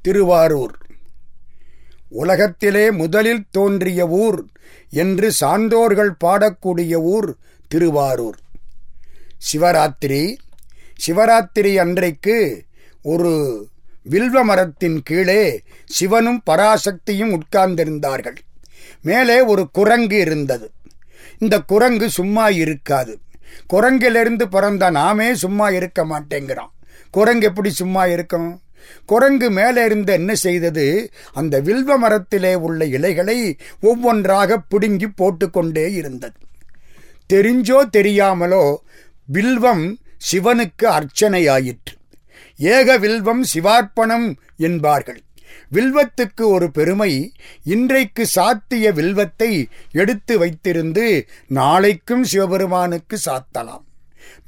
திருவாரூர். உலகத்திலே முதலில் தோன்றிய ஊர் என்று சான்றோர்கள் பாடக்கூடிய ஊர் திருவாரூர். சிவராத்திரி சிவராத்திரி அன்றைக்கு ஒரு வில்வ மரத்தின் கீழே சிவனும் பராசக்தியும் உட்கார்ந்திருந்தார்கள். மேலே ஒரு குரங்கு இருந்தது. இந்த குரங்கு சும்மா இருக்காது. குரங்கிலிருந்து பிறந்த நாமே சும்மா இருக்க மாட்டேங்கிறான். குரங்கு எப்படி சும்மா இருக்கும் குரங்கு மேலே இருந்து என்ன செய்தது? அந்த வில்வ மரத்திலே உள்ள இலைகளை ஒவ்வொன்றாக பிடுங்கி போட்டுக்கொண்டே இருந்தது. தெரிஞ்சோ தெரியாமலோ வில்வம் சிவனுக்கு அர்ச்சனையாயிற்று. ஏக வில்வம் சிவார்ப்பணம் என்பார்கள். வில்வத்துக்கு ஒரு பெருமை இன்றைக்கு சாத்திய வில்வத்தை எடுத்து வைத்திருந்து நாளைக்கும் சிவபெருமானுக்கு சாத்தலாம்.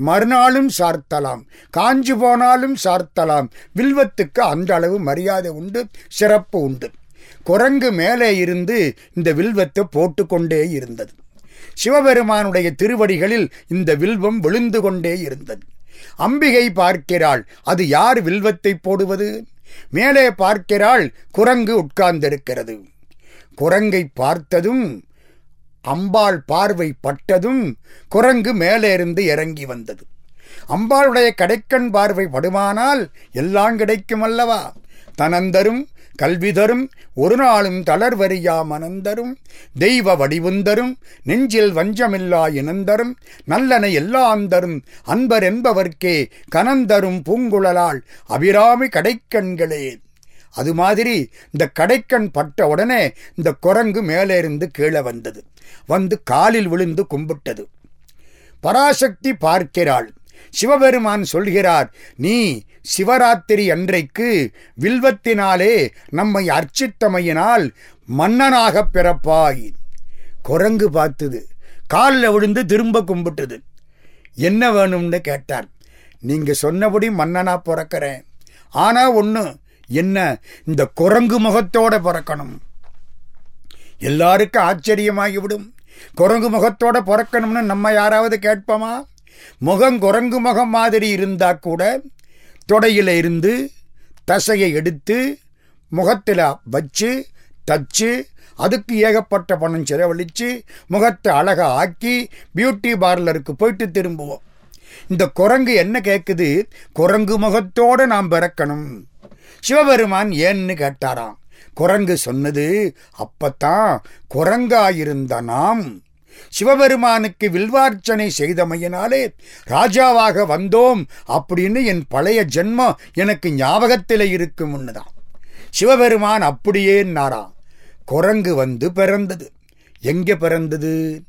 மறுநாளும் சார்த்தலாம். காஞ்சு போனாலும் சார்த்தலாம். வில்வத்துக்கு அந்த அளவு மரியாதை உண்டு சிறப்பு உண்டு. குரங்கு மேலே இருந்து இந்த வில்வத்தை போட்டுக்கொண்டே இருந்தது. சிவபெருமானுடைய திருவடிகளில் இந்த வில்வம் விழுந்து கொண்டே இருந்தது. அம்பிகை பார்க்கிறாள் அது யார் வில்வத்தை போடுவது? மேலே பார்க்கிறாள் குரங்கு உட்கார்ந்திருக்கிறது. குரங்கை பார்த்ததும் அம்பாள் பார்வை பட்டதும் குரங்கு மேலே இருந்து இறங்கி வந்தது. அம்பாளுடைய கடைக்கண் பார்வை படுமானால் எல்லாம் கிடைக்கும் அல்லவா தனந்தரும் கல்விதரும் ஒரு நாளும் தளர்வறியா மனந்தரும் தெய்வ வடிவுந்தரும் நெஞ்சில் வஞ்சமில்லா இனந்தரும் நல்லன எல்லாந்தரும் அன்பர் என்பவர்க்கே கனந்தரும் பூங்குழலால் அபிராமி கடைக்கண்களே அது மாதிரி இந்த கடைக்கண் பட்ட உடனே இந்த குரங்கு மேலே இருந்து கீழே வந்தது. வந்து காலில் விழுந்து கும்பிட்டது. பராசக்தி பார்க்கிறாள். சிவபெருமான் சொல்கிறார் நீ சிவராத்திரி அன்றைக்கு வில்வத்தினாலே நம்மை அர்ச்சித்தமையினால் மன்னனாக பிறப்பாய். குரங்கு பார்த்தது. காலில் விழுந்து திரும்ப கும்பிட்டது. என்ன வேணும்னு கேட்டார். நீங்க சொன்னபடி மன்னனா பிறக்கிறேன். ஆனா ஒன்று என்ன? இந்த குரங்கு முகத்தோட பிறக்கணும். எல்லாருக்கும் ஆச்சரியமாகிவிடும். குரங்கு முகத்தோட பிறக்கணும்னு நம்ம யாராவது கேட்போமா? முகம் குரங்கு முகம் மாதிரி இருந்தா கூட தொடையில இருந்து தசையை எடுத்து முகத்தில் வச்சு தச்சு அதுக்கு ஏகப்பட்ட பணம் செலவழித்து முகத்தை அழகா ஆக்கி பியூட்டி பார்லருக்கு போயிட்டு திரும்புவோம். இந்த குரங்கு என்ன கேட்குது குரங்கு முகத்தோடு நாம் பிறக்கணும். சிவபெருமான் ஏன்னு கேட்டாராம். குரங்கு சொன்னது அப்பத்தான் குரங்காயிருந்த நாம். சிவபெருமானுக்கு வில்வார்ச்சனை செய்தமையினாலே ராஜாவாக வந்தோம் அப்படின்னு என் பழைய ஜென்மம் எனக்கு ஞாபகத்தில் இருக்கும் ஒண்ணுதான் சிவபெருமான் அப்படியே நாரா குரங்கு வந்து பிறந்தது. எங்க பிறந்தது?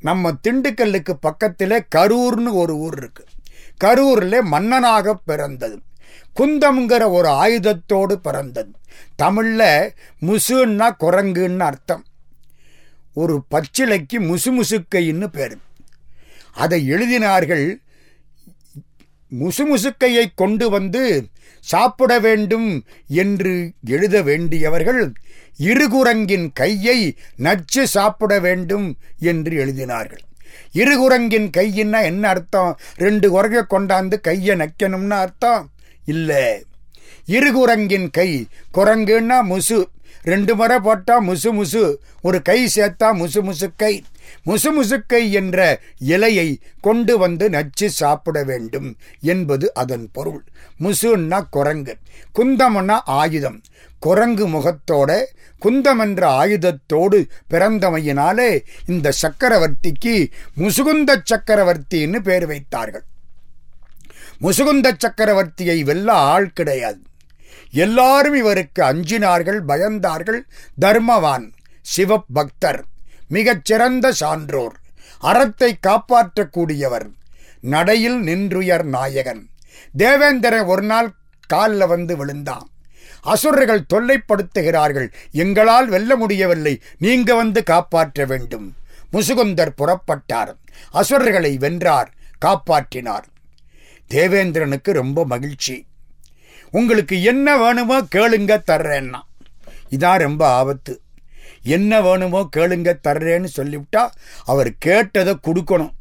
நம்ம திண்டுக்கல்லுக்கு பக்கத்தில் கரூர்னு ஒரு ஊர் இருக்கு. கரூர்ல மன்னனாக பிறந்தது. குந்தம்ங்கிற ஒரு ஆயுதத்தோடு பிறந்தது. தமிழ்ல முசுன்னா குரங்குன்னு அர்த்தம். ஒரு பச்சிலைக்கு முசுமுசுக்கைன்னு பேர். அதை எழுதினார்கள் முசுமுசுக்கையை கொண்டு வந்து சாப்பிட வேண்டும் என்று எழுத வேண்டியவர்கள் இருகுரங்கின் கையை நச்சு சாப்பிட வேண்டும் என்று எழுதினார்கள். இருகுரங்கின் கையின்னா என்ன அர்த்தம்? ரெண்டு குரங்கை கொண்டாந்து கையை நக்கணும்னு அர்த்தம். இல்லை. இருகுரங்கின் கை குரங்குன்னா முசு. ரெண்டு முறை போட்டா முசு முசு ஒரு கை சேர்த்தா முசு முசுக்கை முசு முசுக்கை என்ற இலையை கொண்டு வந்து நச்சு சாப்பிட வேண்டும் என்பது அதன் பொருள். முசுன்னா குரங்கு குந்தம்னா ஆயுதம். குரங்கு முகத்தோட குந்தம் என்ற ஆயுதத்தோடு பிறந்தமையினாலே இந்த சக்கரவர்த்திக்கு முசுகுந்த சக்கரவர்த்தின்னு பேர் வைத்தார்கள். முசுகுந்த சக்கரவர்த்தியை வெல்ல ஆள் கிடையாது. எல்லாரும் இவருக்கு அஞ்சினார்கள் பயந்தார்கள். தர்மவான் சிவபக்தர் மிகச் சிறந்த சான்றோர் அறத்தை காப்பாற்றக்கூடியவர் நடையில் நின்றுயர் நாயகன். தேவேந்திர ஒரு நாள் காலில் வந்து விழுந்தான். அசுரர்கள் தொல்லைப்படுத்துகிறார்கள். எங்களால் வெல்ல முடியவில்லை. நீங்க வந்து காப்பாற்ற வேண்டும். முசுகுந்தர் புறப்பட்டார். அசுரர்களை வென்றார் காப்பாற்றினார். தேவேந்திரனுக்கு ரொம்ப மகிழ்ச்சி. உங்களுக்கு என்ன வேணுமோ கேளுங்க தர்றேன்னா. இதான் ரொம்ப ஆபத்து. என்ன வேணுமோ கேளுங்க தர்றேன்னு சொல்லிவிட்டா அவர் கேட்டதை கொடுக்கணும்.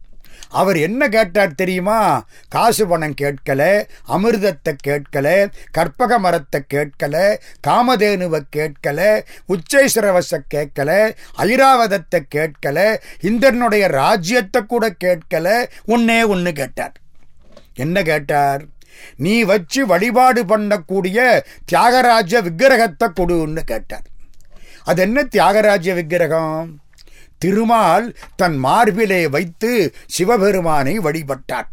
அவர் என்ன கேட்டார் தெரியுமா? காசு பணம் கேட்கல அமிர்தத்தை கேட்கல கற்பக மரத்தை கேட்கல காமதேனுவை கேட்கல உச்சைஸ்ரவச கேட்கல ஐராவதத்தை கேட்கல இந்திரனுடைய ராஜ்யத்தை கூட கேட்கல ஒன்னே ஒன்று கேட்டார். என்ன கேட்டார்? நீ வச்சு வழிபாடு பண்ணக்கூடிய தியாகராஜ விக்கிரகத்தை கொடுன்னு கேட்டார். அது என்ன தியாகராஜ விக்கிரகம்? திருமால் தன் மார்பிலே வைத்து சிவபெருமானை வழிபட்டார்.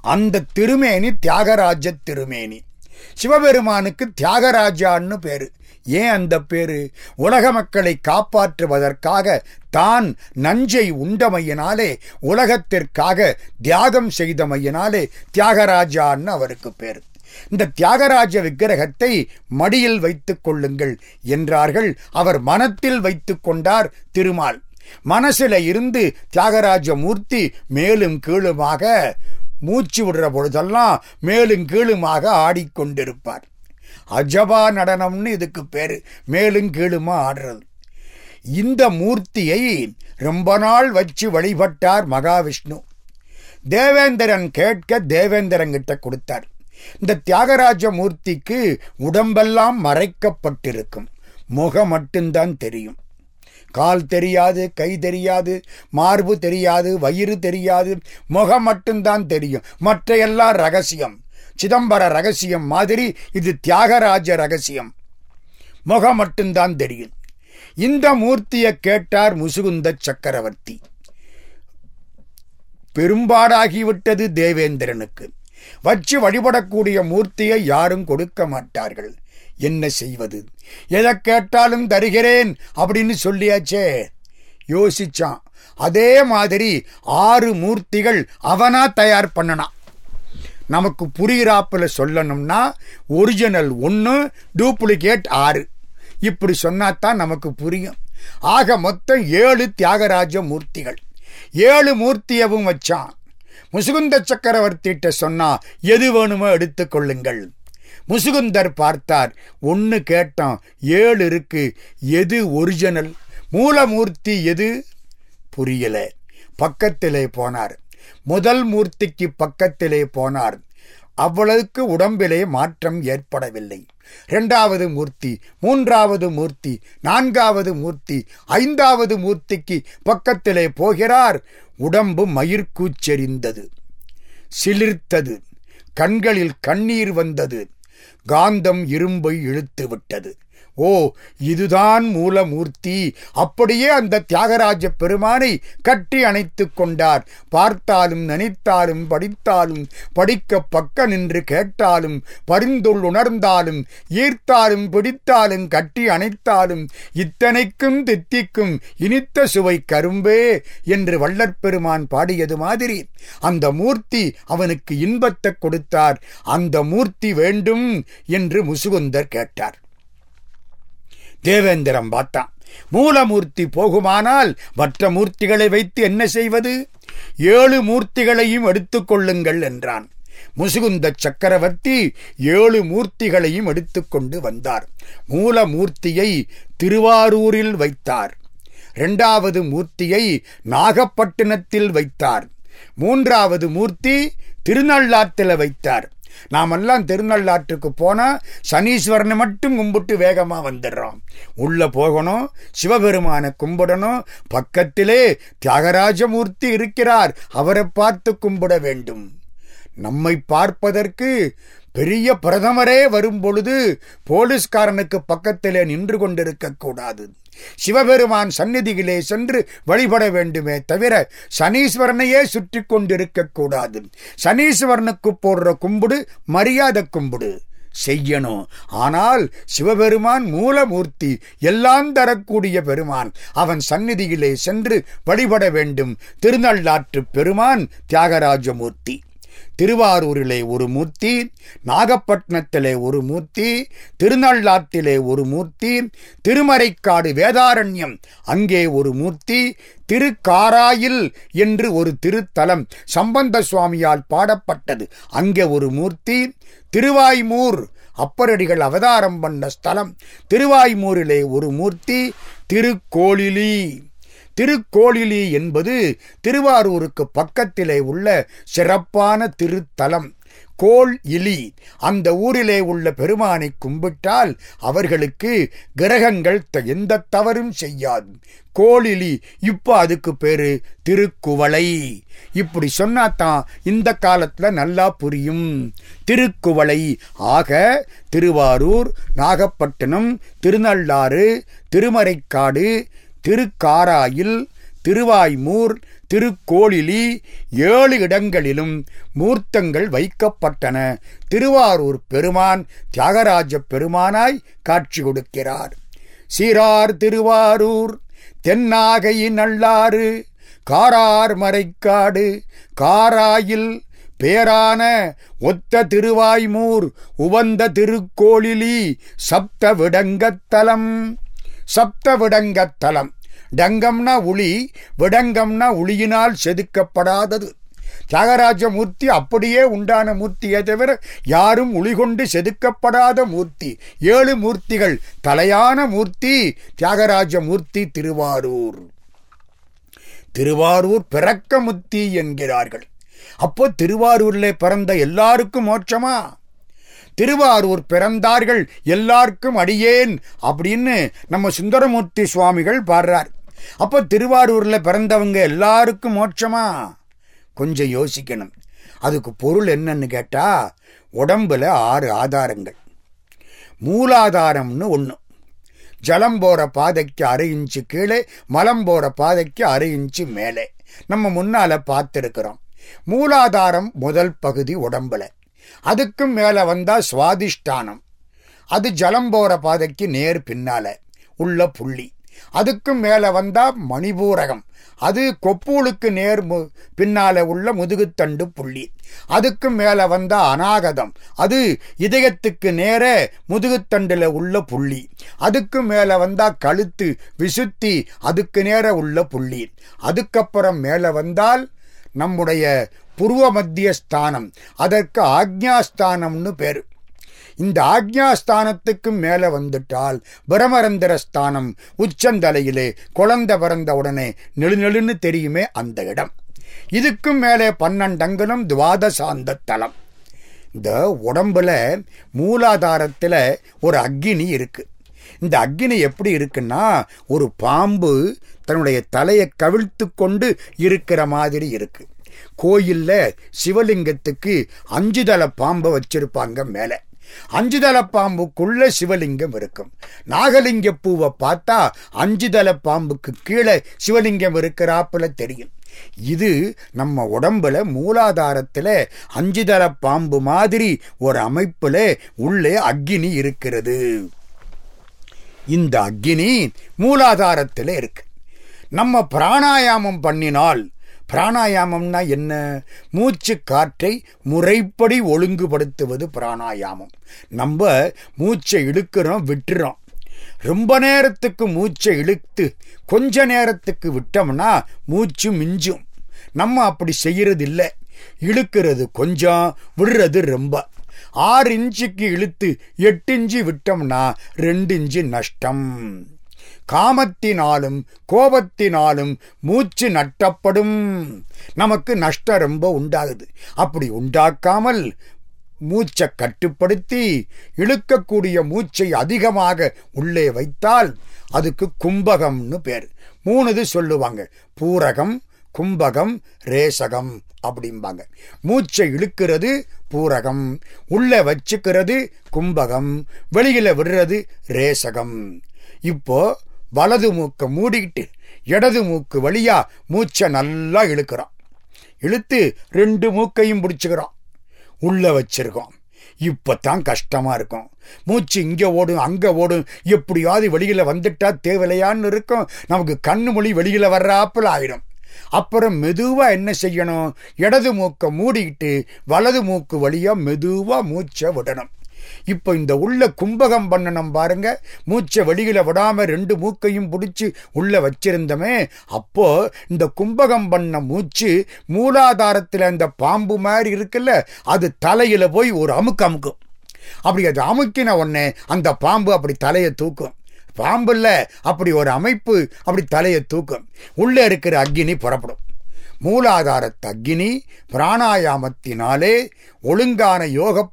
அந்த திருமேனி தியாகராஜ திருமேனி. சிவபெருமானுக்கு தியாகராஜான்னு பேரு. ஏன் அந்த பேரு உலக மக்களை காப்பாற்றுவதற்காக தான் நஞ்சை உண்டமையினாலே உலகத்திற்காக தியாகம் செய்தமையினாலே தியாகராஜான்னு அவருக்கு பேர். இந்த தியாகராஜ விக்கிரகத்தை மடியில் வைத்துக் கொள்ளுங்கள் என்றார்கள். அவர் மனத்தில் வைத்துக் கொண்டார் திருமால். மனசில இருந்து தியாகராஜ மூர்த்தி மேலும் கீழுமாக மூச்சு விடுற பொழுதெல்லாம் மேலும் கீழுமாக ஆடிக்கொண்டிருப்பார். அஜபா நடனம்னு இதுக்கு பேர். மேலும் கீழுமா ஆடுறது. இந்த மூர்த்தியை ரொம்ப நாள் வச்சு வழிபட்டார் மகாவிஷ்ணு. தேவேந்திரன் கேட்க தேவேந்திரன் கிட்ட கொடுத்தார். இந்த தியாகராஜ மூர்த்திக்கு உடம்பெல்லாம் மறைக்கப்பட்டிருக்கும். முகம் மட்டும்தான் தெரியும். கால் தெரியாது கை தெரியாது மார்பு தெரியாது வயிறு தெரியாது முகம் மட்டும்தான் தெரியும். மற்றையெல்லாம் ரகசியம். சிதம்பர ரகசியம் மாதிரி இது தியாகராஜ ரகசியம். முகம் மட்டும்தான் தெரியும். இந்த மூர்த்தியை கேட்டார் முசுகுந்த சக்கரவர்த்தி. பெரும்பாடாகிவிட்டது தேவேந்திரனுக்கு. வச்சு வழிபடக்கூடிய மூர்த்தியை யாரும் கொடுக்க மாட்டார்கள். என்ன செய்வது? எதை கேட்டாலும் தருகிறேன் அப்படின்னு சொல்லியாச்சே. யோசிச்சான். அதே மாதிரி ஆறு மூர்த்திகள் அவனா தயார் பண்ணனான் நமக்கு புரிகிறாப்பில் சொல்லணும்னா ஒரிஜினல் ஒன்று டூப்ளிகேட் ஆறு. இப்படி சொன்னாதான் நமக்கு புரியும். ஆக மொத்தம் ஏழு தியாகராஜ மூர்த்திகள். ஏழு மூர்த்தியவும் வச்சான். முசுகுந்த சக்கரவர்த்திட்ட சொன்னா எது வேணுமோ எடுத்துக்கொள்ளுங்கள் முசுகுந்தர் பார்த்தார் ஒன்று கேட்டோம் ஏழு இருக்கு. எது ஒரிஜினல் மூலமூர்த்தி எது? புரியல. பக்கத்திலே போனார். முதல் மூர்த்திக்கு பக்கத்திலே போனார். அவ்வளவுக்கு உடம்பிலே மாற்றம் ஏற்படவில்லை. இரண்டாவது மூர்த்தி மூன்றாவது மூர்த்தி நான்காவது மூர்த்தி ஐந்தாவது மூர்த்திக்கு பக்கத்திலே போகிறார். உடம்பு மயிர்கூச்செறிந்தது. சிலிர்த்தது. கண்களில் கண்ணீர் வந்தது. காந்தம் இரும்பை இழுத்து விட்டது ஓ இதுதான் மூலமூர்த்தி. அப்படியே அந்த தியாகராஜ பெருமானை கட்டி அணைத்து கொண்டார். பார்த்தாலும் நினைத்தாலும் படித்தாலும் படிக்க பக்க நின்று கேட்டாலும் பரிந்துள் உணர்ந்தாலும் ஈர்த்தாலும் பிடித்தாலும் கட்டி அணைத்தாலும் இத்தனைக்கும் தித்திக்கும் இனித்த சுவை கரும்பே என்று வள்ளற்பெருமான் பாடியது மாதிரி. அந்த மூர்த்தி அவனுக்கு இன்பத்தை கொடுத்தார். அந்த மூர்த்தி வேண்டும் என்று முசுகுந்தர் கேட்டார். தேவேந்திரம் பார்த்தான். மூலமூர்த்தி போகுமானால் மற்ற மூர்த்திகளை வைத்து என்ன செய்வது? ஏழு மூர்த்திகளையும் எடுத்துக்கொள்ளுங்கள் என்றான். முசுகுந்த சக்கரவர்த்தி ஏழு மூர்த்திகளையும் எடுத்துக்கொண்டு வந்தார். மூலமூர்த்தியை திருவாரூரில் வைத்தார். இரண்டாவது மூர்த்தியை நாகப்பட்டினத்தில் வைத்தார். மூன்றாவது மூர்த்தி திருநள்ளாத்தில் வைத்தார். நாமெல்லாம் திருநள்ளாற்றுக்கு போனால் சனீஸ்வரனை மட்டும் கும்பிட்டு வேகமாக வந்துடுறோம். உள்ளே போகணும் சிவபெருமானை கும்பிடணும். பக்கத்திலே தியாகராஜமூர்த்தி இருக்கிறார். அவரை பார்த்து கும்பிட வேண்டும். நம்மை பார்ப்பதற்கு பெரிய பிரதமரே வரும்பொழுது போலீஸ்காரனுக்கு பக்கத்திலே நின்று கொண்டிருக்க கூடாது. சிவபெருமான் சந்நிதியிலே சென்று வழிபட வேண்டுமே தவிர சனீஸ்வரனையே சுற்றி கொண்டிருக்க கூடாது. சனீஸ்வரனுக்கு போடுற கும்பிடு மரியாதை கும்பிடு. செய்யணும். ஆனால் சிவபெருமான் மூலமூர்த்தி எல்லாம் தரக்கூடிய பெருமான். அவன் சந்நிதியிலே சென்று வழிபட வேண்டும். திருநள்ளாற்று பெருமான் தியாகராஜமூர்த்தி. திருவாரூரிலே ஒரு மூர்த்தி நாகப்பட்டினத்திலே ஒரு மூர்த்தி திருநள்ளாற்றிலே ஒரு மூர்த்தி திருமறைக்காடு வேதாரண்யம் அங்கே ஒரு மூர்த்தி திருக்காராயில் என்று ஒரு திருத்தலம் சம்பந்த சுவாமியால் பாடப்பட்டது. அங்கே ஒரு மூர்த்தி திருவாய்மூர் அப்பரடிகள் அவதாரம் பண்ண ஸ்தலம். திருவாய்மூரிலே ஒரு மூர்த்தி திருக்கோளிலி. திருக்கோளிலி என்பது திருவாரூருக்கு பக்கத்திலே உள்ள சிறப்பான திருத்தலம். கோல் இலி. அந்த ஊரிலே உள்ள பெருமானை கும்பிட்டால் அவர்களுக்கு கிரகங்கள் த- எந்த தவறும் செய்யாது. கோளிலி இப்போ அதுக்கு பேரு திருக்குவளை. இப்படி சொன்னாதான் இந்த காலத்துல நல்லா புரியும். திருக்குவளை. ஆக திருவாரூர் நாகப்பட்டினம் திருநள்ளாறு திருமறைக்காடு திருக்காராயில் திருவாய்மூர் திருக்கோளிலி ஏழு இடங்களிலும் மூர்த்தங்கள் வைக்கப்பட்டன. திருவாரூர் பெருமான் தியாகராஜ பெருமானாய் காட்சி கொடுக்கிறார். சீரார் திருவாரூர் தென்னாகையின் நல்லாறு காரார் மறைக்காடு காராயில் பேரான ஒத்த திருவாய்மூர் உவந்த திருக்கோளிலி சப்த விடங்கத்தலம். சப்த விடங்கத்தலம் டங்கம்னா உளி விடங்கம்னா உளியினால் செதுக்கப்படாதது. தியாகராஜ மூர்த்தி அப்படியே உண்டான மூர்த்தியே தவிர யாரும் உளிகொண்டு செதுக்கப்படாத மூர்த்தி. ஏழு மூர்த்திகள் தலையான மூர்த்தி தியாகராஜ மூர்த்தி திருவாரூர். திருவாரூர் பிறக்க முத்தி என்கிறார்கள். அப்போ திருவாரூரில் பிறந்த எல்லாருக்கும் மோட்சமா? திருவாரூர் பிறந்தார்கள். எல்லாருக்கும் அடியேன் அப்படின்னு நம்ம சுந்தரமூர்த்தி சுவாமிகள் பாடுறார். அப்போ திருவாரூரில் பிறந்தவங்க எல்லாருக்கும் மோட்சமா? கொஞ்சம் யோசிக்கணும். அதுக்கு பொருள் என்னன்னு கேட்டால் உடம்பில் ஆறு ஆதாரங்கள். மூலாதாரம்னு ஒன்று ஜலம் போகிற பாதைக்கு அரை இன்ச்சு கீழே மலம் போகிற பாதைக்கு அரை இன்ச்சு மேலே. நம்ம முன்னால் பார்த்துருக்கிறோம். மூலாதாரம் முதல் பகுதி உடம்புல. அதுக்கும் மேலே வந்தால் சுவாதிஷ்டானம். அது ஜலம் போகிற பாதைக்கு நேர் பின்னால உள்ள புள்ளி. அதுக்கும் மேலே வந்தால் மணிபூரகம். அது கொப்பூளுக்கு நேர் மு- பின்னால உள்ள முதுகுத்தண்டு புள்ளி. அதுக்கும் மேலே வந்தால் அநாகதம். அது இதயத்துக்கு நேர முதுகுத்தண்டில் உள்ள புள்ளி. அதுக்கும் மேலே வந்தால் கழுத்து விசுத்தி அதுக்கு நேர உள்ள புள்ளி. அதுக்கப்புறம் மேலே வந்தால் நம்முடைய புருவ மத்திய ஸ்தானம் அதற்கு ஆக்ஞாஸ்தானம்னு பேர். இந்த ஆக்ஞாஸ்தானத்துக்கு மேலே வந்துட்டால் பிரமரந்திர ஸ்தானம் உச்சந்தலையிலே குழந்தை பிறந்த உடனே நெழுநெழுன்னு தெரியுமே அந்த இடம். இதுக்கும் மேலே பன்னெண்டங்களும் துவாதசாந்த தலம் இந்த உடம்புல மூலாதாரத்தில் ஒரு அக்கினி இருக்கு. இந்த அக்கினி எப்படி இருக்குன்னா ஒரு பாம்பு தன்னுடைய தலையை கவிழ்த்து கொண்டு இருக்கிற மாதிரி இருக்குது கோயில்ல சிவலிங்கத்துக்கு அஞ்சு தல பாம்பை வச்சிருப்பாங்க மேலே. அஞ்சு தல பாம்புக்குள்ள சிவலிங்கம் இருக்கும். நாகலிங்க பூவை பார்த்தா அஞ்சு தல பாம்புக்கு கீழே சிவலிங்கம் இருக்கிறாப்புல தெரியும். இது நம்ம உடம்புல மூலாதாரத்துல அஞ்சு தல பாம்பு மாதிரி ஒரு அமைப்புல உள்ளே அக்கினி இருக்கிறது. இந்த அக்கினி மூலாதாரத்துல இருக்கு. நம்ம பிராணாயாமம் பண்ணினால் பிராணாயாமம்னா என்ன? மூச்சு காற்றை முறைப்படி ஒழுங்குபடுத்துவது பிராணாயாமம். நம்ம மூச்சை இழுக்கிறோம் விட்டுறோம். ரொம்ப நேரத்துக்கு மூச்சை இழுத்து கொஞ்ச நேரத்துக்கு விட்டோம்னா மூச்சு மிஞ்சும். நம்ம அப்படி செய்யறது இல்லை இழுக்கிறது கொஞ்சம் விடுறது ரொம்ப. ஆறு இன்ச்சுக்கு இழுத்து எட்டு இன்ச்சு விட்டோம்னா ரெண்டு இன்ச்சு நஷ்டம். காமத்தினாலும் கோபத்தினாலும் மூச்சு நட்டப்படும். நமக்கு நஷ்டம் ரொம்ப உண்டாகுது. அப்படி உண்டாக்காமல் மூச்சை கட்டுப்படுத்தி இழுக்கக்கூடிய மூச்சை அதிகமாக உள்ளே வைத்தால் அதுக்கு கும்பகம்னு பேர். மூணுது சொல்லுவாங்க. பூரகம் கும்பகம் ரேசகம் அப்படிம்பாங்க. மூச்சை இழுக்கிறது பூரகம் உள்ள வச்சுக்கிறது கும்பகம் வெளியில விடுறது ரேசகம். இப்போ வலது மூக்கை மூடிக்கிட்டு இடது மூக்கு வழியா மூச்சை நல்லா இழுக்கிறோம் இழுத்து ரெண்டு மூக்கையும் பிடிச்சிக்கிறோம் உள்ள வச்சிருக்கோம் இப்பதான் கஷ்டமா இருக்கும். மூச்சு இங்க ஓடும் அங்க ஓடும். எப்படியாவது வெளியில வந்துட்டா தேவையில்லையான்னு இருக்கும். நமக்கு கண்ணு மொழி வெளியில வர்றாப்புல ஆயிடும். அப்புறம் மெதுவா என்ன செய்யணும்? இடது மூக்க மூடிக்கிட்டு வலது மூக்கு வழியா மெதுவா மூச்சை விடணும். இப்போ இந்த உள்ள கும்பகம் பண்ணணும் பாருங்க. மூச்சை வெளியில விடாம ரெண்டு மூக்கையும் பிடிச்சி உள்ள வச்சிருந்தமே. அப்போ இந்த கும்பகம் பண்ண மூச்சு மூலாதாரத்தில் அந்த பாம்பு மாதிரி இருக்குல்ல அது தலையில போய் ஒரு அமுக்கு அமுக்கும். அப்படி அது அமுக்கின உடனே அந்த பாம்பு அப்படி தலையை தூக்கும். பாம்புல அப்படி ஒரு அமைப்பு அப்படி தலையை தூக்கும். உள்ளே இருக்கிற அக்கினி புறப்படும். மூலாதாரத்து அக்கினி பிராணாயாமத்தினாலே ஒழுங்கான யோக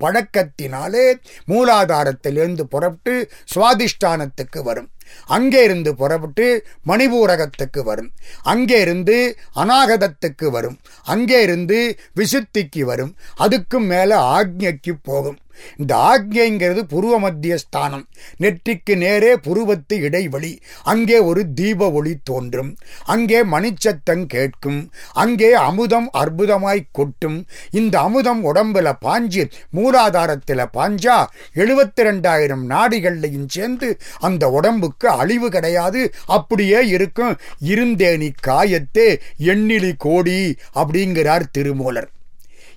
பழக்கத்தினாலே மூலாதாரத்திலிருந்து புறப்பட்டு சுவாதிஷ்டானத்துக்கு வரும். அங்கே இருந்து புறப்பட்டு மணிபூரகத்துக்கு வரும். அங்கே இருந்து அநாகதத்துக்கு வரும். அங்கே இருந்து விசுத்திக்கு வரும். அதுக்கும் மேலே ஆக்ஞைக்கு போகும். இந்த ஆக்ஞைங்கிறது புருவ மத்திய ஸ்தானம் நெற்றிக்கு நேரே புருவத்து இடைவெளி. அங்கே ஒரு தீப ஒளி தோன்றும். அங்கே மணிச்சத்தம் கேட்கும். அங்கே அமுதம் அற்புதமாய் கொட்டும். இந்த அமுதம் உடம்புல பாஞ்சு மூலாதாரத்தில் பாஞ்சா எழுபத்தி ரெண்டாயிரம் நாடிகள்லையும் சேர்ந்து அந்த உடம்புக்கு அழிவு கிடையாது. அப்படியே இருக்கும். இருந்தேனி காயத்தே எண்ணிலி கோடி அப்படிங்கிறார் திருமூலர்.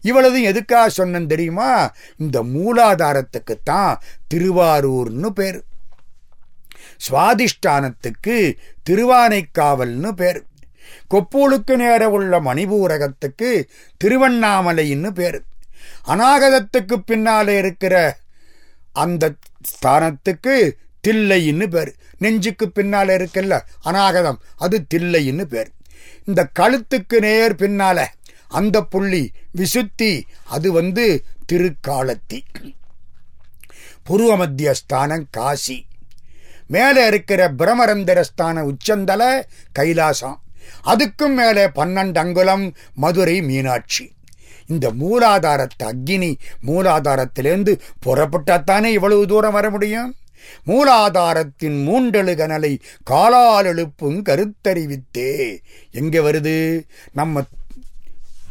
இவ்வளவு எதுக்காக சொன்னேன்னு தெரியுமா? இந்த மூலாதாரத்துக்குத்தான் திருவாரூர்னு பேர். சுவாதிஷ்டானத்துக்கு திருவானைக்காவல்னு பேர். கொப்பூலுக்கு நேர உள்ள மணிபூரகத்துக்கு திருவண்ணாமலைன்னு பேர். அநாகதத்துக்கு பின்னாலே இருக்கிற அந்த ஸ்தானத்துக்கு தில்லைன்னு பேர். நெஞ்சுக்கு பின்னால இருக்குல்ல அநாகதம் அது தில்லைன்னு பேர். இந்த கழுத்துக்கு நேர் பின்னால அந்த புள்ளி விசுத்தி அது வந்து திருக்காலத்தி. புருவ மத்திய ஸ்தானம் காசி. மேலே இருக்கிற பிரமரந்திர ஸ்தான உச்சந்தல கைலாசம். அதுக்கும் மேலே பன்னெண்டு அங்குலம் மதுரை மீனாட்சி. இந்த மூலாதாரத்தை அக்கினி மூலாதாரத்திலேருந்து புறப்பட்டாத்தானே இவ்வளவு தூரம் வர முடியும்? மூலாதாரத்தின் மூண்டெழு கனலை காலால் எழுப்பும் கருத்தறிவித்தே. எங்கே வருது? நம்ம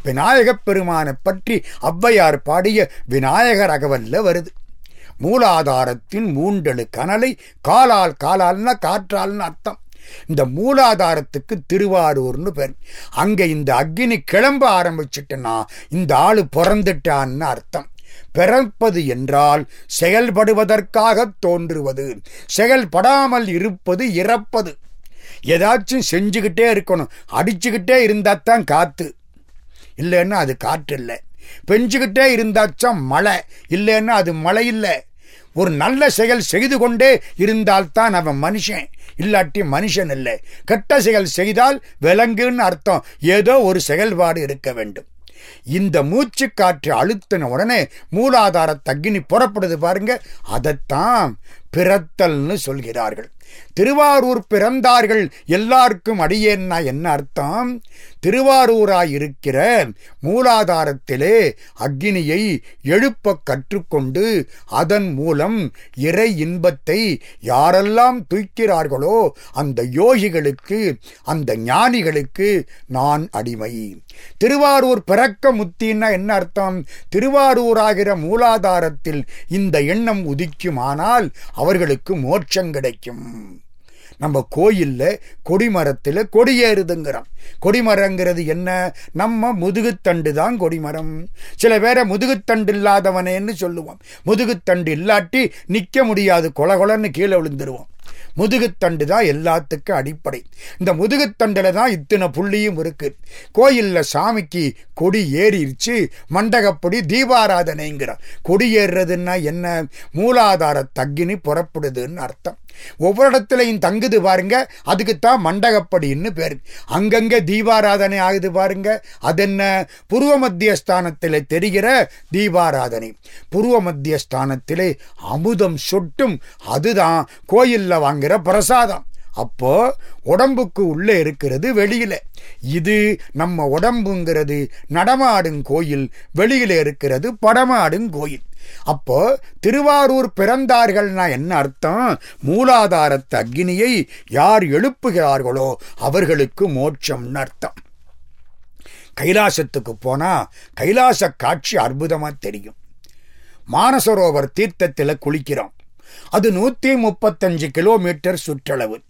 விநாயகப் பெருமானை பற்றி ஔவையார் பாடிய விநாயகர் அகவல்ல வருது. மூலாதாரத்தின் மூண்டெழு கனலை காலால் காலால்னா காற்றால்னு அர்த்தம். இந்த மூலாதாரத்துக்கு திருவாரூர்னு பேர். அங்க இந்த அக்னி கிளம்ப ஆரம்பிச்சிட்டுனா இந்த ஆளு பிறந்துட்டான்னு அர்த்தம். பிறப்பது என்றால் செயல்படுவதற்காக தோன்றுவது செயல்படாமல் இருப்பது இறப்பது. ஏதாச்சும் செஞ்சுக்கிட்டே இருக்கணும் அடிச்சுக்கிட்டே இருந்தாத்தான் காத்து. இல்லைன்னா அது காற்று இல்லை பெஞ்சுக்கிட்டே இருந்தாச்சும் மழை? இல்லைன்னா அது மழை இல்லை ஒரு நல்ல செயல் செய்து கொண்டே இருந்தால்தான் அவன் மனுஷன். இல்லாட்டி மனுஷன் இல்லை கெட்ட செயல் செய்தால் விலங்குன்னு அர்த்தம். ஏதோ ஒரு செயல்பாடு இருக்க வேண்டும். இந்த மூச்சு காற்று அழுத்தின உடனே மூலாதார தக்கினி புறப்படுது பாருங்க. அதைத்தான் பிறத்தல்னு சொல்கிறார்கள். திருவாரூர் பிறந்தார்கள். எல்லாருக்கும் அடியேன்னா என்ன அர்த்தம்? திருவாரூராயிருக்கிற மூலாதாரத்திலே அக்னியை எழுப்ப கற்றுக்கொண்டு அதன் மூலம் இறை இன்பத்தை யாரெல்லாம் துய்க்கிறார்களோ அந்த யோகிகளுக்கு அந்த ஞானிகளுக்கு நான் அடிமை. திருவாரூர் பிறக்க முத்தின்னா என்ன அர்த்தம்? திருவாரூராகிற மூலாதாரத்தில் இந்த எண்ணம் உதிக்குமானால் அவர்களுக்கு மோட்சம் கிடைக்கும். நம்ம கோயிலில் கொடிமரத்தில் கொடியேறுதுங்கிறோம் கொடிமரங்கிறது என்ன? நம்ம முதுகுத்தண்டு தான் கொடிமரம். சில பேரை முதுகுத்தண்டு இல்லாதவனேன்னு சொல்லுவோம் முதுகுத்தண்டு இல்லாட்டி நிற்க முடியாது கொல கொலன்னு கீழே விழுந்துருவோம் முதுகுத்தண்டு தான் எல்லாத்துக்கும் அடிப்படை. இந்த முதுகுத்தண்டில் தான் இத்தனை புள்ளியும் இருக்கு. கோயிலில் சாமிக்கு கொடி ஏறிடுச்சு மண்டகப்படி தீபாராதனைங்கிறார் கொடி ஏறுறதுன்னா என்ன? மூலாதார தக்கினி புறப்படுதுன்னு அர்த்தம். ஒவ்வொரு இடத்துலையும் தங்குது பாருங்க அதுக்குத்தான் மண்டகப்படின்னு பேரு. அங்கங்க தீபாராதனை ஆகுது பாருங்க அது என்ன புருவ மத்திய ஸ்தானத்தில் தெரிகிற தீபாராதனை. புருவ மத்திய ஸ்தானத்திலே அமுதம் சொட்டும் அதுதான் கோயிலில் வாங்குற பிரசாதம். அப்போ உடம்புக்கு உள்ளே இருக்கிறது வெளியில. இது நம்ம உடம்புங்கிறது நடமாடும் கோயில் வெளியில இருக்கிறது படமாடும் கோயில். அப்போ திருவாரூர் பிறந்தார்கள்னா என்ன அர்த்தம்? மூலாதாரத்து அக்னியை யார் எழுப்புகிறார்களோ அவர்களுக்கு மோட்சம்னு அர்த்தம். கைலாசத்துக்கு போனா கைலாச காட்சி அற்புதமா தெரியும். மானசரோவர் தீர்த்தத்தில் குளிக்கிறோம். அது நூத்தி முப்பத்தஞ்சு கிலோமீட்டர் சுற்றளவு.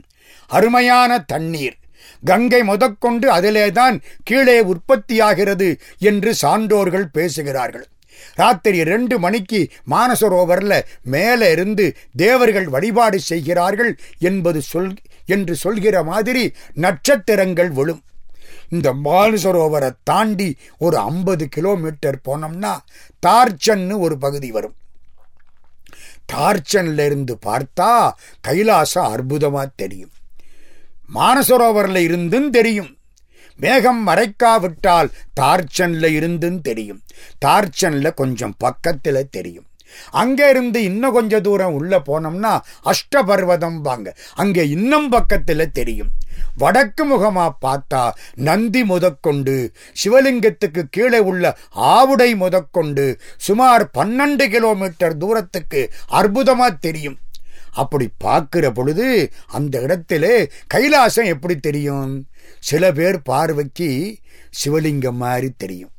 அருமையான தண்ணீர். கங்கை முதற்கொண்டு அதிலேதான் கீழே உற்பத்தியாகிறது என்று சான்றோர்கள் பேசுகிறார்கள். ராத்திரி ரெண்டு மணிக்கு மானசரோவரில் மேலே இருந்து தேவர்கள் வழிபாடு செய்கிறார்கள் என்பது சொல் என்று சொல்கிற மாதிரி நட்சத்திரங்கள் விழும். இந்த மானசரோவரை தாண்டி ஒரு ஐம்பது கிலோமீட்டர் போனோம்னா தார்ச்சன்னு ஒரு பகுதி வரும். தார்ச்சன்ல இருந்து பார்த்தா கைலாசம் அற்புதமாக தெரியும். மானசரோவரில் இருந்தும் தெரியும். மேகம் மறைக்காவிட்டால் தார்ச்சன்ல இருந்தும் தெரியும். தார்ச்சன்ல கொஞ்சம் பக்கத்துல தெரியும். அங்கே இருந்து இன்னும் கொஞ்ச தூரம் உள்ள போனோம்னா அஷ்டபர்வதம் வாங்க. அங்க இன்னும் பக்கத்துல தெரியும். வடக்கு முகமா பார்த்தா நந்தி முதற்கொண்டு சிவலிங்கத்துக்கு கீழே உள்ள ஆவுடை முதற்கொண்டு சுமார் பன்னெண்டு கிலோமீட்டர் தூரத்துக்கு அற்புதமா தெரியும். அப்படி பார்க்கிற பொழுது அந்த இடத்திலே கைலாசம் எப்படி தெரியும்? சில பேர் பார்வைக்கு சிவலிங்கம் மாதிரி தெரியும்.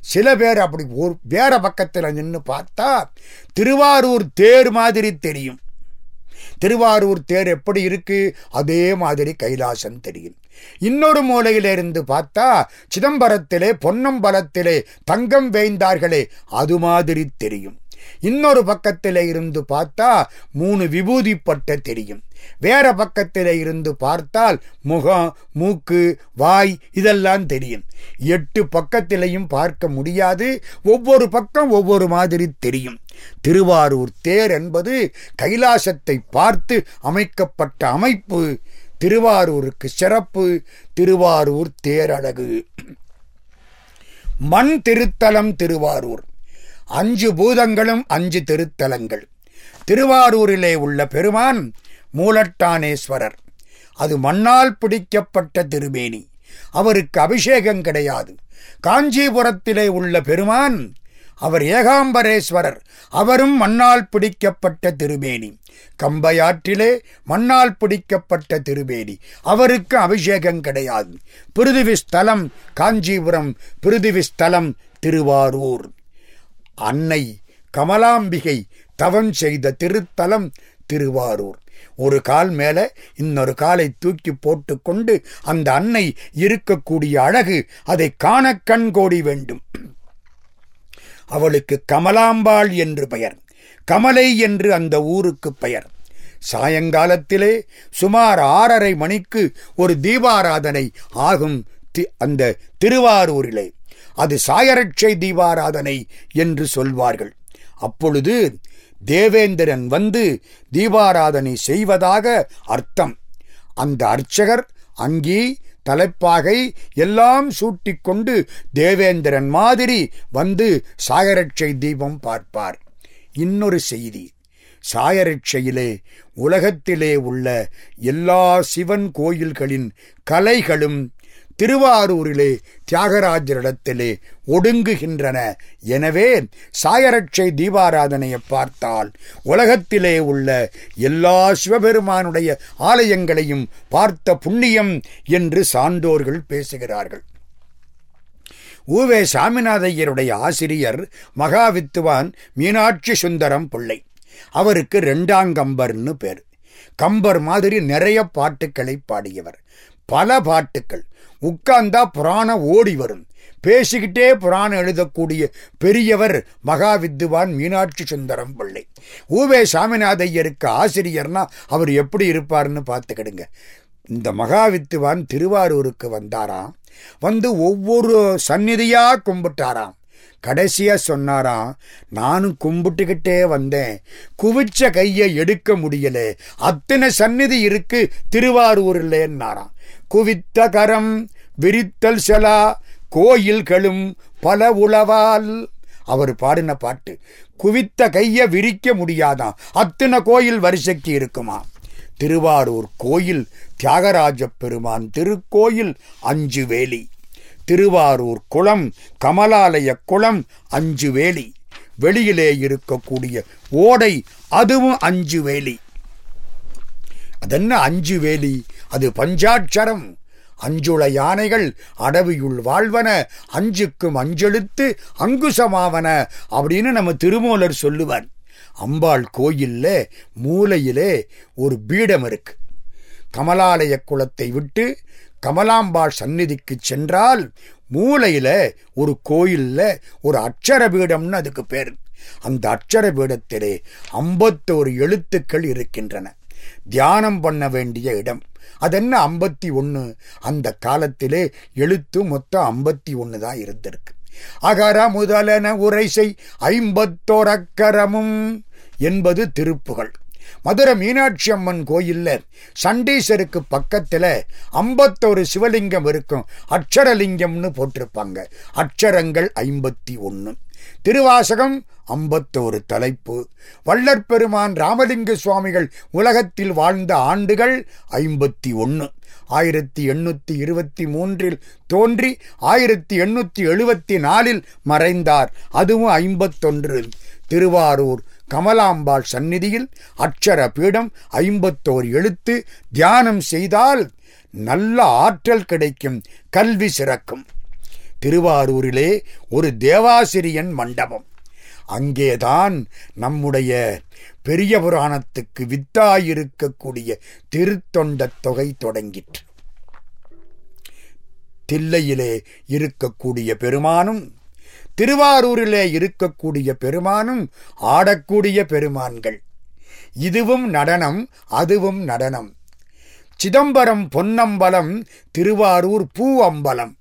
சில பேர் அப்படி ஒரு வேற பக்கத்தில் நின்று பார்த்தா திருவாரூர் தேர் மாதிரி தெரியும். திருவாரூர் தேர் எப்படி இருக்கு? அதே மாதிரி கைலாசம் தெரியும். இன்னொரு மூலையில இருந்து பார்த்தா சிதம்பரத்திலே பொன்னம்பலத்திலே தங்கம் வேய்ந்தார்களே அது மாதிரி தெரியும். இன்னொரு பக்கத்தில் இருந்து பார்த்தா மூணு விபூதிப்பட்ட தெரியும். வேற பக்கத்தில் இருந்து பார்த்தால் முகம் மூக்கு வாய் இதெல்லாம் தெரியும். எட்டு பக்கத்திலையும் பார்க்க முடியாது. ஒவ்வொரு பக்கம் ஒவ்வொரு மாதிரி தெரியும். திருவாரூர் தேர் என்பது கைலாசத்தை பார்த்து அமைக்கப்பட்ட அமைப்பு. திருவாரூருக்கு சிறப்பு. திருவாரூர் தேரழகு. மண் திருத்தலம் திருவாரூர். அஞ்சு பூதங்களும் அஞ்சு திருத்தலங்கள். திருவாரூரிலே உள்ள பெருமான் மூலட்டானேஸ்வரர். அது மண்ணால் பிடிக்கப்பட்ட திருமேனி. அவருக்கு அபிஷேகம் கிடையாது. காஞ்சிபுரத்திலே உள்ள பெருமான் அவர் ஏகாம்பரேஸ்வரர். அவரும் மண்ணால் பிடிக்கப்பட்ட திருமேனி. கம்பையாற்றிலே மண்ணால் பிடிக்கப்பட்ட திருமேனி. அவருக்கு அபிஷேகம் கிடையாது. பிருதிவி ஸ்தலம் காஞ்சிபுரம் பிருதிவி ஸ்தலம் திருவாரூர். அன்னை கமலாம்பிகை தவம் செய்த திருத்தலம் திருவாரூர். ஒரு கால் மேல இன்னொரு காலை தூக்கி போட்டுக்கொண்டு அந்த அன்னை இருக்கக்கூடிய அழகு அதை காண கண்கோடி வேண்டும். அவளுக்கு கமலாம்பாள் என்று பெயர் கமலை என்று அந்த ஊருக்கு பெயர். சாயங்காலத்திலே சுமார் ஆறரை மணிக்கு ஒரு தீபாராதனை ஆகும் அந்த திருவாரூரிலே. அது சாயரட்சை தீபாராதனை என்று சொல்வார்கள். அப்பொழுது தேவேந்திரன் வந்து தீபாராதனை செய்வதாக அர்த்தம். அந்த அர்ச்சகர் அங்கி தலைப்பாகை எல்லாம் சூட்டிக்கொண்டு தேவேந்திரன் மாதிரி வந்து சாயரட்சை தீபம் பார்ப்பார். இன்னொரு செய்தி. சாயரட்சையிலே உலகத்திலே உள்ள எல்லா சிவன் கோயில்களின் கலைகளும் திருவாரூரிலே தியாகராஜரிடத்திலே ஒடுங்குகின்றன. எனவே சாயரட்சை தீபாராதனையை பார்த்தால் உலகத்திலே உள்ள எல்லா சிவபெருமானுடைய ஆலயங்களையும் பார்த்த புண்ணியம் என்று சான்றோர்கள் பேசுகிறார்கள். ஊவே சாமிநாதையருடைய ஆசிரியர் மகாவித்துவான் மீனாட்சி சுந்தரம் பிள்ளை. அவருக்கு ரெண்டாங்கம்பர்னு பேர். கம்பர் மாதிரி நிறைய பாட்டுக்களை பாடியவர். பல பாட்டுக்கள். உட்கார்ந்தா புராணம் ஓடி வரும். பேசிக்கிட்டே புராணம் எழுதக்கூடிய பெரியவர் மகாவித்துவான் மீனாட்சி சுந்தரம் பிள்ளை. ஊவே சாமிநாதையருக்கு ஆசிரியர்னா அவர் எப்படி இருப்பார்னு பார்த்துக்கிடுங்க. இந்த மகாவித்துவான் திருவாரூருக்கு வந்தாராம். வந்து ஒவ்வொரு சந்நிதியா கும்பிட்டாராம். கடைசியா சொன்னாராம் நானும் கும்பிட்டுக்கிட்டே வந்தேன். குவிச்ச கையை எடுக்க முடியல. அத்தனை சந்நிதி இருக்கு திருவாரூர்லன்னாராம். குவித்த கரம் விரித்தல் செலா கோயில்களும் பல உளவால். அவர் பாடின பாட்டு குவித்த கையை விரிக்க முடியாதாம் அத்தனை கோயில் வரிசைக்கு இருக்குமா? திருவாரூர் கோயில் தியாகராஜ பெருமான் திருக்கோயில் அஞ்சு வேலி. திருவாரூர் குளம் கமலாலய குளம் அஞ்சு வேலி. வெளியிலே இருக்கக்கூடிய ஓடை அதுவும் அஞ்சு வேலி. அதென்ன அஞ்சு வேலி? அது பஞ்சாட்சரம். அஞ்சுள யானைகள் அடவியுள் வாழ்வன அஞ்சுக்கும் அஞ்செழுத்து அங்குசமாவன அப்படின்னு நம்ம திருமூலர் சொல்லுவார். அம்பாள் கோயில்ல மூலையிலே ஒரு பீடம் இருக்கு. கமலாலய குளத்தை விட்டு கமலாம்பாள் சந்நிதிக்கு சென்றால் மூலையில ஒரு கோயில்ல ஒரு அட்சர பீடம்னு அதுக்கு பேர். அந்த அட்சர பீடத்திலே ஐம்பத்தோரு எழுத்துக்கள் இருக்கின்றன. தியானம் பண்ண வேண்டிய இடம். அதென்ன ஐம்பத்தி ஒன்று அந்த காலத்திலே எழுத்து மொத்தம் ஐம்பத்தி ஒன்று தான் இருந்திருக்கு. அகர முதலன உரைசை ஐம்பத்தோரக்கரமும் என்பது திருப்புகள். மதுரை மீனாட்சி அம்மன் கோயில்ல சண்டீசருக்கு பக்கத்துல ஐம்பத்தோரு சிவலிங்கம் இருக்கும். அக்ஷரலிங்கம்னு போட்டிருப்பாங்க. அக்ஷரங்கள் ஐம்பத்தி ஒன்று திருவாசகம் ஐம்பத்தோரு தலைப்பு. வள்ளற்பெருமான் ராமலிங்க சுவாமிகள் உலகத்தில் வாழ்ந்த ஆண்டுகள் ஐம்பத்தி ஒன்று ஆயிரத்தி எண்ணூத்தி இருபத்தி மூன்றில் தோன்றி ஆயிரத்தி எண்ணூத்தி எழுபத்தி நாலில் மறைந்தார். அதுவும் ஐம்பத்தொன்று. திருவாரூர் கமலாம்பாள் சந்நிதியில் அக்ஷர பீடம் ஐம்பத்தோர் எழுத்து தியானம் செய்தால் நல்ல ஆற்றல் கிடைக்கும். கல்வி சிறக்கும். திருவாரூரிலே ஒரு தேவாசிரியன் மண்டபம். அங்கேதான் நம்முடைய பெரிய புராணத்துக்கு வித்தாயிருக்கக்கூடிய திருத்தொண்ட தொகை தொடங்கிற்று. தில்லையிலே இருக்கக்கூடிய பெருமானும் திருவாரூரிலே இருக்கக்கூடிய பெருமானும் ஆடக்கூடிய பெருமான்கள். இதுவும் நடனம் அதுவும் நடனம். சிதம்பரம் பொன்னம்பலம் திருவாரூர் பூ அம்பலம்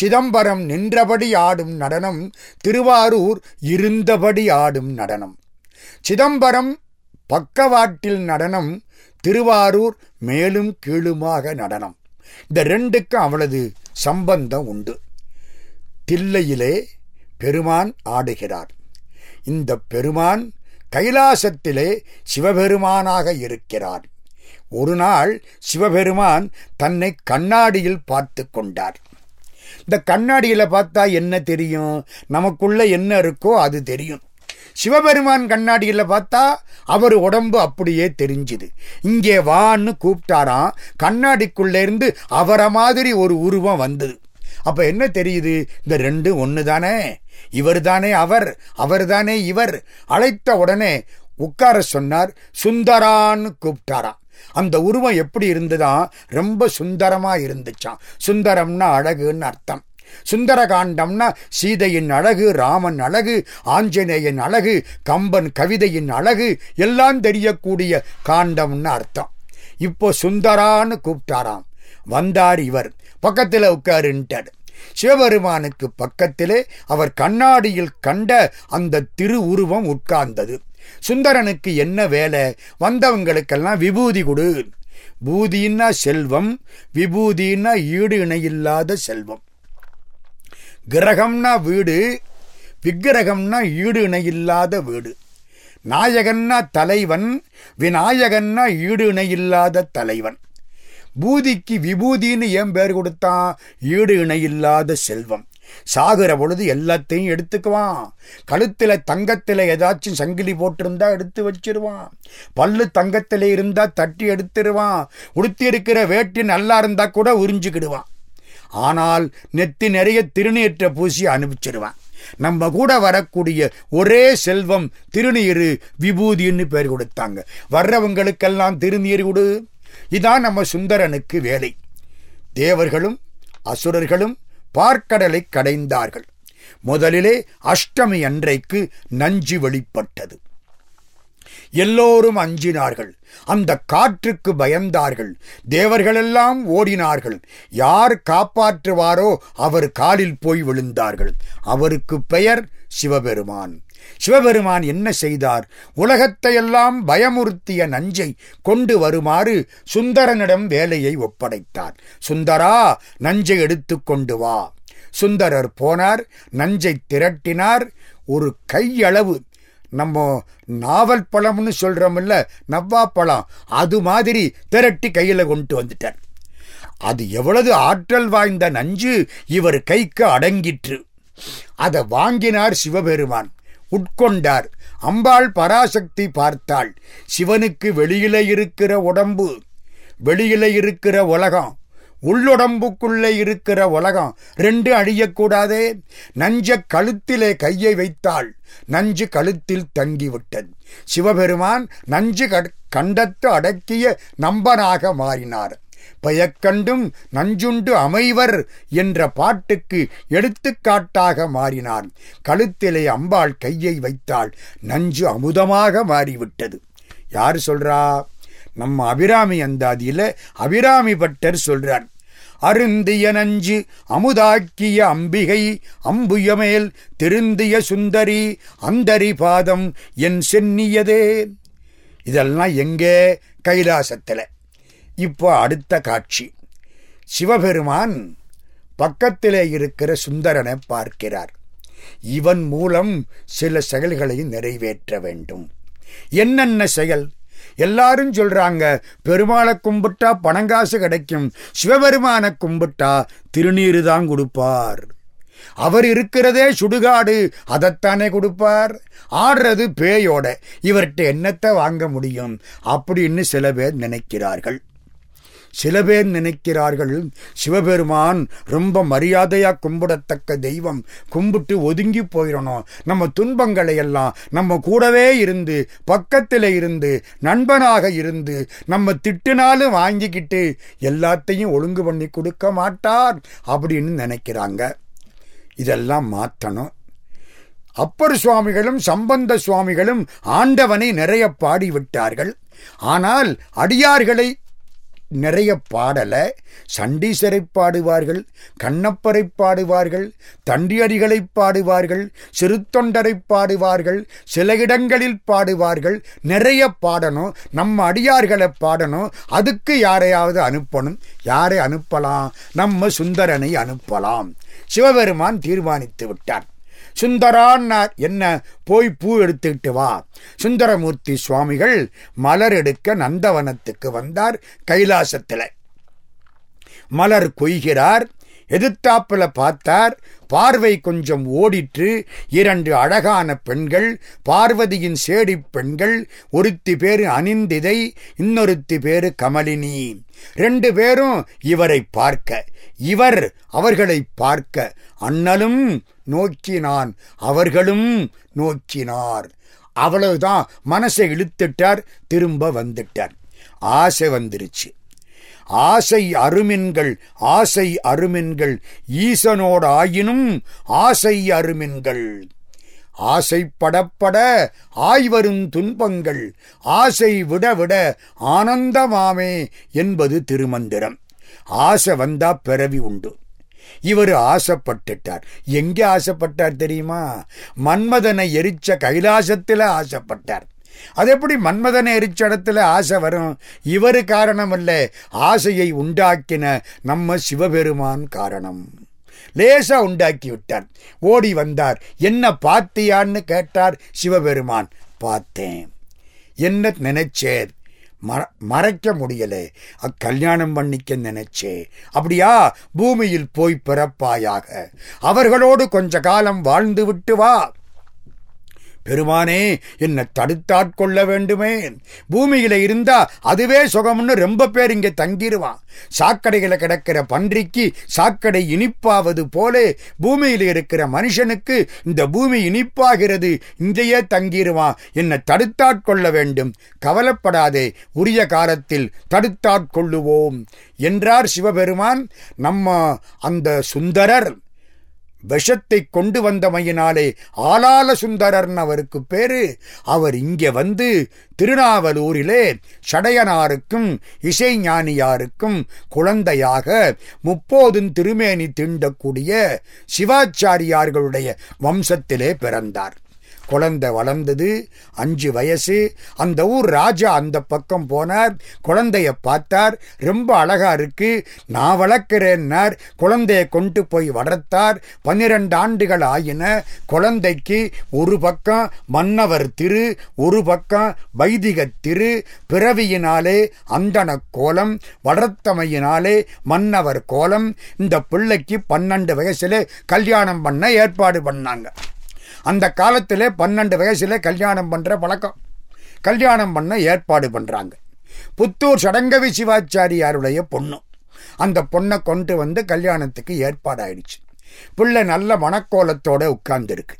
சிதம்பரம் நின்றபடி ஆடும் நடனம் திருவாரூர் இருந்தபடி ஆடும் நடனம். சிதம்பரம் பக்கவாட்டில் நடனம் திருவாரூர் மேலும் கீழுமாக நடனம். இந்த ரெண்டுக்கும் அவளது சம்பந்தம் உண்டு. தில்லையிலே பெருமான் ஆடுகிறார். இந்த பெருமான் கைலாசத்திலே சிவபெருமானாக இருக்கிறார். ஒரு நாள் சிவபெருமான் தன்னை கண்ணாடியில் பார்த்து கொண்டார். இந்த கண்ணாடியில் பார்த்தா என்ன தெரியும்? நமக்குள்ள என்ன இருக்கோ அது தெரியும். சிவபெருமான் கண்ணாடியில் பார்த்தா அவர் உடம்பு அப்படியே தெரிஞ்சுது. இங்கே வான்னு கூப்பிட்டாராம். கண்ணாடிக்குள்ளேருந்து அவரை மாதிரி ஒரு உருவம் வந்தது. அப்போ என்ன தெரியுது? இந்த ரெண்டு ஒன்று தானே இவர் தானே அவர் அவர் தானே இவர். அழைத்த உடனே உட்கார சொன்னார். சுந்தரான்னு கூப்பிட்டாராம். அந்த உருவம் எப்படி இருந்ததா? ரொம்ப சுந்தரமா இருந்துச்சான் சுந்தரம்னா அழகுன்னு அர்த்தம். சுந்தர காண்டம்னா சீதையின் அழகு ராமன் அழகு ஆஞ்சநேயன் அழகு கம்பன் கவிதையின் அழகு எல்லாம் தெரியக்கூடிய காண்டம்னு அர்த்தம். இப்போ சுந்தரான்னு கூப்பிட்டாராம். வந்தார் இவர். பக்கத்தில் உட்காருன்ட்டார். சிவபெருமானுக்கு பக்கத்திலே அவர் கண்ணாடியில் கண்ட அந்த திரு உருவம் உட்கார்ந்தது. சுந்தரனுக்கு என்ன வேலை? வந்தவங்களுக்கெல்லாம் விபூதி கொடு. பூதின்னா செல்வம் விபூதின்னா ஈடு இணையில்லாத செல்வம். கிரகம்னா வீடு விக்கிரகம்னா ஈடு இணையில்லாத வீடு. நாயகன்னா தலைவன் விநாயகன்னா ஈடு இணையில்லாத தலைவன். பூதிக்கு விபூதின்னு ஏன் பேர் கொடுத்தான்? ஈடு இணையில்லாத செல்வம். சாகுற பொழுது எல்லாத்தையும் எடுத்துக்குவான். கழுத்தில் தங்கத்தில் ஏதாச்சும் சங்கிலி போட்டிருந்தா எடுத்து வச்சிருவான். பல்லு தங்கத்தில் இருந்தா தட்டி எடுத்துருவான். உடுத்தி இருக்கிற வேட்டி நல்லா இருந்தா கூட உறிஞ்சுக்கிடுவான். ஆனால் நெத்தி நிறைய திருநீற்ற பூசி அனுப்பிச்சிருவான். நம்ம கூட வரக்கூடிய ஒரே செல்வம் திருநீரு விபூதின்னு பேர் கொடுத்தாங்க. வர்றவங்களுக்கெல்லாம் திருநீர் கொடு. இதான் நம்ம சுந்தரனுக்கு வேலை. தேவர்களும் அசுரர்களும் பார்க்கடலை கடைந்தார்கள். முதலிலே அஷ்டமி அன்றைக்கு நஞ்சு வெளிப்பட்டது. எல்லோரும் அஞ்சினார்கள். அந்த காற்றுக்கு பயந்தார்கள். தேவர்களெல்லாம் ஓடினார்கள். யார் காப்பாற்றுவாரோ அவர் காலில் போய் விழுந்தார்கள். அவருக்கு பெயர் சிவபெருமான். சிவபெருமான் என்ன செய்தார்? உலகத்தையெல்லாம் பயமுறுத்திய நஞ்சை கொண்டு வருமாறு சுந்தரனிடம் வேலையை ஒப்படைத்தார். சுந்தரா நஞ்சை எடுத்து கொண்டு வா. சுந்தரர் போனார் நஞ்சை திரட்டினார். ஒரு கையளவு நம்ம நாவல் பழம்னு சொல்றோம்ல நவ்வா பழம் அது மாதிரி திரட்டி கையில கொண்டு வந்துட்டார். அது எவ்வளவு ஆற்றல் வாய்ந்த நஞ்சு இவர் கைக்கு அடங்கிற்று. அதை வாங்கினார் சிவபெருமான். உட்கொண்டார். அம்பாள் பராசக்தி பார்த்தாள். சிவனுக்கு வெளியில இருக்கிற உடம்பு வெளியில இருக்கிற உலகம் உள்ளுடம்புக்குள்ளே இருக்கிற உலகம் ரெண்டு அழியக்கூடாதே? நஞ்ச கழுத்திலே கையை வைத்தாள். நஞ்சு கழுத்தில் தங்கிவிட்டது. சிவபெருமான் நஞ்சு கண்டத்து அடக்கிய நம்பனாக மாறினார். பயக்கண்டும் நஞ்சுண்டு அமைவர் என்ற பாட்டுக்கு எடுத்துக்காட்டாக மாறினார் கழுத்திலே அம்பாள் கையை வைத்தாள். நஞ்சு அமுதமாக மாறிவிட்டது. யார் சொல்றா? நம்ம அபிராமி அந்தாதியில அபிராமி பட்டர் சொல்றார். அருந்திய நஞ்சு அமுதாக்கிய அம்பிகை அம்புயமேல் திருந்திய சுந்தரி அந்தரி பாதம் என் சென்னியதே. இதெல்லாம் எங்கே? கைலாசத்தில். இப்போ அடுத்த காட்சி. சிவபெருமான் பக்கத்திலே இருக்கிற சுந்தரனை பார்க்கிறார். இவன் மூலம் சில செயல்களை நிறைவேற்ற வேண்டும். என்னென்ன செயல்? எல்லாரும் சொல்றாங்க பெருமாளை கும்பிட்டா பணங்காசு கிடைக்கும் சிவபெருமானை கும்பிட்டா திருநீரு தான் கொடுப்பார். அவர் இருக்கிறதே சுடுகாடு அதைத்தானே கொடுப்பார். ஆடுறது பேயோட இவர்கிட்ட என்னத்தை வாங்க முடியும்? அப்படின்னு சில பேர் நினைக்கிறார்கள். சில பேர் நினைக்கிறார்கள் சிவபெருமான் ரொம்ப மரியாதையா கும்பிடத்தக்க தெய்வம். கும்பிட்டு ஒதுங்கி போயிடணும் நம்ம துன்பங்களை எல்லாம் நம்ம கூடவே இருந்து பக்கத்தில் இருந்து நண்பனாக இருந்து நம்ம திட்டுனாலும் வாங்கிக்கிட்டு எல்லாத்தையும் ஒழுங்கு பண்ணி கொடுக்க மாட்டார். அப்படின்னு நினைக்கிறாங்க. இதெல்லாம் மாற்றணும். அப்பர் சுவாமிகளும் சம்பந்த சுவாமிகளும் ஆண்டவனை நிறைய பாடிவிட்டார்கள். ஆனால் அடியார்களை நிறைய பாடலை சண்டீசரை பாடுவார்கள் கண்ணப்பரை பாடுவார்கள் தண்டியடிகளை பாடுவார்கள் சிறுத்தொண்டரை பாடுவார்கள் சில இடங்களில் பாடுவார்கள். நிறைய பாடணும் நம்ம அடியார்களை பாடணும் அதுக்கு யாரையாவது அனுப்பணும். யாரை அனுப்பலாம்? நம்ம சுந்தரனை அனுப்பலாம். சிவபெருமான் தீர்மானித்து விட்டார். சுந்தரான்னார் என்ன? போய் பூ எடுத்துக்கிட்டு வா. சுந்தரமூர்த்தி சுவாமிகள் மலர் எடுக்க நந்தவனத்துக்கு வந்தார் கைலாசத்தில். மலர் கொய்கிறார் எதிர்த்தாப்புல பார்த்தார் பார்வை கொஞ்சம் ஓடிற்று இரண்டு அழகான பெண்கள் பார்வதியின் சேடி பெண்கள் ஒருத்தி பேரு அனிந்திதை இன்னொருத்தி பேரு கமலினி. ரெண்டு பேரும் இவரை பார்க்க இவர் அவர்களை பார்க்க அண்ணலும் நோக்கினான். அவர்களும் நோக்கினார். அவ்வளவுதான் மனசை இழுத்துட்டார் திரும்ப வந்துட்டார். ஆசை வந்துருச்சு. ஆசை அருமின்கள் ஆசை அருமின்கள் ஈசனோடு ஆயினும் ஆசை அருமின்கள். ஆசைப்படப்பட ஆய்வரும் துன்பங்கள் ஆசை விட விட ஆனந்தமாமே என்பது திருமந்திரம். ஆசை வந்தா பிறவி உண்டு. இவர் ஆசைப்பட்டுட்டார். எங்கே ஆசைப்பட்டார் தெரியுமா? மன்மதனை எரிச்ச கைலாசத்தில் ஆசைப்பட்டார். அது எப்படி மன்மதனை எரிச்ச இடத்துல ஆசை வரும்? இவர் காரணம் அல்ல ஆசையை உண்டாக்கின நம்ம சிவபெருமான் காரணம். லேசா உண்டாக்கி விட்டார் ஓடி வந்தார். என்ன பார்த்தியான்னு கேட்டார் சிவபெருமான். பார்த்தேன். என்ன நினைச்சேன் மற மறைக்க முடியலே. அக்கல்யாணம் பண்ணிக்க நினைச்சே. அப்படியா? பூமியில் போய் பிறப்பாயாக. அவர்களோடு கொஞ்ச காலம் வாழ்ந்து விட்டு வா. பெருமானே என்னை தடுத்தாட்கொள்ள வேண்டுமே. பூமியில இருந்தா அதுவே சுகம்னு ரொம்ப பேர் இங்க தங்கிடுவான் சாக்கடைகளை கிடக்கிற பன்றிக்கு சாக்கடை இனிப்பாவது போலே பூமியில் இருக்கிற மனுஷனுக்கு இந்த பூமி இனிப்பாகிறது இங்கேயே தங்கிடுவான் என்னை தடுத்தாட்கொள்ள வேண்டும். கவலைப்படாதே உரிய காலத்தில் தடுத்தாட்கொள்ளுவோம் என்றார் சிவபெருமான். நம்ம அந்த சுந்தரர் விஷத்தை கொண்டு வந்தமையினாலே ஆலால சுந்தரர்னு அவருக்கு பேரு. அவர் இங்கே வந்து திருநாவலூரிலே சடையனாருக்கும் இசைஞானியாருக்கும் குழந்தையாக முப்போதும் திருமேனி தீண்டக்கூடிய சிவாச்சாரியார்களுடைய வம்சத்திலே பிறந்தார். குழந்தை வளர்ந்தது அஞ்சு வயசு. அந்த ஊர் ராஜா அந்த பக்கம் போனார் குழந்தைய பார்த்தார். ரொம்ப அழகா இருக்கு நான் வளர்க்கிறேன்னார். குழந்தைய கொண்டு போய் வளர்த்தார். பன்னிரண்டு ஆண்டுகள் ஆகின குழந்தைக்கு ஒரு பக்கம் மன்னவர் திரு ஒரு பக்கம் வைதிக திரு. பிறவியினாலே அந்தன கோலம் வளர்த்தமையினாலே மன்னவர் கோலம். இந்த பிள்ளைக்கு பன்னெண்டு வயசுல கல்யாணம் பண்ண ஏற்பாடு பண்ணாங்க. அந்த காலத்தில் பன்னெண்டு வயசுல கல்யாணம் பண்ற பழக்கம். கல்யாணம் பண்ண ஏற்பாடு பண்றாங்க. புத்தூர் சடங்கவி சிவாச்சாரியாருடைய பொண்ணு. அந்த பொண்ணை கொண்டு வந்து கல்யாணத்துக்கு ஏற்பாடாயிடுச்சு. பிள்ளை நல்ல மனக்கோலத்தோட உட்கார்ந்துருக்கு.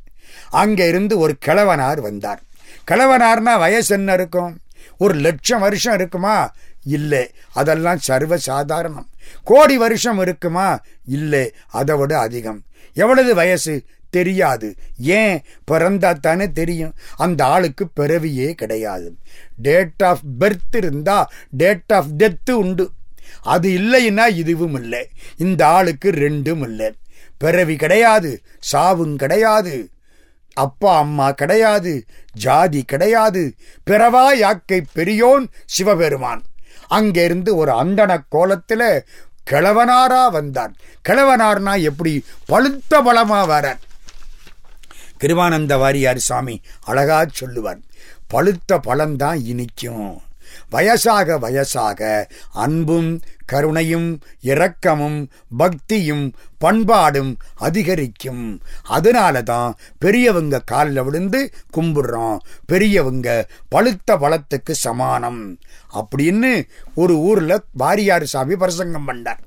அங்கே இருந்து ஒரு கிழவனார் வந்தார். கிழவனார்னா வயசு என்ன இருக்கும்? ஒரு லட்சம் வருஷம் இருக்குமா? இல்லை. அதெல்லாம் சர்வ சாதாரணம் கோடி வருஷம் இருக்குமா? இல்லை. அதை விட அதிகம். எவ்வளவு வயசு? தெரியாது. ஏன்? பிறந்தா தானே தெரியும். அந்த ஆளுக்கு பிறவியே கிடையாது. டேட் ஆஃப் பர்த் இருந்தா டேட் ஆஃப் டெத்து உண்டு. அது இல்லைன்னா இதுவும் இல்லை. இந்த ஆளுக்கு ரெண்டும் இல்லை. பிறவி கிடையாது சாவும் கிடையாது அப்பா அம்மா கிடையாது ஜாதி கிடையாது. பிறவா யாக்கை பெரியோன் சிவபெருமான். அங்கிருந்து ஒரு அந்தன கோலத்தில் கிழவனாரா வந்தான். கிழவனார்னா எப்படி? பழுத்த பலமா வரார் கிருவானந்த வாரியார் சாமி அழகா சொல்லுவார். பழுத்த பழம்தான் இனிக்கும் வயசாக வயசாக அன்பும் கருணையும் இரக்கமும் பக்தியும் பண்பாடும் அதிகரிக்கும். அதனால தான் பெரியவங்க காலில் விழுந்து கும்பிடுறோம். பெரியவங்க பழுத்த பழத்துக்கு சமானம். அப்படின்னு ஒரு ஊரில் வாரியார் சாமி பிரசங்கம் பண்ணார்.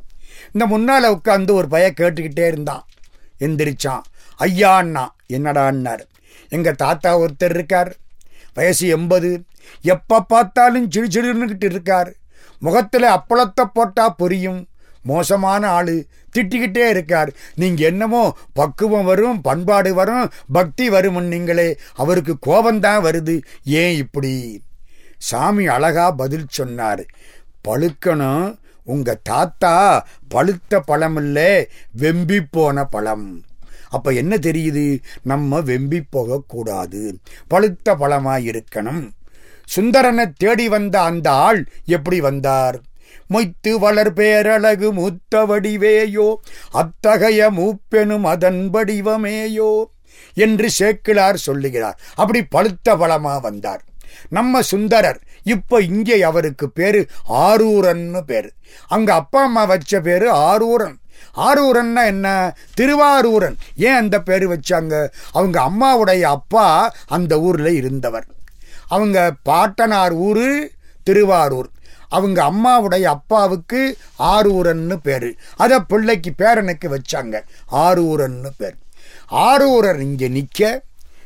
இந்த முன்னால் உட்காந்து ஒரு பைய கேட்டுக்கிட்டே இருந்தான். எந்திரிச்சான். ஐயான்னா என்னடான்னார். எங்கள் தாத்தா ஒருத்தர் இருக்கார். வயசு எண்பது. எப்போ பார்த்தாலும் சிடு சிடுன்னுக்கிட்டு இருக்கார். முகத்தில் அப்பளத்தை போட்டால் பொரியும். மோசமான ஆளு. திட்டிக்கிட்டே இருக்கார். நீங்க என்னமோ பக்குவம் வரும் பண்பாடு வரும் பக்தி வரும் நீங்களே. அவருக்கு கோபந்தான் வருது. ஏன் இப்படி? சாமி அழகா பதில் சொன்னார். பழுக்கணும். உங்க தாத்தா பழுத்த பழம் வெம்பி போன பழம். அப்ப என்ன தெரியுது? நம்ம வெம்பி போகக்கூடாது பழுத்த பழமாயிருக்கணும் சுந்தரனை தேடி வந்த அந்த ஆள் எப்படி வந்தார்? மொய்த்து வளர் பேரழகு மூத்த வடிவேயோ அத்தகைய மூப்பெனும் அதன் வடிவமேயோ என்று சேக்கிழார் சொல்லுகிறார். அப்படி பழுத்த பழமா வந்தார். நம்ம சுந்தரர் இப்ப இங்கே அவருக்கு பேரு ஆரூரன்னு பேரு. அங்க அப்பா அம்மா வச்ச பேரு ஆரூரன். ஆரூரன்னா என்ன? திருவாரூரன். ஏன் அந்த பேர் வச்சாங்க? அவங்க அம்மாவுடைய அப்பா அந்த ஊரில் இருந்தவர். அவங்க பாட்டனார் ஊர் திருவாரூர். அவங்க அம்மாவுடைய அப்பாவுக்கு ஆரூரன்னு பேர். அதை பிள்ளைக்கு பேரனுக்கு வச்சாங்க. ஆரூரன்னு பேர். ஆரூரர் இங்கே நிற்க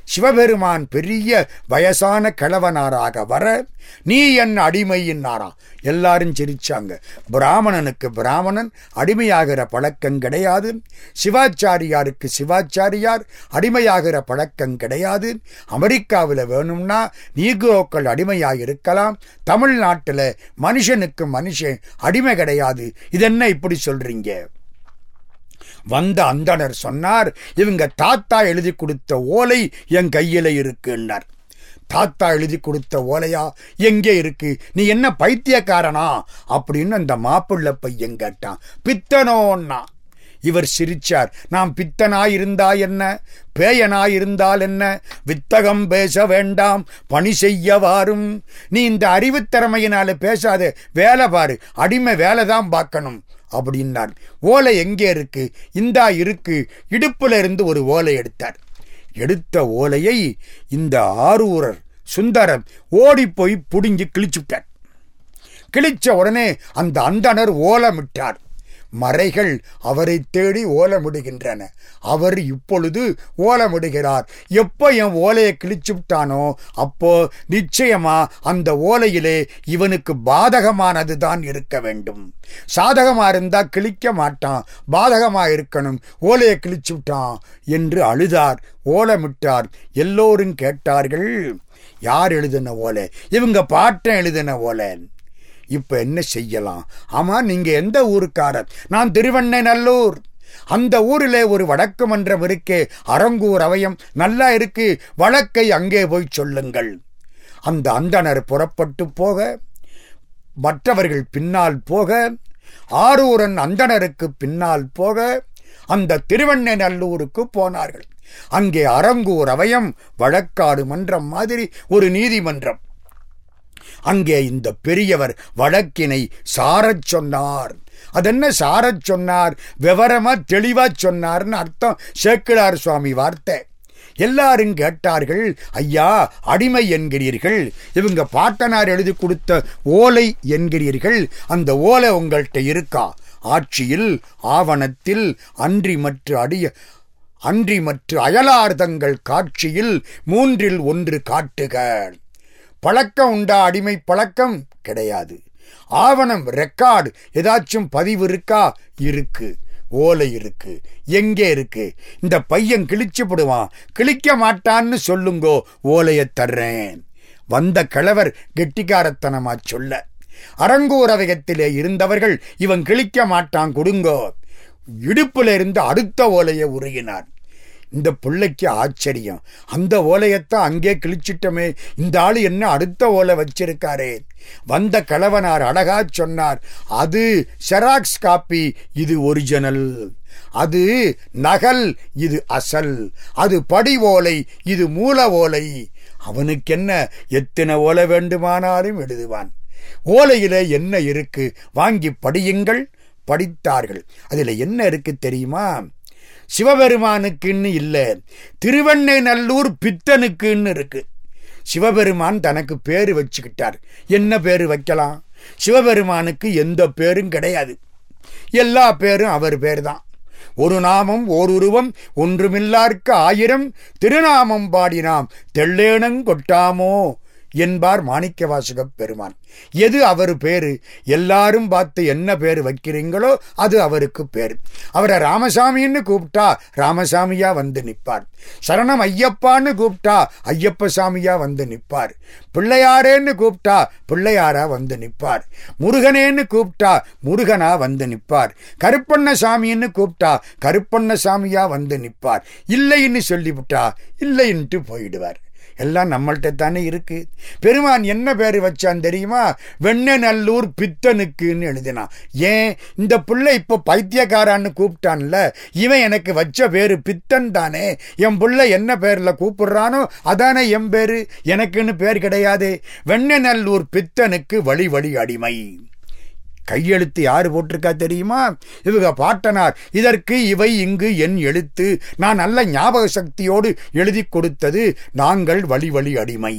சிவபெருமான் பெரிய வயசான கிழவனாராக வர நீ என் அடிமையின்னாரா எல்லாரும் சிரிச்சாங்க. பிராமணனுக்கு பிராமணன் அடிமையாகிற பழக்கம் கிடையாது. சிவாச்சாரியாருக்கு சிவாச்சாரியார் அடிமையாகிற பழக்கம் கிடையாது. அமெரிக்காவில் வேணும்னா நீக்ரோக்கள் அடிமையாக இருக்கலாம் தமிழ்நாட்டில் மனுஷனுக்கு மனுஷன் அடிமை கிடையாது. இதென்ன இப்படி சொல்றீங்க? வந்த அந்தனர் சொன்னார் இவங்க தாத்தா எழுதி கொடுத்த ஓலை என் கையில இருக்குன்னார் தாத்தா எழுதி கொடுத்த ஓலையா? எங்கே இருக்கு? நீ என்ன பைத்தியக்காரனா? அப்படின்னு அந்த மாப்பிள்ள பையன் கேட்டான். பித்தனோன்னா. இவர் சிரிச்சார். நாம் பித்தனாயிருந்தா என்ன? பேயனாயிருந்தால் என்ன? வித்தகம் பேச வேண்டாம் பணி செய்ய வாரும். நீ இந்த அறிவுத்திறமையினால பேசாத வேலை பாரு. அடிமை வேலை தான் பார்க்கணும். அப்படின்னார் ஓலை எங்கே இருக்கு? இந்தா இருக்கு. இடுப்புல இருந்து ஒரு ஓலை எடுத்தார். எடுத்த ஓலையை இந்த ஆரூரர் சுந்தரர் ஓடி போய் புடுங்கி கிழிச்சுட்டார் கிழிச்ச உடனே அந்த அந்தனர் ஓலமிட்டார். மறைகள் அவரை தேடி ஓலமிடுகின்றன. அவர் இப்பொழுது ஓலமிடுகிறார். எப்போ என் ஓலையை கிழிச்சு விட்டானோ அப்போ நிச்சயமா அந்த ஓலையிலே இவனுக்கு பாதகமானது தான் இருக்க வேண்டும். சாதகமா இருந்தா கிழிக்க மாட்டான். பாதகமா இருக்கணும். ஓலையை கிழிச்சு விட்டான் என்று அழுதார் ஓலமிட்டார். எல்லோரும் கேட்டார்கள் யார் எழுதின ஓலை? இவங்க பாட்டன் எழுதின ஓலை. இப்போ என்ன செய்யலாம்? ஆமாம் நீங்கள் எந்த ஊருக்காரர்? நான் திருவண்ணைநல்லூர் அந்த ஊரிலே ஒரு வடக்கு மன்றம் இருக்கே அரங்கூர் அவயம். நல்லா இருக்கு. வழக்கை அங்கே போய் சொல்லுங்கள். அந்த அந்தனர் புறப்பட்டு போக மற்றவர்கள் பின்னால் போக ஆரூரன் அந்தனருக்கு பின்னால் போக அந்த திருவண்ணநல்லூருக்கு போனார்கள். அங்கே அரங்கூர் அவயம் வழக்காடு மன்றம் மாதிரி ஒரு நீதிமன்றம். அங்கே இந்த பெரியவர் வழக்கினை சாரச் சொன்னார். அதென்ன சாரச் சொன்னார்? விவரமா தெளிவா சொன்னார்னு அர்த்தம் சேக்கிழார் சுவாமி வார்த்தை. எல்லாரும் கேட்டார்கள் ஐயா அடிமை என்கிறீர்கள். இவங்க பாட்டனார் எழுதி கொடுத்த ஓலை என்கிறீர்கள். அந்த ஓலை உங்கள்கிட்ட இருக்கா? ஆட்சியில் ஆவணத்தில் அன்றி மற்ற அடிய அன்றி மற்ற அயலார்தங்கள் காட்சியில் மூன்றில் ஒன்று காட்டுக. பழக்கம் உண்டா அடிமை பழக்கம்? கிடையாது. ஆவணம் ரெக்கார்டு ஏதாச்சும் பதிவு இருக்கா? இருக்கு. ஓலை இருக்கு. எங்கே இருக்கு? இந்த பையன் கிழிச்சுப்படுவான் கிழிக்க மாட்டான்னு சொல்லுங்கோ ஓலையை தர்றேன். வந்த கிழவர் கெட்டிக்காரத்தனமா சொல்ல அரங்கூரவயத்திலே இருந்தவர்கள் இவன் கிழிக்க மாட்டான் கொடுங்கோ. இடுப்புல இருந்து அடுத்த ஓலையை உருகினான் இந்த பிள்ளைக்கு ஆச்சரியம். அந்த ஓலையத்தான் அங்கே கிழிச்சிட்டோமே. இந்த ஆள் என்ன அடுத்த ஓலை வச்சிருக்காரே? வந்த கலவனார் அழகா சொன்னார் அது செராக்ஸ் காப்பி இது ஒரிஜினல். அது நகல் இது அசல். அது படி ஓலை இது மூல ஓலை. அவனுக்கு என்ன எத்தனை ஓலை வேண்டுமானாலும் எழுதுவான். ஓலையில என்ன இருக்கு? வாங்கி படியுங்கள். படித்தார்கள். அதில் என்ன இருக்கு தெரியுமா? சிவபெருமானுக்குன்னு இல்லை. திருவெண்ணை நல்லூர் பித்தனுக்குன்னு இருக்கு. சிவபெருமான் தனக்கு பேரு வச்சுக்கிட்டார். என்ன பேரு வைக்கலாம்? சிவபெருமானுக்கு எந்த பேரும் கிடையாது. எல்லா பேரும் அவர் பேர் தான் ஒரு நாமம் ஓருருவம் ஒன்றுமில்லார்க்கு ஆயிரம் திருநாமம் பாடினாம். தெள்ளேனங் கொட்டாமோ? என்பார் மாணிக்க வாசகப் பெருமான். எது அவர் பேரு? எல்லாரும் பார்த்து என்ன பேர் வைக்கிறீங்களோ அது அவருக்கு பேர். அவரை ராமசாமின்னு கூப்பிட்டா ராமசாமியா வந்து நிற்பார். சரணம் ஐயப்பான்னு கூப்பிட்டா ஐயப்ப சாமியா வந்து நிற்பார். பிள்ளையாரேன்னு கூப்பிட்டா பிள்ளையாரா வந்து நிற்பார். முருகனேன்னு கூப்பிட்டா முருகனா வந்து நிற்பார். கருப்பண்ண சாமின்னு கூப்பிட்டா கருப்பண்ண சாமியா வந்து நிற்பார். இல்லைன்னு சொல்லிவிட்டா இல்லைன்ட்டு போயிடுவார். எல்லாம் நம்மள்கிட்ட தானே இருக்கு. பெருமான் என்ன பேர் வச்சான் தெரியுமா? வெண்ணநல்லூர் பித்தனுக்குன்னு எழுதினான். ஏன்? இந்த பிள்ளை இப்போ பைத்தியக்காரான்னு கூப்பிட்டான்ல. இவன் எனக்கு வச்ச பேர் பித்தன் தானே. என் பிள்ளை என்ன பேரில் கூப்பிடுறானோ அதானே என் பேர். எனக்குன்னு பேர் கிடையாது. வெண்ணநல்லூர் பித்தனுக்கு வழி வழி அடிமை. கையெழுத்து யாரு போட்டிருக்கா தெரியுமா? இவங்க பாட்டனார். இதற்கு இவை இங்கு என் எழுத்து. நான் நல்ல ஞாபக சக்தியோடு எழுதி கொடுத்தது நாங்கள் வழி வழி அடிமை.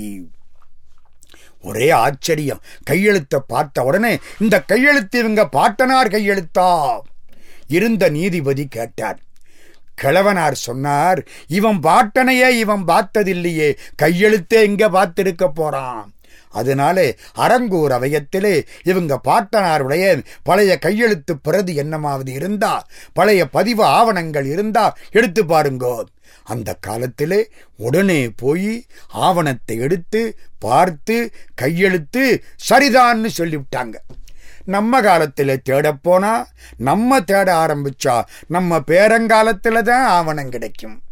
ஒரே ஆச்சரியம். கையெழுத்தை பார்த்த உடனே இந்த கையெழுத்து இவங்க பாட்டனார் கையெழுத்தா? இருந்த நீதிபதி கேட்டார். கிழவனார் சொன்னார் இவன் பாட்டனையே இவன் பார்த்ததில்லையே. கையெழுத்தே இங்க பார்த்திருக்க போறான். அதனாலே அரங்கூர் அவயத்திலே இவங்க பாட்டனாருடைய பழைய கையெழுத்து பிரதி என்னமாவது இருந்தா பழைய பதிவு ஆவணங்கள் இருந்தா எடுத்து பாருங்கோ. அந்த காலத்திலே உடனே போய் ஆவணத்தை எடுத்து பார்த்து கையெழுத்து சரிதான்னு சொல்லிவிட்டாங்க. நம்ம காலத்தில் தேடப்போனா நம்ம தேட ஆரம்பிச்சா நம்ம பேரங்காலத்தில் தான் ஆவணம் கிடைக்கும்.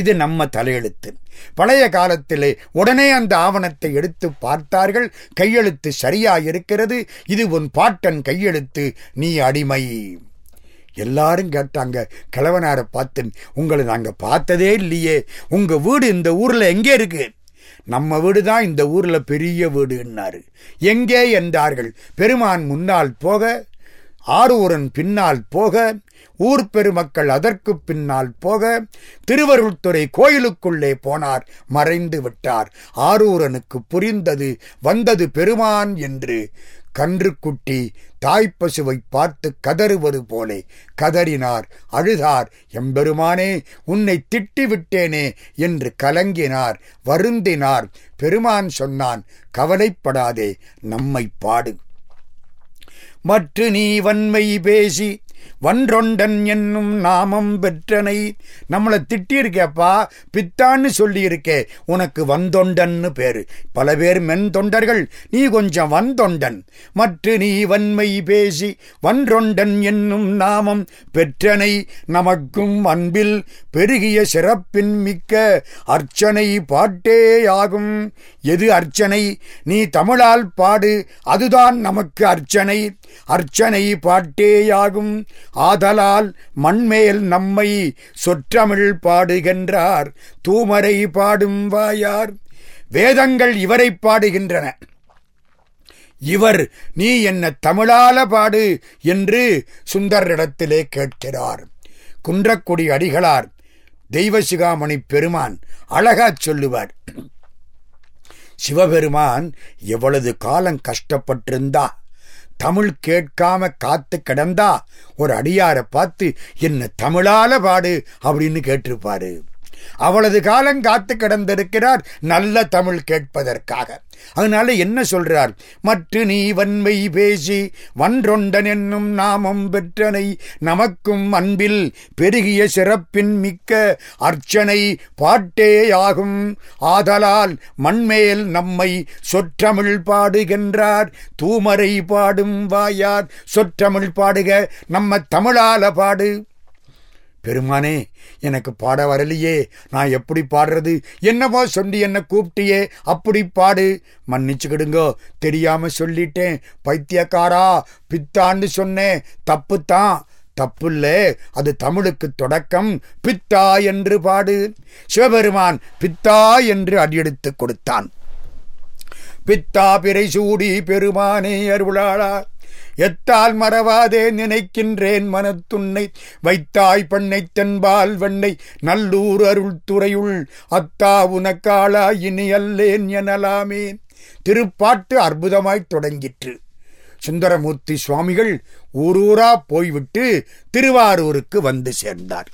இது நம்ம தலையெழுத்து. பழைய காலத்திலே உடனே அந்த ஆவணத்தை எடுத்து பார்த்தார்கள். கையெழுத்து சரியா இருக்கிறது இது உன் பாட்டன் கையெழுத்து. நீ அடிமை. எல்லாரும் கேட்டாங்க கிழவனாரை பார்த்து உங்களை நாங்கள் பார்த்ததே இல்லையே. உங்க வீடு இந்த ஊர்ல எங்கே இருக்கு? நம்ம வீடு தான் இந்த ஊர்ல பெரிய வீடுன்னாரு எங்கே? என்றார்கள். பெருமான் முன்னால் போக ஆரூரன் பின்னால் போக ஊர் பெருமக்கள் அதற்கு பின்னால் போக திருவருள்துறை கோயிலுக்குள்ளே போனார். மறைந்து விட்டார். ஆரூரனுக்கு புரிந்தது வந்தது பெருமான் என்று. கன்றுக்குட்டி தாய்ப்பசுவை பார்த்து கதறுவது போலே. கதறினார் அழுதார் எம்பெருமானே உன்னை திட்டிவிட்டேனே என்று கலங்கினார். வருந்தினார். பெருமான் சொன்னான் கவலைப்படாதே நம்மை பாடு. மற்ற நீ வன்மை பேசி வன்றொண்டன் என்னும் நாமம் பெற்றனை. நம்மளை திட்டியிருக்கேப்பா பித்தான்னு சொல்லியிருக்கே. உனக்கு வந்தொண்டன்னு பேரு. பல பேர் மென் தொண்டர்கள் நீ கொஞ்சம் வந்தொண்டன். மற்ற நீ வன்மை பேசி வன்றொண்டன் என்னும் நாமம் பெற்றனை. நமக்கும் அன்பில் பெருகிய சிறப்பின் மிக்க அர்ச்சனை பாட்டேயாகும். எது அர்ச்சனை? நீ தமிழால் பாடு அதுதான் நமக்கு அர்ச்சனை. அர்ச்சனை பாட்டேயாகும். ஆதலால் மண்மேல் நம்மை சொற்றமிழ் பாடுகின்றார். தூமரை பாடும் வாயார். வேதங்கள் இவரை பாடுகின்றன. இவர் நீ என்ன தமிழால பாடு என்று சுந்தரிடத்திலே கேட்கிறார். குன்றக்குடி அடிகளார் தெய்வசிகாமணி பெருமான் அழகாச் சொல்லுவார். சிவபெருமான் எவ்வளவு காலம் கஷ்டப்பட்டிருந்தா தமிழ் கேட்காம காத்து கிடந்தா ஒரு அடியாரை பார்த்து என்ன தமிழால பாடு? அப்படின்னு கேட்டிருப்பாரு. அவளது காலம் காத்து கிடந்திருக்கிறார். நல்ல தமிழ் கேட்பதற்காக. அதனால என்ன சொல்றார்? மற்ற நீ வன்மை பேசி வன்றொண்டன் என்னும் நாமம் பெற்றனை நமக்கும் அன்பில் பெருகிய சிறப்பின் மிக்க அர்ச்சனை பாட்டேயாகும். ஆதலால் மண்மேல் நம்மை சொற்றமிழ் பாடுகின்றார். தூமரை பாடும் வாயார் சொற்றமிழ் பாடுக நம்ம தமிழால பாடு. பெருமானே எனக்கு பாட வரலையே. நான் எப்படி பாடுறது? என்னமோ சொல்லி என்ன கூப்பிட்டியே? அப்படி பாடு. மன்னிச்சுக்கிடுங்கோ. தெரியாம சொல்லிட்டேன். பைத்தியக்காரா பித்தான்னு சொன்னேன். தப்புத்தான். தப்புல்ல. அது தமிழுக்கு தொடக்கம். பித்தா என்று பாடு. சிவபெருமான் பித்தா என்று அடியெடுத்து கொடுத்தான். பித்தா பிறை சூடி பெருமானே அருளாளார் எத்தால் மறவாதே நினைக்கின்றேன் மனத்துன்னை. வைத்தாய் பண்ணை தென்பால் வெண்ணை நல்லூர் அருள் துறையுள் அத்தா உனக்காளா இனி அல்லேன் எனலாமே. திருப்பாட்டு அற்புதமாய் தொடங்கிற்று. சுந்தரமூர்த்தி சுவாமிகள் ஊரூரா போய்விட்டு திருவாரூருக்கு வந்து சேர்ந்தார்.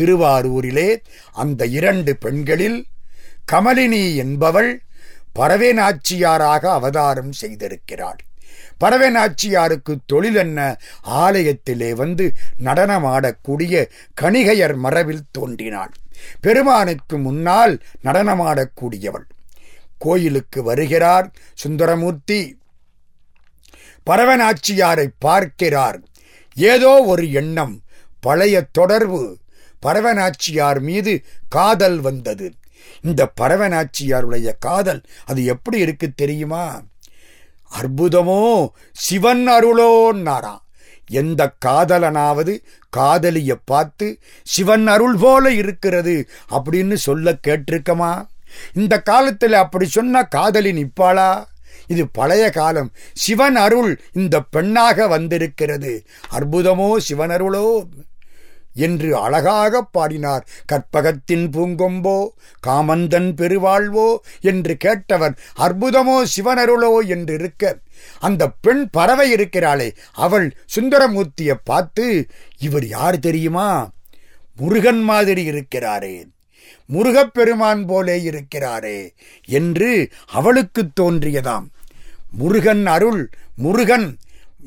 திருவாரூரிலே அந்த இரண்டு பெண்களில் கமலினி என்பவள் பறவை நாச்சியாராக அவதாரம் செய்திருக்கிறாள். பறவை நாச்சியாருக்கு தொழில் என்ன ஆலயத்திலே வந்து நடனமாடக்கூடிய கணிகையர் மரபில் தோன்றினாள். பெருமானுக்கு முன்னால் நடனமாடக்கூடியவள். கோயிலுக்கு வருகிறார் சுந்தரமூர்த்தி. பரவநாச்சியாரை பார்க்கிறார். ஏதோ ஒரு எண்ணம் பழைய தொடர்பு. பரவநாச்சியார் மீது காதல் வந்தது. இந்த பரவநாச்சியாருடைய காதல் அது எப்படி இருக்கு தெரியுமா? அற்புதமோ சிவன் அருளோன்னாரா. எந்த காதலனாவது காதலிய பார்த்து சிவன் அருள் போல இருக்கிறது அப்படின்னு சொல்ல கேட்டிருக்கமா? இந்த காலத்தில் அப்படி சொன்னா காதலி நிப்பாளா? இது பழைய காலம். சிவன் அருள் இந்த பெண்ணாக வந்திருக்கிறது. அற்புதமோ சிவன் அருளோ? என்று அழகாக பாடினார். கற்பகத்தின் பூங்கொம்போ காமந்தன் பெருவாழ்வோ என்று கேட்டவர் அற்புதமோ சிவனருளோ என்று இருக்க அந்த பெண் பறவை இருக்கிறாளே அவள் சுந்தரமூர்த்தியை பார்த்து இவர் யார் தெரியுமா? முருகன் மாதிரி இருக்கிறாரே முருகப்பெருமான் போலே இருக்கிறாரே என்று அவளுக்கு தோன்றியதாம். முருகன் அருள் முருகன்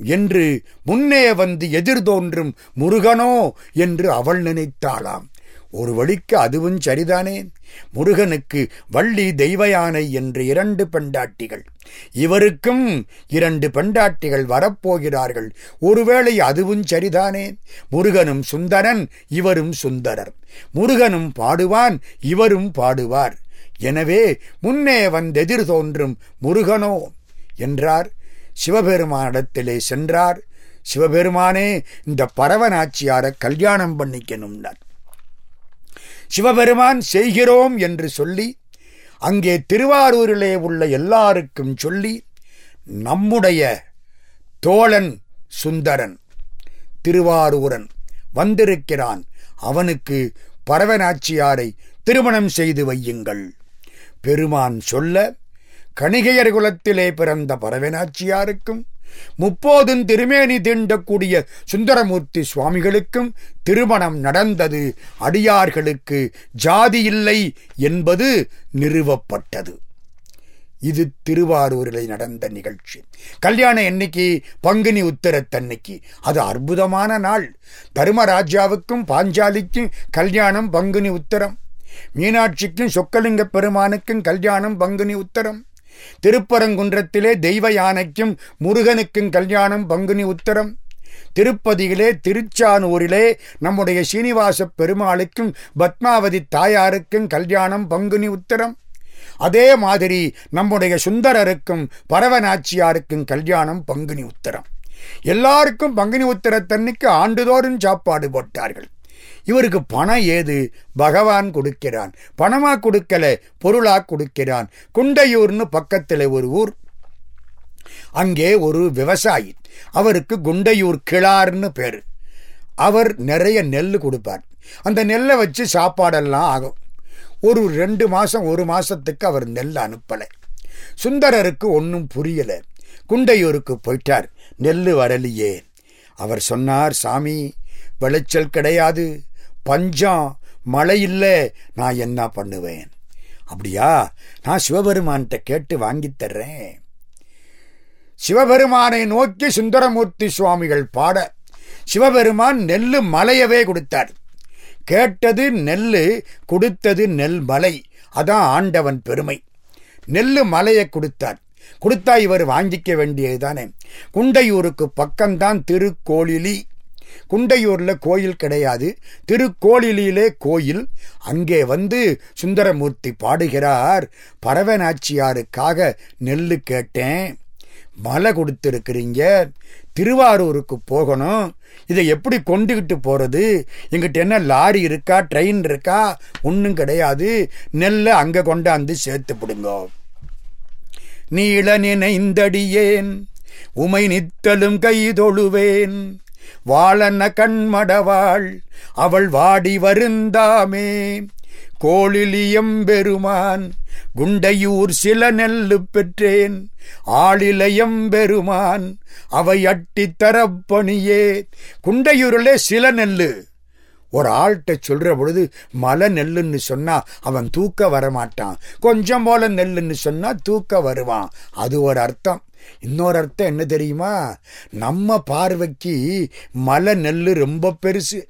என்று முன்னே வந்து எதிர் தோன்றும் முருகனோ என்று அவள் நினைத்தாளாம். ஒரு வழிக்கு அதுவும் சரிதானே? முருகனுக்கு வள்ளி தெய்வயானை என்று இரண்டு பெண்டாட்டிகள். இவருக்கும் இரண்டு பெண்டாட்டிகள் வரப்போகிறார்கள். ஒருவேளை அதுவும் சரிதானே? முருகனும் சுந்தரன் இவரும் சுந்தரர். முருகனும் பாடுவான் இவரும் பாடுவார். எனவே முன்னே வந்தெதிர் தோன்றும் முருகனோ? என்றார். சிவபெருமானிடத்திலே சென்றார். சிவபெருமானே இந்த பரவனாச்சியாரை கல்யாணம் பண்ணிக்கணும்னார். சிவபெருமான் செய்கிறோம் என்று சொல்லி அங்கே திருவாரூரிலே உள்ள எல்லாருக்கும் சொல்லி நம்முடைய தோழன் சுந்தரன் திருவாரூரன் வந்திருக்கிறான். அவனுக்கு பரவநாச்சியாரை திருமணம் செய்து வையுங்கள். பெருமான் சொல்ல கணிகையர் குலத்திலே பிறந்த பரவநாச்சியாருக்கும் முப்போதும் திருமேனி தீண்டக்கூடிய சுந்தரமூர்த்தி சுவாமிகளுக்கும் திருமணம் நடந்தது. அடியார்களுக்கு ஜாதி இல்லை என்பது நிறுவப்பட்டது. இது திருவாரூரில் நடந்த நிகழ்ச்சி. கல்யாண எண்ணிக்கை பங்குனி உத்தரத்தன்னைக்கு. அது அற்புதமான நாள். தர்மராஜாவுக்கும் பாஞ்சாலிக்கும் கல்யாணம் பங்குனி உத்தரம். மீனாட்சிக்கும் சொக்கலிங்க பெருமானுக்கும் கல்யாணம் பங்குனி உத்தரம். திருப்பரங்குன்றத்திலே தெய்வ யானைக்கும் முருகனுக்கும் கல்யாணம் பங்குனி உத்தரம். திருப்பதியிலே திருச்சானூரிலே நம்முடைய சீனிவாச பெருமாளுக்கும் பத்மாவதி தாயாருக்கும் கல்யாணம் பங்குனி உத்தரம். அதே மாதிரி நம்முடைய சுந்தரருக்கும் பரவநாச்சியாருக்கும் கல்யாணம் பங்குனி உத்தரம். எல்லாருக்கும் பங்குனி உத்தரத்தன்னைக்கு ஆண்டுதோறும் சாப்பாடு போட்டார்கள். இவருக்கு பணம் ஏது? பகவான் கொடுக்கிறான். பணமா கொடுக்கல பொருளா கொடுக்கிறான். குண்டையூர்னு பக்கத்தில் ஒரு ஊர். அங்கே ஒரு விவசாயி. அவருக்கு குண்டையூர் கிளார்னு பேரு. அவர் நிறைய நெல் கொடுப்பார். அந்த நெல்லை வச்சு சாப்பாடெல்லாம் ஆகும். ஒரு ரெண்டு மாசம் ஒரு மாசத்துக்கு அவர் நெல் அனுப்பலை. சுந்தரருக்கு ஒன்றும் புரியல. குண்டையூருக்கு போயிட்டார். நெல் வரலையே. அவர் சொன்னார் சாமி விளைச்சல் கிடையாது. பஞ்சம் மழை இல்லை நான் என்ன பண்ணுவேன்? அப்படியா? நான் சிவபெருமான்கிட்ட கேட்டு வாங்கித்தர்றேன் சிவபெருமானை நோக்கி சுந்தரமூர்த்தி சுவாமிகள் பாட சிவபெருமான் நெல்லு மலையவே கொடுத்தார். கேட்டது நெல்லு கொடுத்தது நெல் மலை. அதான் ஆண்டவன் பெருமை. நெல்லு மலையை கொடுத்தார். கொடுத்தா இவர் வாங்கிக்க வேண்டியதுதானே. குண்டையூருக்கு பக்கம்தான் திருக்கோளிலி. குண்டையூர்ல கோயில் கிடையாது. திருக்கோளிலே கோயில். அங்கே வந்து சுந்தரமூர்த்தி பாடுகிறார். பரவநாச்சியாருக்காக நெல்லு கேட்டேன். மலை கொடுத்துருக்கிறீங்க. திருவாரூருக்கு போகணும். இதை எப்படி கொண்டுகிட்டு போகிறது எங்கிட்ட என்ன லாரி இருக்கா? ட்ரெயின் இருக்கா? ஒன்றும் கிடையாது. நெல்லை அங்கே கொண்டாந்து சேர்த்து பிடுங்கோ நீள நினைந்தடியேன். உமை நித்தலும் கைதொழுவேன். வாழன கண்மடவாள் அவள் வாடி வருந்தாமே. கோளிலியம் பெருமான் குண்டையூர் சில நெல்லு பெற்றேன். ஆளிலயம் பெருமான் அவை அட்டி தரப்பணியே. குண்டையூரிலே சில நெல்லு. ஒரு ஆள்கிட்ட சொல்ற பொழுது மலை நெல்லுன்னு சொன்னா அவன் தூக்க வரமாட்டான். கொஞ்சம் போல நெல்லுன்னு சொன்னா தூக்க வருவான். அது ஒரு அர்த்தம். இன்னொரு அர்த்தம் என்ன தெரியுமா? நம்ம பார்வைக்கு மலை நெல்லு ரொம்ப பெருசு.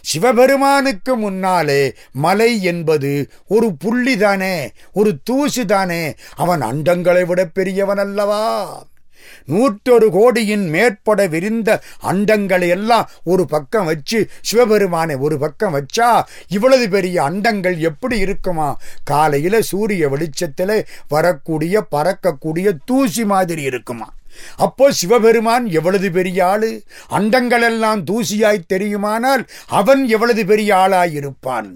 சிவபெருமானுக்கு முன்னாலே மலை என்பது ஒரு புள்ளி தானே ஒரு தூசு தானே. அவன் அண்டங்களை விட பெரியவன் அல்லவா? நூற்றொரு கோடியின் மேற்பட விரிந்த அண்டங்களை எல்லாம் ஒரு பக்கம் வச்சு சிவபெருமானை ஒரு பக்கம் வச்சா இவ்வளவு பெரிய அண்டங்கள் எப்படி இருக்குமா? காலையில சூரிய வெளிச்சத்துல வரக்கூடிய பறக்கக்கூடிய தூசி மாதிரி இருக்குமா? அப்போ சிவபெருமான் எவ்வளவு பெரிய ஆளு? அண்டங்களெல்லாம் தூசியாய் தெரியுமானால் அவன் எவ்வளவு பெரிய ஆளாயிருப்பான்?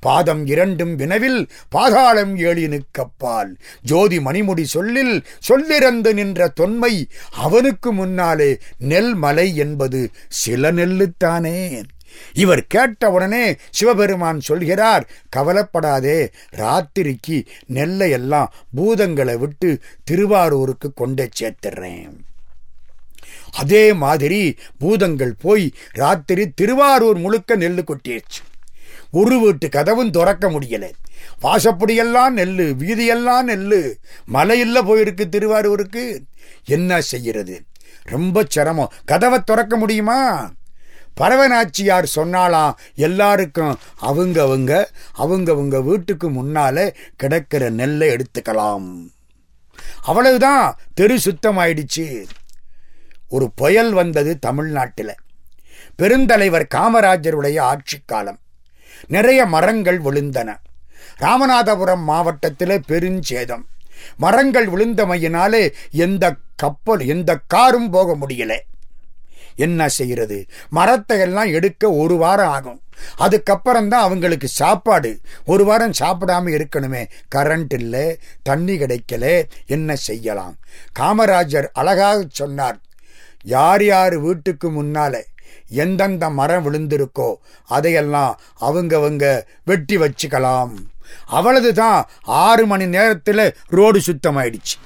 பாதம் இரண்டும் வினவில் பாதாளம் ஏழினுக்கப்பால் ஜோதி மணிமுடி சொல்லில் சொல்லிறந்து நின்ற தொன்மை அவனுக்கு முன்னாலே நெல் மலை என்பது சில நெல்லுத்தானே? இவர் கேட்டவுடனே சிவபெருமான் சொல்கிறார் கவலைப்படாதே ராத்திரிக்கு நெல்லை எல்லாம் பூதங்களை விட்டு திருவாரூருக்கு கொண்டே சேர்த்துறேன். அதே மாதிரி பூதங்கள் போய் ராத்திரி திருவாரூர் முழுக்க நெல்லு கொட்டிடுச்சு ஒரு வீட்டு கதவும் திறக்க முடியல. வாசப்படியெல்லாம் நெல்லு வீதியெல்லாம் நெல்லு மலையில் போயிருக்கு திருவாரூருக்கு. என்ன செய்யறது? ரொம்ப சிரமம். கதவை திறக்க முடியுமா? பரவநாச்சியார் சொன்னாலாம் எல்லாருக்கும் அவங்கவுங்க அவங்கவுங்க வீட்டுக்கு முன்னால கிடக்கிற நெல்லை எடுத்துக்கலாம். அவ்வளவுதான் தெரு சுத்தமாயிடுச்சு. ஒரு புயல் வந்தது தமிழ்நாட்டில். பெருந்தலைவர் காமராஜருடைய ஆட்சி காலம். நிறைய மரங்கள் விழுந்தன. ராமநாதபுரம் மாவட்டத்தில் பெருஞ்சேதம். மரங்கள் விழுந்தமையினாலே எந்த கப்பல் எந்த காரும் போக முடியல. என்ன செய்யறது மரத்தை எல்லாம் எடுக்க ஒரு வாரம் ஆகும். அதுக்கப்புறம் தான் அவங்களுக்கு சாப்பாடு. ஒரு வாரம் சாப்பிடாம இருக்கணுமே. கரண்ட் இல்லை தண்ணி கிடைக்கல என்ன செய்யலாம்? காமராஜர் அழகாக சொன்னார் யார் யார் வீட்டுக்கு முன்னாலே எந்தெந்த மரம் விழுந்திருக்கோ அதையெல்லாம் அவங்கவங்க வெட்டி வச்சுக்கலாம். அவ்வளவுதான் ஆறு மணி நேரத்தில் ரோடு சுத்தமாயிடுச்சு.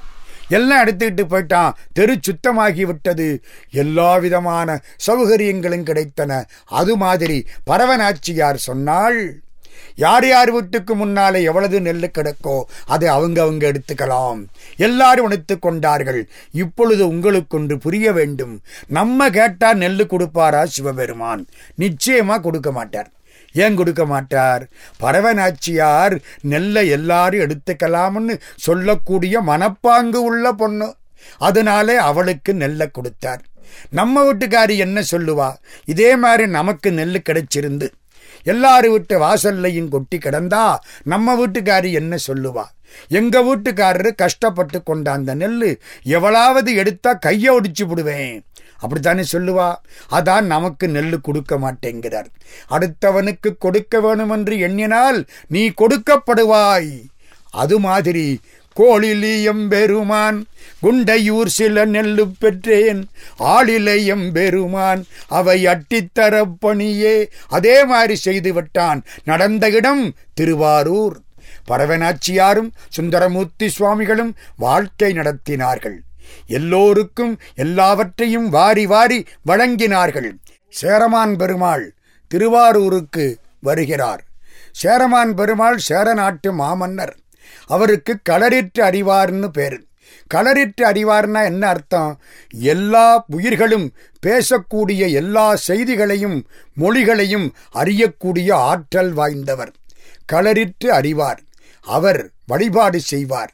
எல்லாம் எடுத்துக்கிட்டு போயிட்டான். தெரு சுத்தமாகி விட்டது. எல்லா விதமான சௌகரியங்களும் கிடைத்தன. அது மாதிரி பரவநாச்சியார் சொன்னால் யார் யார் வீட்டுக்கு முன்னாலே எவ்வளவு நெல்லு கிடக்கோ அதை அவங்க அவங்க எடுத்துக்கலாம். எல்லாரும் எடுத்து கொண்டார்கள். இப்பொழுது உங்களுக்கு ஒன்று புரிய வேண்டும். நம்ம கேட்டா நெல்லு கொடுப்பாரா சிவபெருமான்? நிச்சயமா கொடுக்க மாட்டார். ஏன் கொடுக்க மாட்டார்? பரவநாச்சியார் நெல்லை எல்லாரும் எடுத்துக்கலாம்னு சொல்லக்கூடிய மனப்பாங்கு உள்ள பொண்ணு. அதனாலே அவளுக்கு நெல்லை கொடுத்தார். நம்ம வீட்டுக்காரி என்ன சொல்லுவா? இதே மாதிரி நமக்கு நெல் கிடைச்சிருந்து எல்லாரு வீட்டு வாசல்லையும் கொட்டி கிடந்தா நம்ம வீட்டுக்காரி என்ன சொல்லுவா? எங்க வீட்டுக்காரரு கஷ்டப்பட்டு கொண்டாந்த நெல் எவளாவது எடுத்தா கைய ஒடிச்சு விடுவேன். அப்படித்தானே சொல்லுவா? அதான் நமக்கு நெல்லு கொடுக்க மாட்டேங்கிறார். அடுத்தவனுக்கு கொடுக்க வேணுமென்று எண்ணினால் நீ கொடுக்கப்படுவாய். அது மாதிரி கோழிலியம் பெருமான் குண்டையூர் சில நெல்லு பெற்றேன். ஆளிலையம் பெருமான் அவை அட்டித்தர பணியே. அதே மாதிரி செய்து விட்டான் நடந்த இடம் திருவாரூர். பரவநாச்சியாரும் சுந்தரமூர்த்தி சுவாமிகளும் வாழ்க்கை நடத்தினார்கள். எல்லோருக்கும் எல்லாவற்றையும் வாரி வாரி வழங்கினார்கள். சேரமான் பெருமாள் திருவாரூருக்கு வருகிறார். சேரமான் பெருமாள் சேர நாட்டு மாமன்னர். அவருக்கு களரிற்று அறிவார்னு பேரு. களரிற்று அறிவார்னா என்ன அர்த்தம்? எல்லா உயிர்களும் பேசக்கூடிய எல்லா செய்திகளையும் மொழிகளையும் அறியக்கூடிய ஆற்றல் வாய்ந்தவர். களரிற்று அறிவார் அவர் வழிபாடு செய்வார்.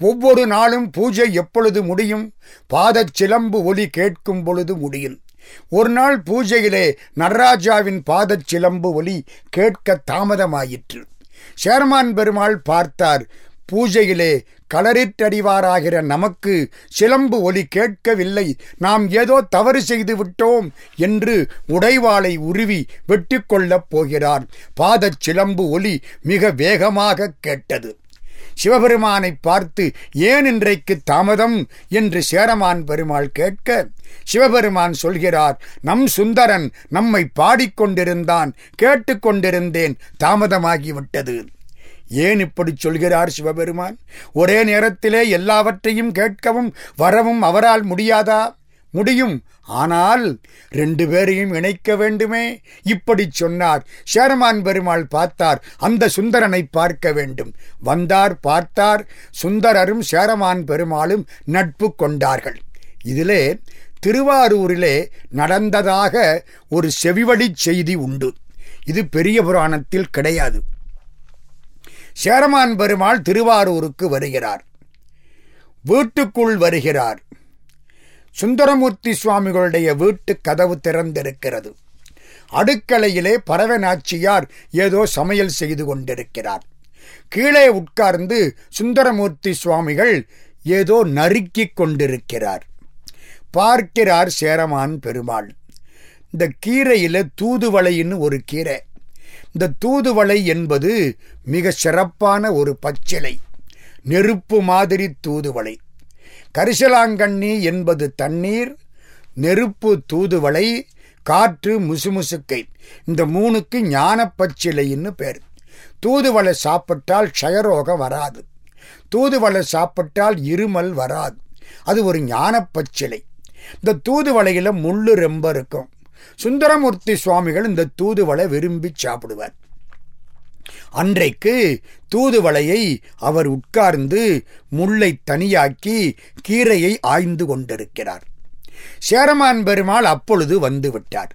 ஒவ்வொரு நாளும் பூஜை எப்பொழுது முடியும்? பாதச் சிலம்பு ஒலி கேட்கும் பொழுது முடியும். ஒரு நாள் பூஜையிலே நடராஜாவின் பாதச் சிலம்பு ஒலி கேட்க தாமதமாயிற்று. சேர்மான் பெருமாள் பார்த்தார் பூஜையிலே களரிட்டடிவாராகிற நமக்கு சிலம்பு ஒலி கேட்கவில்லை. நாம் ஏதோ தவறு செய்து விட்டோம் என்று உடைவாளை உருவி வெட்டிக்கொள்ளப் போகிறார். பாதச் சிலம்பு ஒலி மிக வேகமாக கேட்டது. சிவபெருமானை பார்த்து ஏன் இன்றைக்கு தாமதம்? என்று சேரமான் பெருமாள் கேட்க சிவபெருமான் சொல்கிறார் நம் சுந்தரன் நம்மை பாடிக்கொண்டிருந்தான் கேட்டுக்கொண்டிருந்தேன் தாமதமாகிவிட்டது. ஏன் இப்படி சொல்கிறார் சிவபெருமான்? ஒரே நேரத்திலே எல்லாவற்றையும் கேட்கவும் வரவும் அவரால் முடியாதா? முடியும் ஆனால் ரெண்டு பேரையும் இணைக்க வேண்டுமே? இப்படி சொன்னார். சேரமான் பெருமாள் பார்த்தார். அந்த சுந்தரனை பார்க்க வேண்டும். வந்தார் பார்த்தார். சுந்தரரும் சேரமான் பெருமாளும் நட்பு கொண்டார்கள். இதிலே திருவாரூரிலே நடந்ததாக ஒரு செவிவழிச் செய்தி உண்டு. இது பெரிய புராணத்தில் கிடையாது. சேரமான் பெருமாள் திருவாரூருக்கு வருகிறார். வீட்டுக்குள் வருகிறார். சுந்தரமூர்த்தி சுவாமிகளுடைய வீட்டு கதவு திறந்திருக்கிறது. அடுக்கலையிலே பரவநாச்சியார் ஏதோ சமையல் செய்து கொண்டிருக்கிறார். கீழே உட்கார்ந்து சுந்தரமூர்த்தி சுவாமிகள் ஏதோ நறுக்கிக் கொண்டிருக்கிறார். பார்க்கிறார் சேரமான் பெருமாள். இந்த கீரையில தூதுவளைன்னு ஒரு கீரை. இந்த தூதுவளை என்பது மிக சிறப்பான ஒரு பச்சிலை. நெருப்பு மாதிரி தூதுவளை. கரிசலாங்கண்ணி என்பது தண்ணீர் நெருப்பு தூதுவளை காற்று முசுமுசுக்கை. இந்த மூணுக்கு ஞானப்பச்சிலைன்னு பேர். தூதுவளை சாப்பிட்டால் க்ஷயரோகம் வராது. தூதுவளை சாப்பிட்டால் இருமல் வராது. அது ஒரு ஞானப்பச்சிலை. இந்த தூதுவளையில முள்ளு ரொம்ப இருக்கும். சுந்தரமூர்த்தி சுவாமிகள் இந்த தூதுவளை விரும்பி சாப்பிடுவார். அன்றைக்கு தூதுவளையை அவர் உட்கார்ந்து முள்ளை தனியாக்கி கீரையை ஆய்ந்து கொண்டிருக்கிறார். சேரமான் பெருமாள் அப்பொழுது வந்து விட்டார்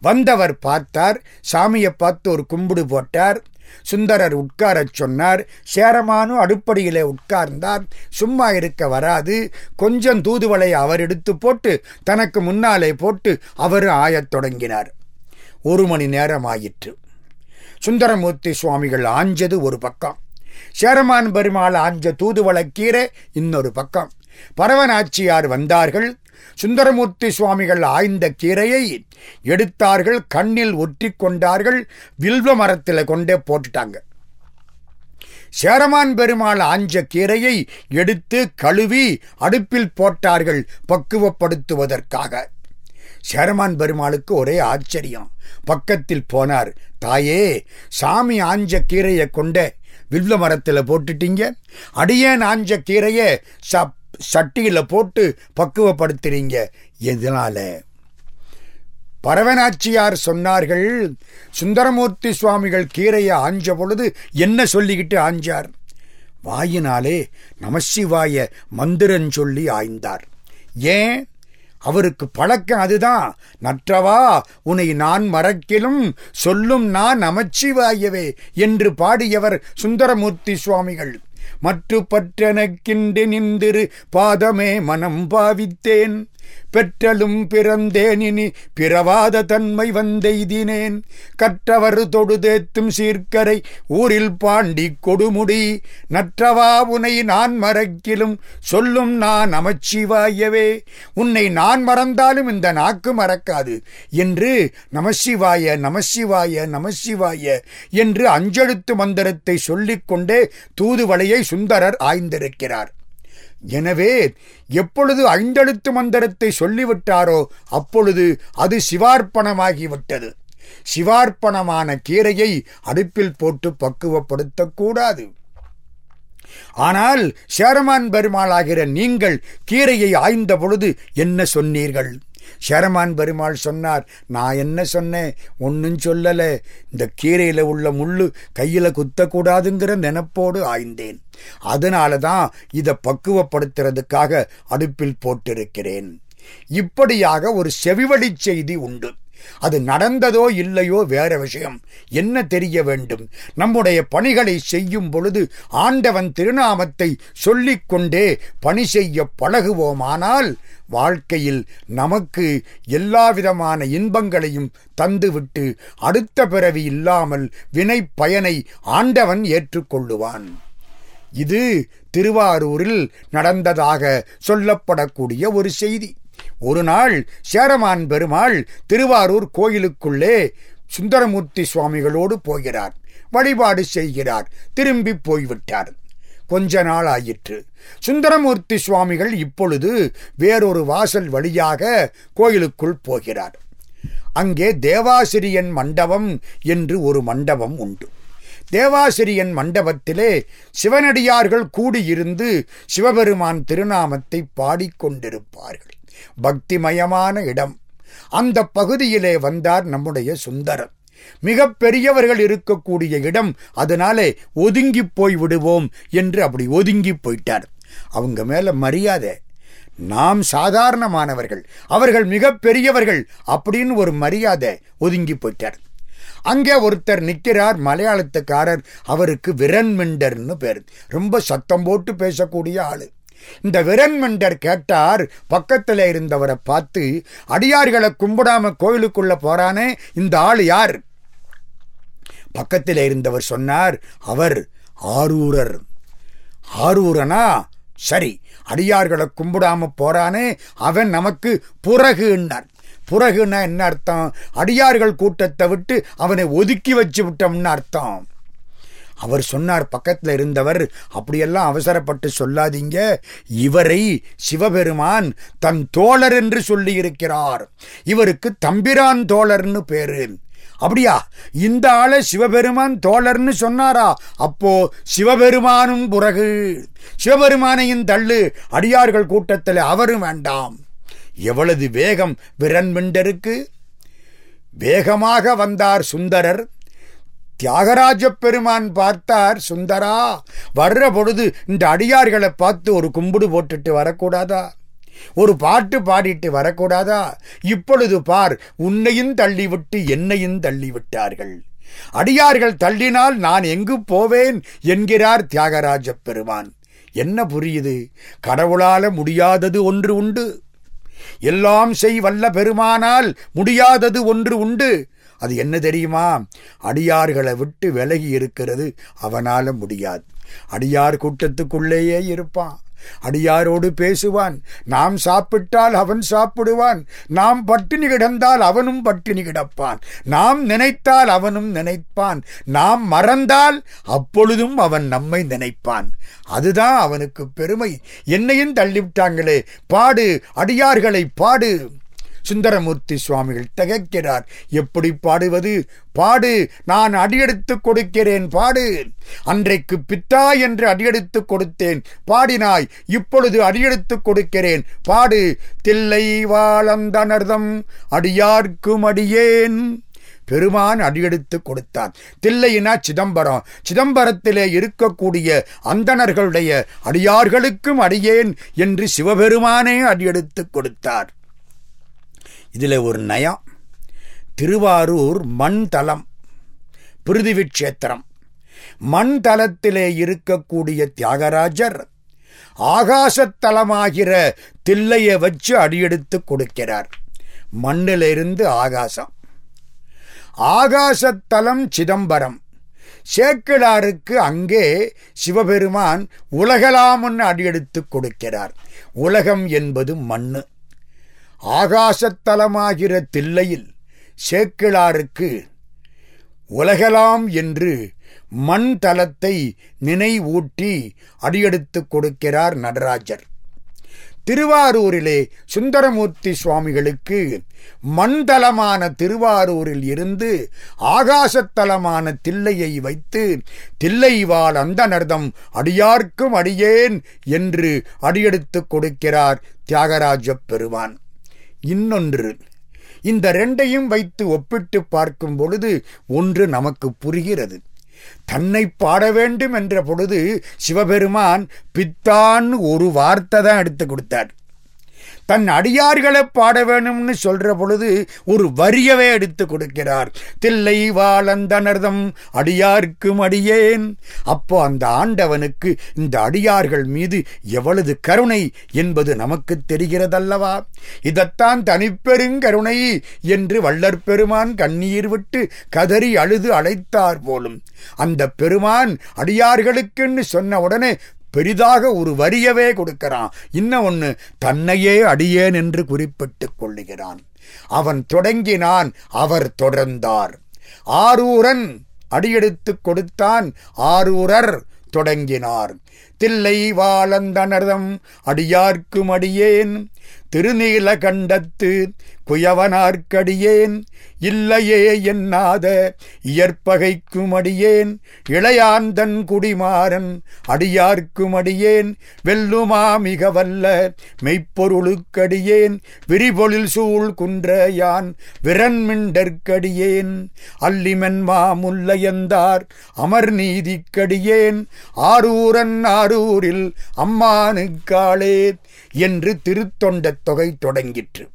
வந்தவர் பார்த்தார் சாமியை பார்த்து ஒரு கும்பிடு போட்டார். சுந்தரர் உட்காரச் சொன்னார் சேரமானும் அடுப்படியிலே உட்கார்ந்தார் சும்மா இருக்க வராது கொஞ்சம் தூதுவளை அவர் எடுத்து போட்டு தனக்கு முன்னாலே போட்டு அவர் ஆயத் தொடங்கினார். ஒரு மணி நேரம் ஆயிற்று. சுந்தரமூர்த்தி சுவாமிகள் ஆஞ்சது ஒரு பக்கம். சேரமான் பெருமாள் ஆஞ்ச தூதுவளக்கீரை இன்னொரு பக்கம். பரவனாச்சியார் வந்தார்கள். சுந்தரமூர்த்தி சுவாமிகள் ஆய்ந்த கீரையை எடுத்தார்கள். கண்ணில் ஒற்றி கொண்டார்கள். வில்வ மரத்தில் கொண்டே போட்டுட்டாங்க. சேரமான் பெருமாள் ஆஞ்ச கீரையை எடுத்து கழுவி அடுப்பில் போட்டார்கள் பக்குவப்படுத்துவதற்காக. சேரமான் பெருமாளுக்கு ஒரே ஆச்சரியம். பக்கத்தில் போனார். தாயே சாமி ஆஞ்ச கீரையை கொண்ட வில்வ மரத்தில் போட்டுட்டீங்க? அடியேன் ஆஞ்ச கீரையை சப் சட்டியில் போட்டு பக்குவப்படுத்துறீங்க. எதனால? பரவனாச்சியார் சொன்னார்கள் சுந்தரமூர்த்தி சுவாமிகள் கீரையை ஆஞ்ச பொழுது என்ன சொல்லிக்கிட்டு ஆஞ்சார்? வாயினாலே நமசிவாய மந்திரன் சொல்லி ஆய்ந்தார். ஏன்? அவருக்கு பழக்கம் அதுதான். நற்றவா உன்னை நான் மறக்கிலும் சொல்லும் நான் அமைச்சிவாயவே என்று பாடியவர் சுந்தரமூர்த்தி சுவாமிகள். மற்று பற்றனக்கின்று நின்றிரு பாதமே மனம் பாவித்தேன். பெற்றலும் பிறந்தேனினி பிறவாத தன்மை வந்தெய்தினேன். கற்றவர் தொடுதேத்தும் சீர்க்கரை ஊரில் பாண்டி கொடுமுடி. நற்றவா உனை நான் மறக்கிலும் சொல்லும் நான் நமச்சிவாயவே. உன்னை நான் மறந்தாலும் இந்த நாக்கு மறக்காது. என்று நமசிவாய நமசிவாய நமசிவாய என்று அஞ்செழுத்து மந்திரத்தை சொல்லிக்கொண்டே தூதுவளையை சுந்தரர் ஆய்ந்திருக்கிறார். எனவே எப்பொழுது ஐந்தெழுத்து மந்திரத்தை சொல்லிவிட்டாரோ அப்பொழுது அது சிவார்ப்பணமாகிவிட்டது. சிவார்ப்பணமான கீரையை அடுப்பில் போட்டு பக்குவப்படுத்தக்கூடாது. ஆனால் சேரமான் பெருமாளாகிற நீங்கள் கீரையை ஆய்ந்த பொழுது என்ன சொன்னீர்கள்? சேரமான் பெருமாள் சொன்னார் நான் என்ன சொன்னேன்? ஒன்னும் சொல்லல. இந்த கீரையில உள்ள முள்ளு கையில குத்தக்கூடாதுங்கிற நினப்போடு ஆய்ந்தேன். அதனால தான் இதை பக்குவப்படுத்துறதுக்காக அடுப்பில் போட்டிருக்கிறேன். இப்படியாக ஒரு செவிவழி செய்தி உண்டு. அது நடந்ததோ இல்லையோ வேற விஷயம். என்ன தெரிய வேண்டும்? நம்முடைய பணிகளை செய்யும் பொழுது ஆண்டவன் திருநாமத்தை சொல்லிக்கொண்டே பணி செய்ய பழகுவோமானால் வாழ்க்கையில் நமக்கு எல்லாவிதமான இன்பங்களையும் தந்துவிட்டு அடுத்த பிறவி இல்லாமல் வினை பயனை ஆண்டவன் ஏற்றுக்கொள்ளுவான். இது திருவாரூரில் நடந்ததாக சொல்லப்படக்கூடிய ஒரு செய்தி. ஒரு நாள் சேரமான் பெருமாள் திருவாரூர் கோயிலுக்குள்ளே சுந்தரமூர்த்தி சுவாமிகளோடு போகிறார். வழிபாடு செய்கிறார். திரும்பி போய்விட்டார். கொஞ்ச நாள் ஆயிற்று. சுந்தரமூர்த்தி சுவாமிகள் இப்பொழுது வேறொரு வாசல் வழியாக கோயிலுக்குள் போகிறார். அங்கே தேவாசிரியன் மண்டபம் என்று ஒரு மண்டபம் உண்டு. தேவாசிரியன் மண்டபத்திலே சிவனடியார்கள் கூடியிருந்து சிவபெருமான் திருநாமத்தை பாடிக்கொண்டிருப்பார்கள். பக்திமயமான இடம். அந்த பகுதியிலே வந்தார் நம்முடைய சுந்தரம் மிக பெரியவர்கள் இருக்கக்கூடிய இடம் அதனாலே ஒதுங்கி போய் விடுவோம் என்று அப்படி ஒதுங்கி போயிட்டார். அவங்க மேல மரியாதை. நாம் சாதாரணமானவர்கள் அவர்கள் மிக பெரியவர்கள் அப்படின்னு ஒரு மரியாதை ஒதுங்கி போயிட்டார். அங்கே ஒருத்தர் நிற்கிறார் மலையாளத்துக்காரர் அவருக்கு விரன்மெண்டர்னு பேர். ரொம்ப சத்தம் போட்டு பேசக்கூடிய ஆளு. இந்த விரன்மெண்டர் கேட்டார் பக்கத்தில் இருந்தவரை பார்த்து அடியார்களை கும்பிடாம கோயிலுக்குள்ள போறானே இந்த ஆள் யார்? பக்கத்தில் இருந்தவர் சொன்னார் அவர் ஆரூரர். ஆரூரனா? சரி அடியார்களை கும்பிடாம போறானே அவன் நமக்கு புறகுன்னார். புறகுன்னா என்ன அர்த்தம்? அடியார்கள் கூட்டத்தை விட்டு அவனை ஒதுக்கி வச்சு விட்டோம்னு அர்த்தம். அவர் சொன்னார் பக்கத்தில் இருந்தவர் அப்படியெல்லாம் அவசரப்பட்டு சொல்லாதீங்க. இவரை சிவபெருமான் தன் தோழர் என்று சொல்லி இருக்கிறார் இவருக்கு தம்பிரான் தோழர்னு பேரு. அப்படியா? இந்த ஆளை சிவபெருமான் தோழர்னு சொன்னாரா? அப்போ சிவபெருமானும் புறகு. சிவபெருமானையும் தள்ளு அடியார்கள் கூட்டத்தில் அவரும் வேண்டாம். எவ்வளவு வேகம் விரன்மெண்டருக்கு. வேகமாக வந்தார் சுந்தரர். தியாகராஜ பெருமான் பார்த்தார் சுந்தரா வர்ற பொழுது இந்த அடியார்களை பார்த்து ஒரு கும்பிடு போட்டுட்டு வரக்கூடாதா? ஒரு பாட்டு பாடிட்டு வரக்கூடாதா? இப்பொழுது பார் உன்னையும் தள்ளிவிட்டு என்னையும் தள்ளிவிட்டார்கள். அடியார்கள் தள்ளினால் நான் எங்கு போவேன்? என்கிறார் தியாகராஜ பெருமான் என்ன புரியுது? கடவுளால முடியாதது ஒன்று உண்டு. எல்லாம் செய் வல்ல பெருமானால் முடியாதது ஒன்று உண்டு. அது என்ன தெரியுமா? அடியார்களை விட்டு விலகி இருக்கிறது அவனால முடியாது. அடியார் கூட்டத்துக்குள்ளேயே இருப்பான். அடியாரோடு பேசுவான். நாம் சாப்பிட்டால் அவன் சாப்பிடுவான். நாம் பட்டினி கிடந்தால் அவனும் பட்டினி கிடப்பான். நாம் நினைத்தால் அவனும் நினைப்பான். நாம் மறந்தால் அப்பொழுதும் அவன் நம்மை நினைப்பான். அதுதான் அவனுக்கு பெருமை. என்னையும் தள்ளிவிட்டாங்களே. பாடு அடியார்களை பாடு. சுந்தரமூர்த்தி சுவாமிகள் திகைக்கிறார். எப்படி பாடுவது? பாடு நான் அடியெடுத்து கொடுக்கிறேன் பாடு. அன்றைக்கு பித்தா என்று அடியெடுத்து கொடுத்தேன். பாடினாய் இப்பொழுது அடியெடுத்து கொடுக்கிறேன். பாடு தில்லை வாழந்தனர்தம் அடியார்க்கும் அடியேன். பெருமான் அடியெடுத்து கொடுத்தான். தில்லையினா சிதம்பரம். சிதம்பரத்திலே இருக்கக்கூடிய அந்தணர்களுடைய அடியார்களுக்கும் அடியேன் என்று சிவபெருமானே அடியெடுத்து கொடுத்தார். இதில் ஒரு நயம் திருவாரூர் மண் தலம் பிருதிவி கஷேத்திரம் மண் தலத்திலே இருக்கக்கூடிய தியாகராஜர் ஆகாசத்தலமாகிற தில்லையை வச்சு அடியெடுத்து கொடுக்கிறார். மண்ணிலிருந்து ஆகாசம். ஆகாசத்தலம் சிதம்பரம். சேக்கிழாருக்கு அங்கே சிவபெருமான் உலகலாமன் அடியெடுத்து கொடுக்கிறார். உலகம் என்பது மண்ணு. ஆகாசத்தலமாகிற தில்லையில் சேக்கிழாருக்கு உலகலாம் என்று மண் தலத்தை நினைவூட்டி அடியெடுத்து கொடுக்கிறார் நடராஜர். திருவாரூரிலே சுந்தரமூர்த்தி சுவாமிகளுக்கு மண்தலமான திருவாரூரில் இருந்து ஆகாசத்தலமான தில்லையை வைத்து தில்லைவால் அந்த நர்தம் அடியார்க்கும் அடியேன் என்று அடியெடுத்து கொடுக்கிறார் தியாகராஜ பெருமான். இன்னொன்று இந்த ரெண்டையும் வைத்து ஒப்பிட்டு பார்க்கும் பொழுது ஒன்று நமக்கு புரிகிறது. தன்னை பாட வேண்டும் என்ற பொழுது சிவபெருமான் பித்தான் ஒரு வார்த்தை தான் எடுத்து கொடுத்தார். தன் அடியார்களை பாட வேணும்னு சொல்ற பொழுது ஒரு வரியவே எடுத்து கொடுக்கிறார். தில்லை வாழந்தனர்தம் அடியார்க்கும் அடியேன் அப்போ அந்த ஆண்டவனுக்கு இந்த அடியார்கள் மீது எவ்வளவு கருணை என்பது நமக்கு தெரிகிறதல்லவா? இதைத்தான் தனிப்பெருங்கருணை என்று வள்ளற் பெருமான் கண்ணீர் விட்டு கதறி அழுது அழைத்தார் போலும். அந்த பெருமான் அடியார்களுக்குன்னு சொன்ன உடனே பெரிதாக ஒரு வரியவே கொடுக்கிறான். இன்னும் ஒன்று தன்னையே அடியேன் என்று குறிப்பிட்டு கொள்ளுகிறான். அவன் தொடங்கினான் அவர் தொடர்ந்தார். ஆரூரன் அடியெடுத்து கொடுத்தான் ஆரூரர் தொடங்கினார். தில்லை வாழந்தனர்தம் அடியார்க்கும் அடியேன். திருநீல கண்டத்து குயவனார்க்கடியேன் இல்லையே என்னாத இயற்பகைக்கும் அடியேன் இளையாந்தன் குடிமாறன் அடியார்க்கும் அடியேன் வெல்லுமா மிக வல்ல மெய்ப்பொருளுக்கடியேன் விரிபொழில் சூழ் குன்ற யான் விரண்மிண்டற்கடியேன் அல்லிமென்மா முல்லையந்தார் அமர் நீதிக்கடியேன் ஆரூரன் ஆரூரில் அம்மானுக்காளே என்று திருத்தொண்டத் தொகை தொடங்கிற்று.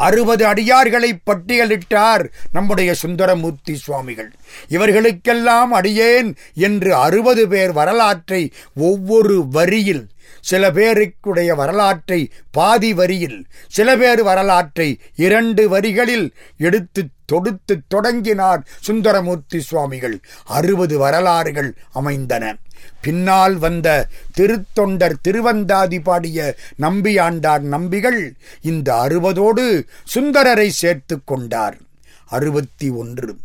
அறுபது அடியார்களை பட்டியலிட்டார் நம்முடைய சுந்தரமூர்த்தி சுவாமிகள். இவர்களுக்கெல்லாம் அடியேன் என்று அறுபது பேர் வரலாற்றை ஒவ்வொரு வரியில் சில பேருக்குடைய வரலாற்றை பாதி வரியில் சில பேர் வரலாற்றை இரண்டு வரிகளில் எடுத்து தொடுத்து தொடங்கினார் சுந்தரமூர்த்தி சுவாமிகள். அறுபது வரலாறுகள் அமைந்தன. பின்னால் வந்த திருத்தொண்டர் திருவந்தாதி பாடிய நம்பியாண்டார் நம்பிகள் இந்த அறுபதோடு சுந்தரரை சேர்த்து கொண்டார். அறுபத்தி ஒன்று.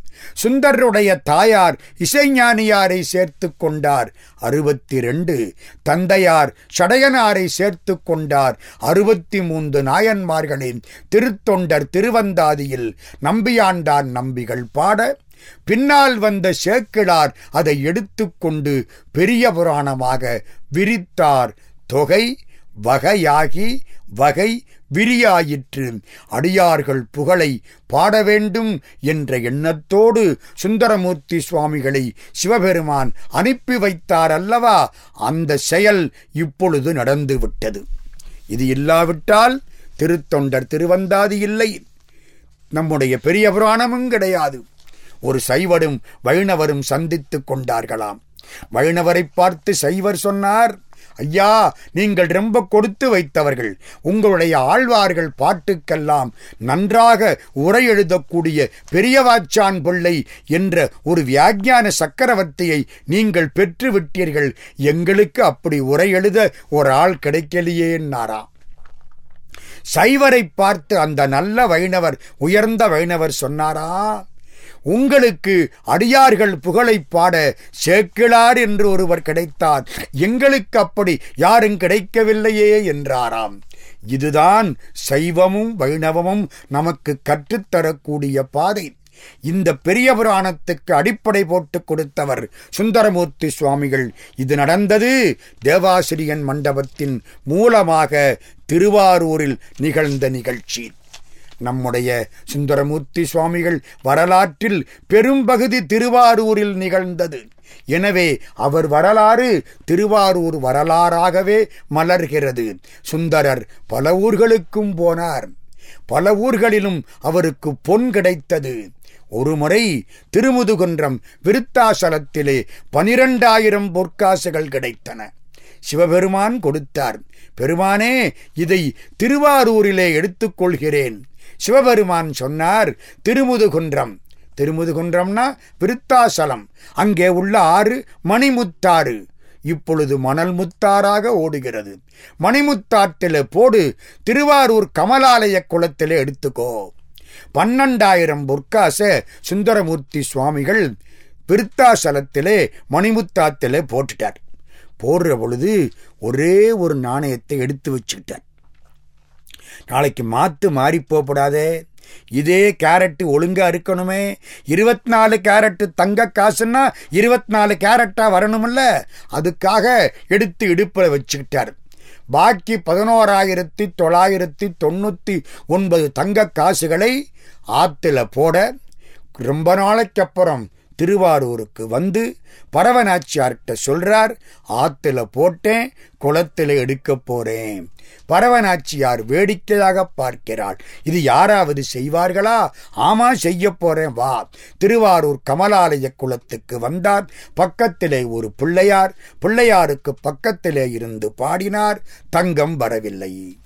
சுந்தருடைய தாயார் இசைஞானியாரை சேர்த்து கொண்டார். அறுபத்தி ரெண்டு தந்தையார் சடையனாரை சேர்த்து கொண்டார். அறுபத்தி மூன்று நாயன்மார்களின் திருத்தொண்டர் திருவந்தாதியில் நம்பியாண்டார் நம்பிகள் பாட பின்னால் வந்த சேக்கிழார் அதை எடுத்துக்கொண்டு பெரிய புராணமாக விரித்தார். தொகை வகையாகி வகை விரியாயிற்று. அடியார்கள் புகழை பாட வேண்டும் என்ற எண்ணத்தோடு சுந்தரமூர்த்தி சுவாமிகளை சிவபெருமான் அனுப்பி வைத்தார் அல்லவா? அந்த செயல் இப்பொழுது நடந்துவிட்டது இது இல்லாவிட்டால் திருத்தொண்டர் திருவந்தாதி இல்லை. நம்முடைய பெரிய புராணமும் கிடையாது. ஒரு சைவரும் வைணவரும் சந்தித்துக் கொண்டார்களாம். வைணவரை பார்த்து சைவர் சொன்னார் ஐயா நீங்கள் ரொம்ப கொடுத்து வைத்தவர்கள். உங்களுடைய ஆழ்வார்கள் பாட்டுக்கெல்லாம் நன்றாக உரை எழுதக்கூடிய பெரியவாச்சான் பிள்ளை என்ற ஒரு வியாக்கியான சக்கரவர்த்தியை நீங்கள் பெற்று விட்டீர்கள் எங்களுக்கு அப்படி உரை எழுத ஒரு ஆள் கிடைக்கலையே நாரா சைவரை பார்த்து அந்த நல்ல வைணவர் உயர்ந்த வைணவர் சொன்னாரா? உங்களுக்கு அடியார்கள் புகழை பாட சேக்கிழார் என்று ஒருவர் கிடைத்தார். எங்களுக்கு அப்படி யாரும் கிடைக்கவில்லையே என்றாராம். இதுதான் சைவமும் வைணவமும் நமக்கு கற்றுத்தரக்கூடிய பாதை. இந்த பெரிய புராணத்துக்கு அடிப்படை போட்டு கொடுத்தவர் சுந்தரமூர்த்தி சுவாமிகள். இது நடந்தது தேவாசிரியன் மண்டபத்தின் மூலமாக திருவாரூரில் நிகழ்ந்த நிகழ்ச்சி. நம்முடைய சுந்தரமூர்த்தி சுவாமிகள் வரலாற்றில் பெரும்பகுதி திருவாரூரில் நிகழ்ந்தது. எனவே அவர் வரலாறு திருவாரூர் வரலாறாகவே மலர்கிறது. சுந்தரர் பல ஊர்களுக்கும் போனார். பல ஊர்களிலும் அவருக்கு பொன் கிடைத்தது. ஒருமுறை திருமுதுகுன்றம் விருத்தாசலத்திலே பனிரெண்டாயிரம் பொற்காசுகள் கிடைத்தன. சிவபெருமான் கொடுத்தார். பெருமானே இதை திருவாரூரிலே எடுத்துக்கொள்கிறேன் சிவபெருமான் சொன்னார் திருமுதுகுன்றம். திருமுதுகுன்றம்னா விருத்தாசலம். அங்கே உள்ள ஆறு மணிமுத்தாறு. இப்பொழுது மணல் முத்தாராக ஓடுகிறது. மணிமுத்தாற்றில போடு திருவாரூர் கமலாலய குளத்திலே எடுத்துக்கோ. பன்னெண்டாயிரம் பொற்காச சுந்தரமூர்த்தி சுவாமிகள் விருத்தாசலத்திலே மணிமுத்தாத்திலே போட்டுட்டார். போடுற பொழுது ஒரே ஒரு நாணயத்தை எடுத்து வச்சுக்கிட்டார். நாளைக்கு மாத்து மாறி போகப்படாதே. இதே கேரட்டு ஒழுங்கா இருக்கணுமே. இருபத்தி நாலு கேரட்டு தங்க காசுன்னா இருபத்தி நாலு கேரட்டா வரணுமில்ல. அதுக்காக எடுத்து இடுப்பில் வச்சுக்கிட்டார். பாக்கி பதினோராயிரத்தி தொள்ளாயிரத்தி தொண்ணூற்றி ஒன்பது தங்க காசுகளை ஆற்றுல போட ரொம்ப நாளைக்கு அப்புறம் திருவாரூருக்கு வந்து பரவனாச்சியார்கிட்ட சொல்றார் ஆத்துல போட்டேன் குளத்துல எடுக்க போறேன். பரவனாச்சியார் வேடிக்கையாக பார்க்கிறாள் இது யாராவது செய்வார்களா? ஆமா செய்ய போறேன் வா. திருவாரூர் கமலாலய குளத்துக்கு வந்தார். பக்கத்திலே ஒரு பிள்ளையார் பிள்ளையாருக்கு பக்கத்திலே இருந்து பாடினார். தங்கம் வரவில்லை.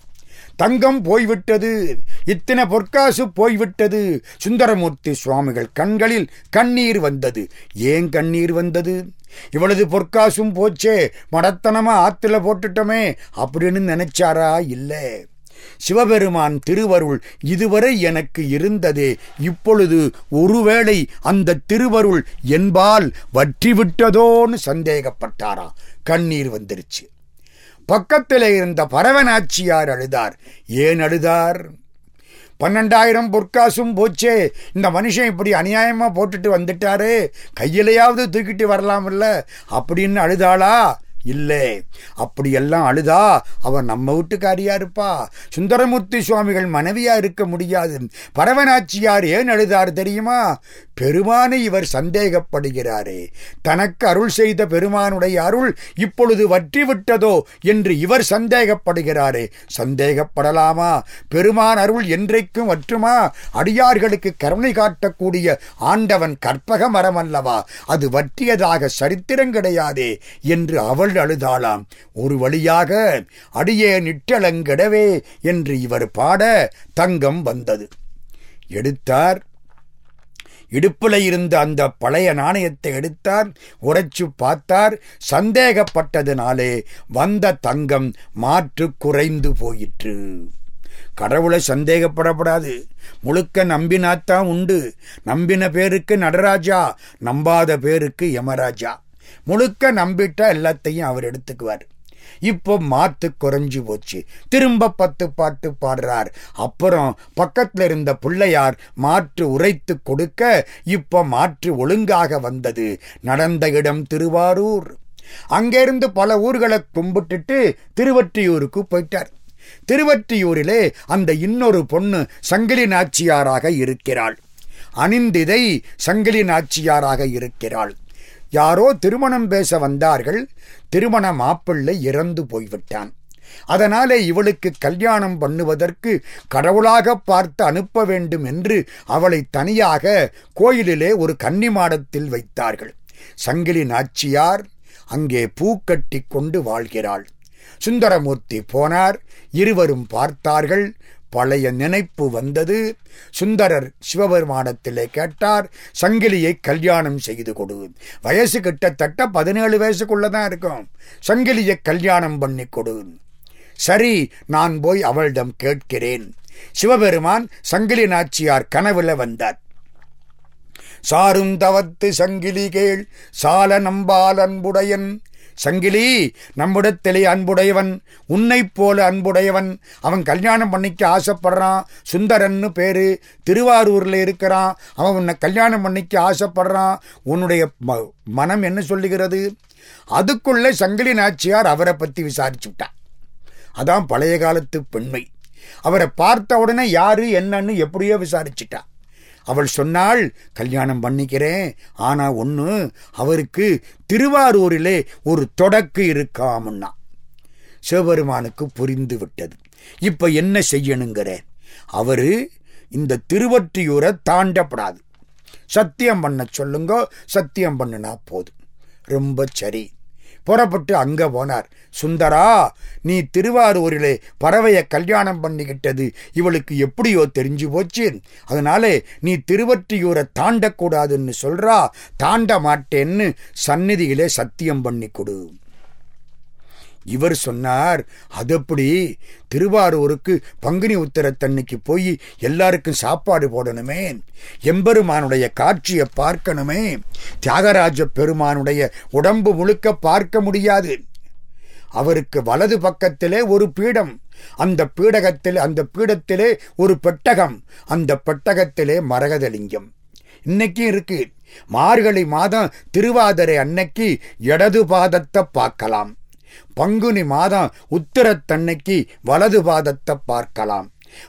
தங்கம் போய்விட்டது. இத்தனை பொற்காசு போய்விட்டது. சுந்தரமூர்த்தி சுவாமிகள் கண்களில் கண்ணீர் வந்தது. ஏன் கண்ணீர் வந்தது? இவ்வளவு பொற்காசும் போச்சே. மடத்தனமா ஆத்துல போட்டுட்டோமே அப்படின்னு நினைச்சாரா? இல்லை. சிவபெருமான் திருவருள் இதுவரை எனக்கு இருந்ததே. இப்பொழுது ஒருவேளை அந்த திருவருள் என்பால் வற்றிவிட்டதோன்னு சந்தேகப்பட்டாரா? கண்ணீர் வந்துருச்சு. பக்கத்தில் இருந்த பரவனாச்சியார் அழுதார். ஏன் அழுதார்? பன்னெண்டாயிரம் பொற்காசும் போச்சே. இந்த மனுஷன் இப்படி அநியாயமா போட்டுட்டு வந்துட்டாரு. கையிலையாவது தூக்கிட்டு வரலாம்ல அப்படின்னு அழுதாளா? இல்லை. அப்படியெல்லாம் அழுதா அவன் நம்ம வீட்டுக்காரியா இருப்பா. சுந்தரமூர்த்தி சுவாமிகள் மனைவியா இருக்க முடியாது. பரவனாச்சியார் ஏன் அழுதார் தெரியுமா? பெருமானை இவர் சந்தேகப்படுகிறாரே. தனக்கு அருள் செய்த பெருமானுடைய அருள் இப்பொழுது வற்றிவிட்டதோ என்று இவர் சந்தேகப்படுகிறாரே. சந்தேகப்படலாமா? பெருமான் அருள் என்றைக்கும் வற்றுமா? அடியார்களுக்கு கருணை காட்டக்கூடிய ஆண்டவன் கற்பக மரம் அல்லவா அது வற்றியதாக சரித்திரம் கிடையாதே என்று அவள் அழுதாளாம். ஒரு வழியாக அடியே நிட்டலங்கெடவே என்று இவர் பாட தங்கம் வந்தது. எடுத்தார். இடுப்புல இருந்த அந்த பழைய நாணயத்தை எடுத்தார். உரைச்சு பார்த்தார். சந்தேகப்பட்டதினாலே வந்த தங்கம் மாற்று குறைந்து போயிற்று. கடவுளை சந்தேகப்படப்படாது. முழுக்க நம்பினாத்தான் உண்டு. நம்பின பேருக்கு நடராஜா நம்பாத பேருக்கு யமராஜா. முழுக்க நம்பிட்டா எல்லாத்தையும் அவர் எடுத்துக்குவார். இப்போ மாத்து குறைஞ்சு போச்சு. திரும்ப பத்து பாட்டு பாடுறார். அப்புறம் பக்கத்துல இருந்த பிள்ளையார் மாற்று உரைத்து கொடுக்க இப்போ மாற்று ஒழுங்காக வந்தது. நடந்த இடம் திருவாரூர். அங்கிருந்து பல ஊர்களை கும்பிட்டுட்டு திருவற்றியூருக்கு போயிட்டார். திருவற்றியூரிலே அந்த இன்னொரு பொண்ணு சங்கிலி நாச்சியாராக இருக்கிறாள். அணிந்திதை சங்கிலி நாச்சியாராக இருக்கிறாள். யாரோ திருமணம் பேச வந்தார்கள் திருமண மாப்பிள்ளை இறந்து போய்விட்டான். அதனாலே இவளுக்கு கல்யாணம் பண்ணுவதற்கு கடவுளாக பார்த்து அனுப்ப வேண்டும் என்று அவளை தனியாக கோயிலிலே ஒரு கன்னிமாடத்தில் வைத்தார்கள். சங்கிலி நாச்சியார் அங்கே பூக்கட்டி கொண்டு வாழ்கிறாள். சுந்தரமூர்த்தி போனார் இருவரும் பார்த்தார்கள் பழைய நினைப்பு வந்தது. சுந்தரர் சிவபெருமானத்திலே கேட்டார் சங்கிலியை கல்யாணம் செய்து கொடு. வயசு கிட்டத்தட்ட பதினேழு வயசுக்குள்ளதான் இருக்கும். சங்கிலியை கல்யாணம் பண்ணி கொடு. சரி நான் போய் அவளிடம் கேட்கிறேன். சிவபெருமான் சங்கிலி நாச்சியார் கனவுல வந்தார். சாரும் தவத்து சங்கிலி கேள் சால நம்பால் அன்புடையன் சங்கிலி நம்மிடத்திலே அன்புடையவன் உன்னைப் போல அன்புடையவன். அவன் கல்யாணம் பண்ணிக்க ஆசைப்படுறான் சுந்தரன்னு பேரு. திருவாரூர்ல இருக்கிறான் அவன் உன்னை கல்யாணம் பண்ணிக்க ஆசைப்படுறான். உன்னுடைய மனம் என்ன சொல்லுகிறது? அதுக்குள்ளே சங்கிலி நாச்சியார் அவரை பத்தி விசாரிச்சு விட்டான் அதான் பழைய காலத்து பெண்மை. அவரை பார்த்த உடனே யாரு என்னன்னு எப்படியோ விசாரிச்சுட்டான் அவள் சொன்னாள் கல்யாணம் பண்ணிக்கிறேன். ஆனா ஒன்று அவருக்கு திருவாரூரிலே ஒரு தொடக்கு இருக்காமுன்னா. சிவபெருமானுக்கு புரிந்து விட்டது. இப்ப என்ன செய்யணுங்கிற? அவரு இந்த திருவற்றியூரை தாண்டப்படாது. சத்தியம் பண்ண சொல்லுங்க சத்தியம் பண்ணுனா போதும். ரொம்ப சரி. புறப்பட்டு அங்க போனார். சுந்தரா நீ திருவாரூரிலே பறவைய கல்யாணம் பண்ணிக்கிட்டது இவளுக்கு எப்படியோ தெரிஞ்சு போச்சு. அதனாலே நீ திருவற்றியூரை தாண்டக்கூடாதுன்னு சொல்றா. தாண்ட மாட்டேன்னு சந்நிதியிலே சத்தியம் பண்ணி கொடு. இவர் சொன்னார். அது திருவாரூருக்கு பங்குனி உத்தரத்தன்னைக்கு போய் எல்லாருக்கும் சாப்பாடு போடணுமே. எம்பெருமானுடைய காட்சியை பார்க்கணுமே. தியாகராஜ பெருமானுடைய உடம்பு முழுக்க பார்க்க முடியாது. அவருக்கு வலது பக்கத்திலே ஒரு பீடம் அந்த பீடகத்தில் அந்த பீடத்திலே ஒரு பெட்டகம் அந்த பெட்டகத்திலே மரகதலிங்கம். இன்னைக்கும் இருக்கு. மார்கழி மாதம் திருவாதிரை அன்னைக்கு இடது பாதத்தை பார்க்கலாம். பங்குனி மாதம் உத்திரத்தன்னைக்கு வலது பாதத்தை பார்க்கலாம்.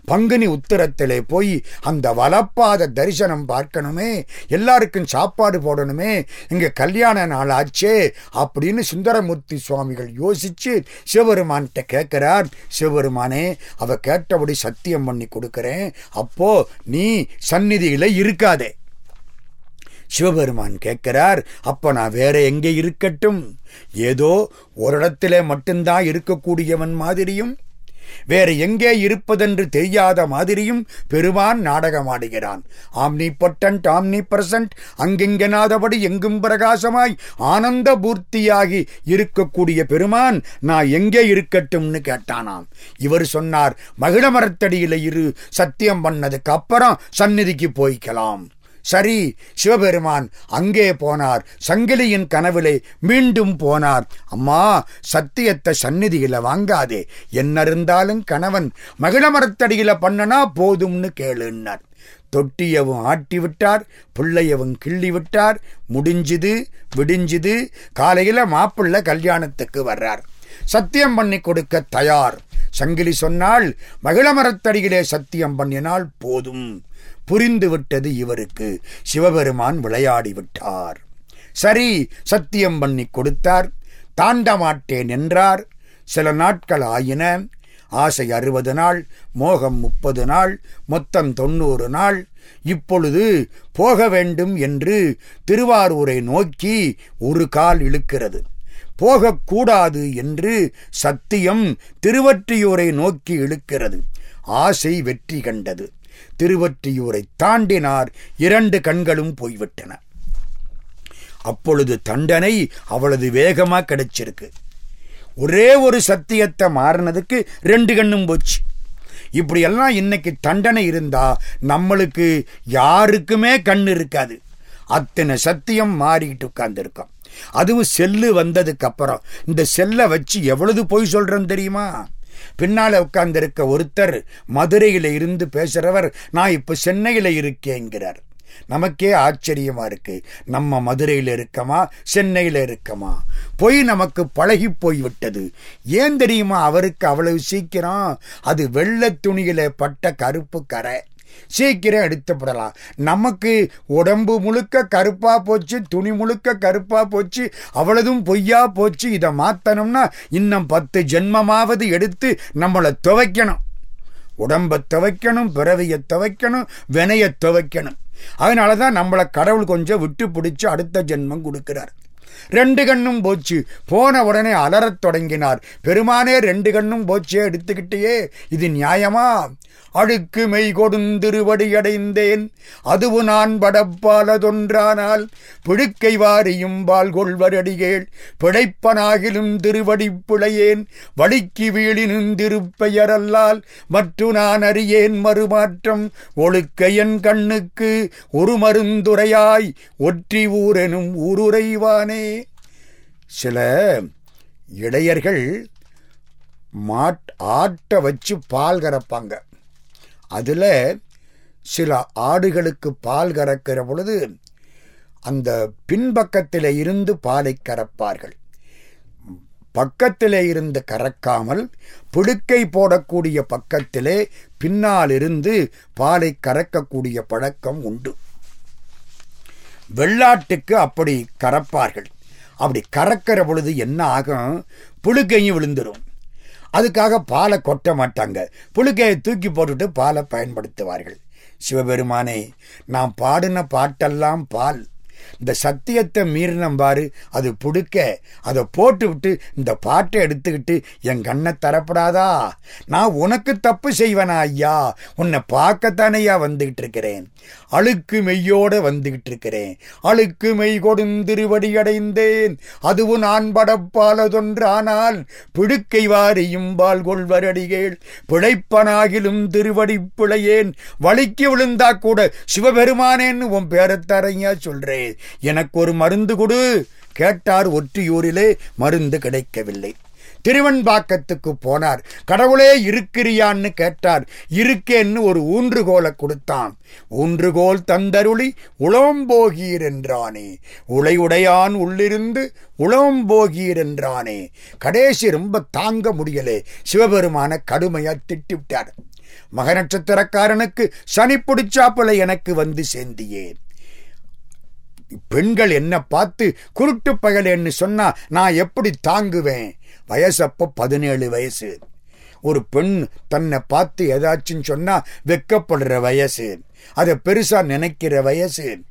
பங்குனி உத்திரத்திலே போய் அந்த வலப்பாத தரிசனம் பார்க்கணுமே எல்லாருக்கும் சாப்பாடு போடணுமே இங்க கல்யாண நாள் ஆச்சே அப்படின்னு சுந்தரமூர்த்தி சுவாமிகள் யோசிச்சு சிவபெருமான்கிட்ட கேட்கிறார். சிவபெருமானே அவ கேட்டபடி சத்தியம் பண்ணி கொடுக்குறேன். அப்போ நீ சந்நிதியில இருக்காதே. சிவபெருமான் கேட்கிறார் அப்ப நான் வேற எங்கே இருக்கட்டும்? ஏதோ ஒரு இடத்திலே மட்டும்தான் இருக்கக்கூடியவன் மாதிரியும் வேற எங்கே இருப்பதென்று தெரியாத மாதிரியும் பெருமான் நாடகமாடுகிறான். ஆம்னி பொட்டன்ட் ஆம்னி பிரசன்ட் அங்கெங்கெனாதபடி எங்கும் பிரகாசமாய் ஆனந்த பூர்த்தியாகி இருக்கக்கூடிய பெருமான் நான் எங்கே இருக்கட்டும்னு கேட்டானாம். இவர் சொன்னார் மகிழ மரத்தடியில இரு சத்தியம் பண்ணதுக்கு அப்புறம் சந்நிதிக்கு போய்க்கலாம். சரி சிவபெருமான் அங்கே போனார். சங்கிலியின் கனவிலே மீண்டும் போனார். அம்மா சத்தியத்தை சந்நிதியில வாங்காதே. என்ன இருந்தாலும் கணவன் மகிழமரத்தடியில பண்ணனா போதும்னு கேளுன்னார். தொட்டியவும் ஆட்டி விட்டார் பிள்ளையவும் கிள்ளி விட்டார் முடிஞ்சுது விடிஞ்சுது காலையில மாப்பிள்ளை கல்யாணத்துக்கு வர்றார். சத்தியம் பண்ணி கொடுக்க தயார். சங்கிலி சொன்னால் மகிழமரத்தடியிலே சத்தியம் பண்ணினால் போதும். புரிந்துவிட்டது இவருக்கு. சிவபெருமான் விளையாடி விட்டார் சரி சத்தியம் பண்ணி கொடுத்தார். தாண்ட மாட்டேன் என்றார். சில நாட்கள் ஆயின. ஆசை அறுபது நாள் மோகம் முப்பது நாள் மொத்தம் தொண்ணூறு நாள். இப்பொழுது போக வேண்டும் என்று திருவாரூரை நோக்கி ஒரு கால் இழுக்கிறது. போகக்கூடாது என்று சத்தியம் திருவற்றியூரை நோக்கி இழுக்கிறது. ஆசை வெற்றி கண்டது. திருவற்றியூரை தாண்டினார். இரண்டு கண்களும் போய்விட்டன. அப்பொழுது தண்டனை அவளது வேகமா கிடைச்சிருக்கு. ஒரே ஒரு சத்தியத்தை மாறினதுக்கு ரெண்டு கண்ணும் போச்சு. இப்படியெல்லாம் இன்னைக்கு தண்டனை இருந்தா நம்மளுக்கு யாருக்குமே கண் இருக்காது. அத்தனை சத்தியம் மாறிட்டு உட்கார்ந்துருக்கோம். அதுவும் செல்லு வந்ததுக்கு அப்புறம். இந்த செல்லை வச்சு எவ்வளவு பொய் சொல்றேன்னு தெரியுமா? பின்னால உட்கார்ந்திருக்க ஒருத்தர் மதுரையில இருந்து பேசுறவர் நான் இப்ப சென்னையில இருக்கேங்கிறார். நமக்கே ஆச்சரியமா இருக்கு. நம்ம மதுரையில் இருக்கமா சென்னையில் இருக்கமா? பொய் நமக்கு பழகி போய்விட்டது. ஏன் தெரியுமா? அவருக்கு அவ்வளவு சீக்கிரம் அது வெள்ளை துணியில பட்ட கருப்பு கரை. சீக்கிரம் எடுத்துப்படலாம். நமக்கு உடம்பு முழுக்க கருப்பாக போச்சு துணி முழுக்க கருப்பாக போச்சு அவ்வளதும் பொய்யா போச்சு. இதை மாற்றணும்னா இன்னும் பத்து ஜென்மமாவது எடுத்து நம்மளை துவைக்கணும். உடம்பை துவைக்கணும் பிறவியை துவைக்கணும் வினையை துவைக்கணும். அதனால தான் நம்மளை கடவுள் கொஞ்சம் விட்டு பிடிச்சி அடுத்த ஜென்மம் கொடுக்கிறார். ரெண்டு கண்ணும் போச்சு. போன உடனே அலறத் தொடங்கினார். பெருமானே ரெண்டு கண்ணும் போச்சே எடுத்துக்கிட்டேயே இது நியாயமா? அடுக்கு மெய் கொடுந்திருவடி அடைந்தேன். அதுவு நான் படப்பாலதொன்றானால் பிழுக்கை வாரியும் பால் கொள்வரடிகேள் பிழைப்பனாகிலும் திருவடி பிழையேன். வழிக்கு வீழினும் திருப்பெயரல்லால் மற்று நான் அறியேன் மறுமாற்றம். ஒழுக்கையன் கண்ணுக்கு ஒரு மருந்துரையாய் ஒற்றி ஊரெனும் ஊருரைவானே. சில இளையர்கள் மாட் ஆட்டை வச்சு பால் கறப்பாங்க. அதில் சில ஆடுகளுக்கு பால் கறக்கிற பொழுது அந்த பின்பக்கத்தில் இருந்து பாலை கறப்பார்கள். பக்கத்திலே இருந்து கறக்காமல் பிடுக்கை போடக்கூடிய பக்கத்திலே பின்னால் இருந்து பாலை கறக்கக்கூடிய பழக்கம் உண்டு. வெள்ளாட்டுக்கு அப்படி கறப்பார்கள் அப்படி கறக்கிற பொழுது என்ன ஆகும்? புழுக்கையும் விழுந்துடும் அதுக்காக பாலை கொட்ட மாட்டாங்க. புழுக்கையை தூக்கி போட்டுட்டு பாலை பயன்படுத்துவார்கள். சிவபெருமானே நாம் பாடின பாட்டெல்லாம் பால். இந்த சத்தியத்தை மீறினம்பாரு அது புடுக்க அதை போட்டு விட்டு இந்த பாட்டை எடுத்துக்கிட்டு என் கண்ணை தரப்படாதா? நான் உனக்கு தப்பு செய்வேனா ஐயா? உன்னை பார்க்கத்தானையா வந்துகிட்டு இருக்கிறேன் அழுக்கு மெய்யோட வந்துகிட்டு இருக்கிறேன் அழுக்கு மெய் கொடுந்திருவடி அடைந்தேன். அதுவும் நான் படப்பாலதொன்றானால் பிடுக்கை வாரியும் பால் கொள்வரடிகள் பிழைப்பனாகிலும் திருவடி பிழையேன். வலிக்கு விழுந்தா கூட சிவபெருமானேன்னு உன் பேரத்தாரையா சொல்றேன். எனக்கு ஒரு மருந்து கொடு. கேட்டார் ஒற்றியூரிலே மருந்து கிடைக்கவில்லை. திருவன்பாக்கத்துக்கு போனார். கடவுளே இருக்கிறியான்னு கேட்டார். இருக்கேன்னு ஒரு ஊன்றுகோலை கொடுத்தான். ஊன்றுகோல் தந்தருளி உளம்போகீர் என்றானே. உளை உடையான் உள்ளிருந்து உளம்போகீர் என்றானே. கடைசி ரொம்ப தாங்க முடியலே. சிவபெருமான கடுமையா திட்டிவிட்டார். மக நட்சத்திரக்காரனுக்கு சனி பிடிச்சாப்புல எனக்கு வந்து சேர்ந்தியேன் பெண்கள் என்ன பார்த்து குருட்டு பகலேன்னு சொன்னா நான் எப்படி தாங்குவேன்? வயசப்ப பதினேழு வயசு. ஒரு பெண் தன்னை பார்த்து ஏதாச்சும் சொன்னா வெக்கப்படுற வயசு. அதை பெருசா நினைக்கிற வயசு.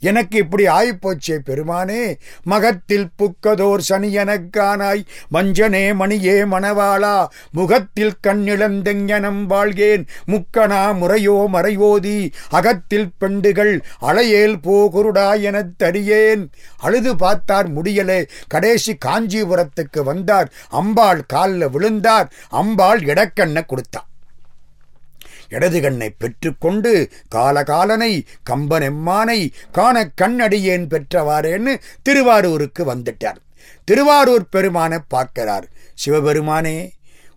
எனக்கு இப்படி ஆயிப்போச்சே பெருமானே. மகத்தில் புக்கதோர் சனி எனக்கானாய் வஞ்சனே மணியே மணவாளா. முகத்தில் கண்ணிழந்தெங்கனம் வாழ்கேன். முக்கனா முறையோ மறைவோதி அகத்தில் பெண்டுகள் அலையேல் போகுருடா எனத் தறியேன் அழுது பார்த்தார் முடியலே. கடைசி காஞ்சிபுரத்துக்கு வந்தார். அம்பாள் காலில் விழுந்தார். அம்பாள் இடக்கண்ண கொடுத்தார் இடது கண்ணை பெற்றுக்கொண்டு காலகாலனை கம்பனெம்மானை காண கண்ணடியேன் பெற்றவாறேன்னு திருவாரூருக்கு வந்துட்டார். திருவாரூர் பெருமானை பார்க்கிறார். சிவபெருமானே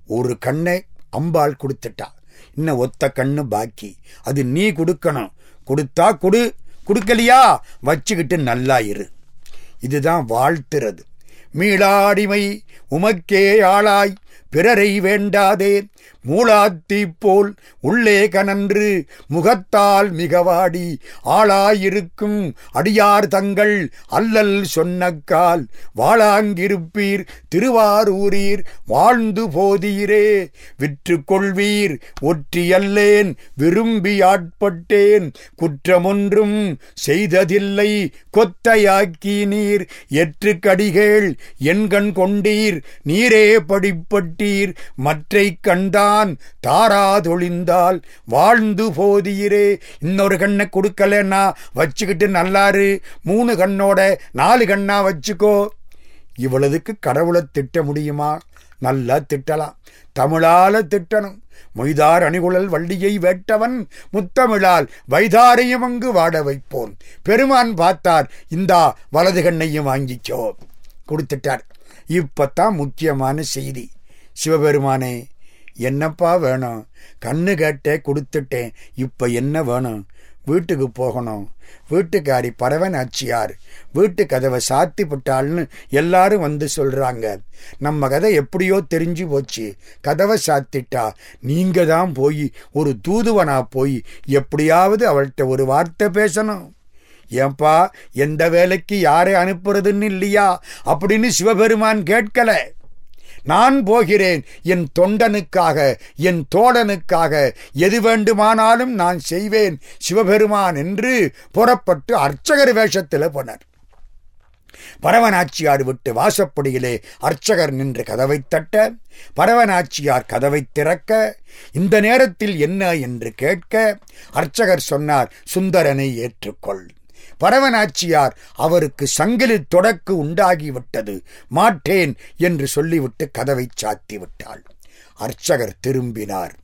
ஒரு கண்ணை அம்பாள் கொடுத்துட்டா. இன்னும் ஒத்த கண்ணு பாக்கி. அது நீ கொடுக்கணும். கொடுத்தா கொடு. கொடுக்கலையா? வச்சுக்கிட்டு நல்லா இரு. இதுதான் வாழ்த்துறது. மீளாடிமை உமக்கே ஆளாய். பிறரை வேண்டாதே. மூலாத்தி போல் உள்ளே கனன்று முகத்தால் மிகவாடி ஆளாயிருக்கும் அடியார் தங்கள் அல்லல் சொன்னக்கால் வாழாங்கிருப்பீர் திருவாரூரீர் வாழ்ந்து போதீரே. விற்று கொள்வீர் ஒற்றியல்லேன் விரும்பி ஆட்பட்டேன். குற்றமொன்றும் செய்ததில்லை கொத்தையாக்கினீர். எற்று கடிகேள் எண்கண் கொண்டீர் நீரே படிப்பட்டீர். மற்றை தான் தாராதொழிந்தால் வாழ்ந்து போதியிரே. இன்னொரு கண்ணை கொடுக்கலன்னா வச்சுக்கிட்டு நல்லாரு. மூணு கண்ணோட நாலு கண்ணா வச்சுக்கோ. இவ்வளவுக்கு கடவுளை திட்ட முடியுமா? நல்லா திட்டலாம். தமிழால திட்டணும். மொய்தார் அணிகுழல் வள்ளியை வேட்டவன். முத்தமிழால் வைதாரையும் அங்கு வாட வைப்போம். பெருமான் பார்த்தார் இந்தா வலது கண்ணையும் வாங்கிக்கோ. கொடுத்துட்டார். இப்பத்தான் முக்கியமான செய்தி. சிவபெருமானே என்னப்பா வேணும்? கண்ணு கேட்டே கொடுத்துட்டேன் இப்ப என்ன வேணும்? வீட்டுக்கு போகணும். வீட்டுக்காரி பறவன் நாச்சியார் வீட்டு கதவை சாத்தி விட்டாள்னு எல்லாரும் வந்து சொல்றாங்க. நம்ம கதை எப்படியோ தெரிஞ்சு போச்சு. கதவை சாத்திட்டா நீங்க தான் போய் ஒரு தூதுவனா போய் எப்படியாவது அவள்கிட்ட ஒரு வார்த்தை பேசணும். ஏன்பா எந்த வேலைக்கு யாரை அனுப்புறதுன்னு இல்லையா? அப்படின்னு சிவபெருமான் கேட்கல. நான் போகிறேன். என் தொண்டனுக்காக என் தோழனுக்காக எது வேண்டுமானாலும் நான் செய்வேன். சிவபெருமான் என்று புறப்பட்டு அர்ச்சகர் வேஷத்தில் போனார். பரவனாச்சியார் விட்டு வாசப்படியிலே அர்ச்சகர் நின்று கதவை தட்ட பரவனாச்சியார் கதவை திறக்க இந்த நேரத்தில் என்ன என்று கேட்க அர்ச்சகர் சொன்னார் சுந்தரனை ஏற்றுக்கொள். பரவனாச்சியார் அவருக்கு சங்கிலி தொடக்கு உண்டாகிவிட்டது. மாட்டேன் என்று சொல்லிவிட்டு கதவை சாத்தி விட்டாள் அர்ச்சகர் திரும்பினார்.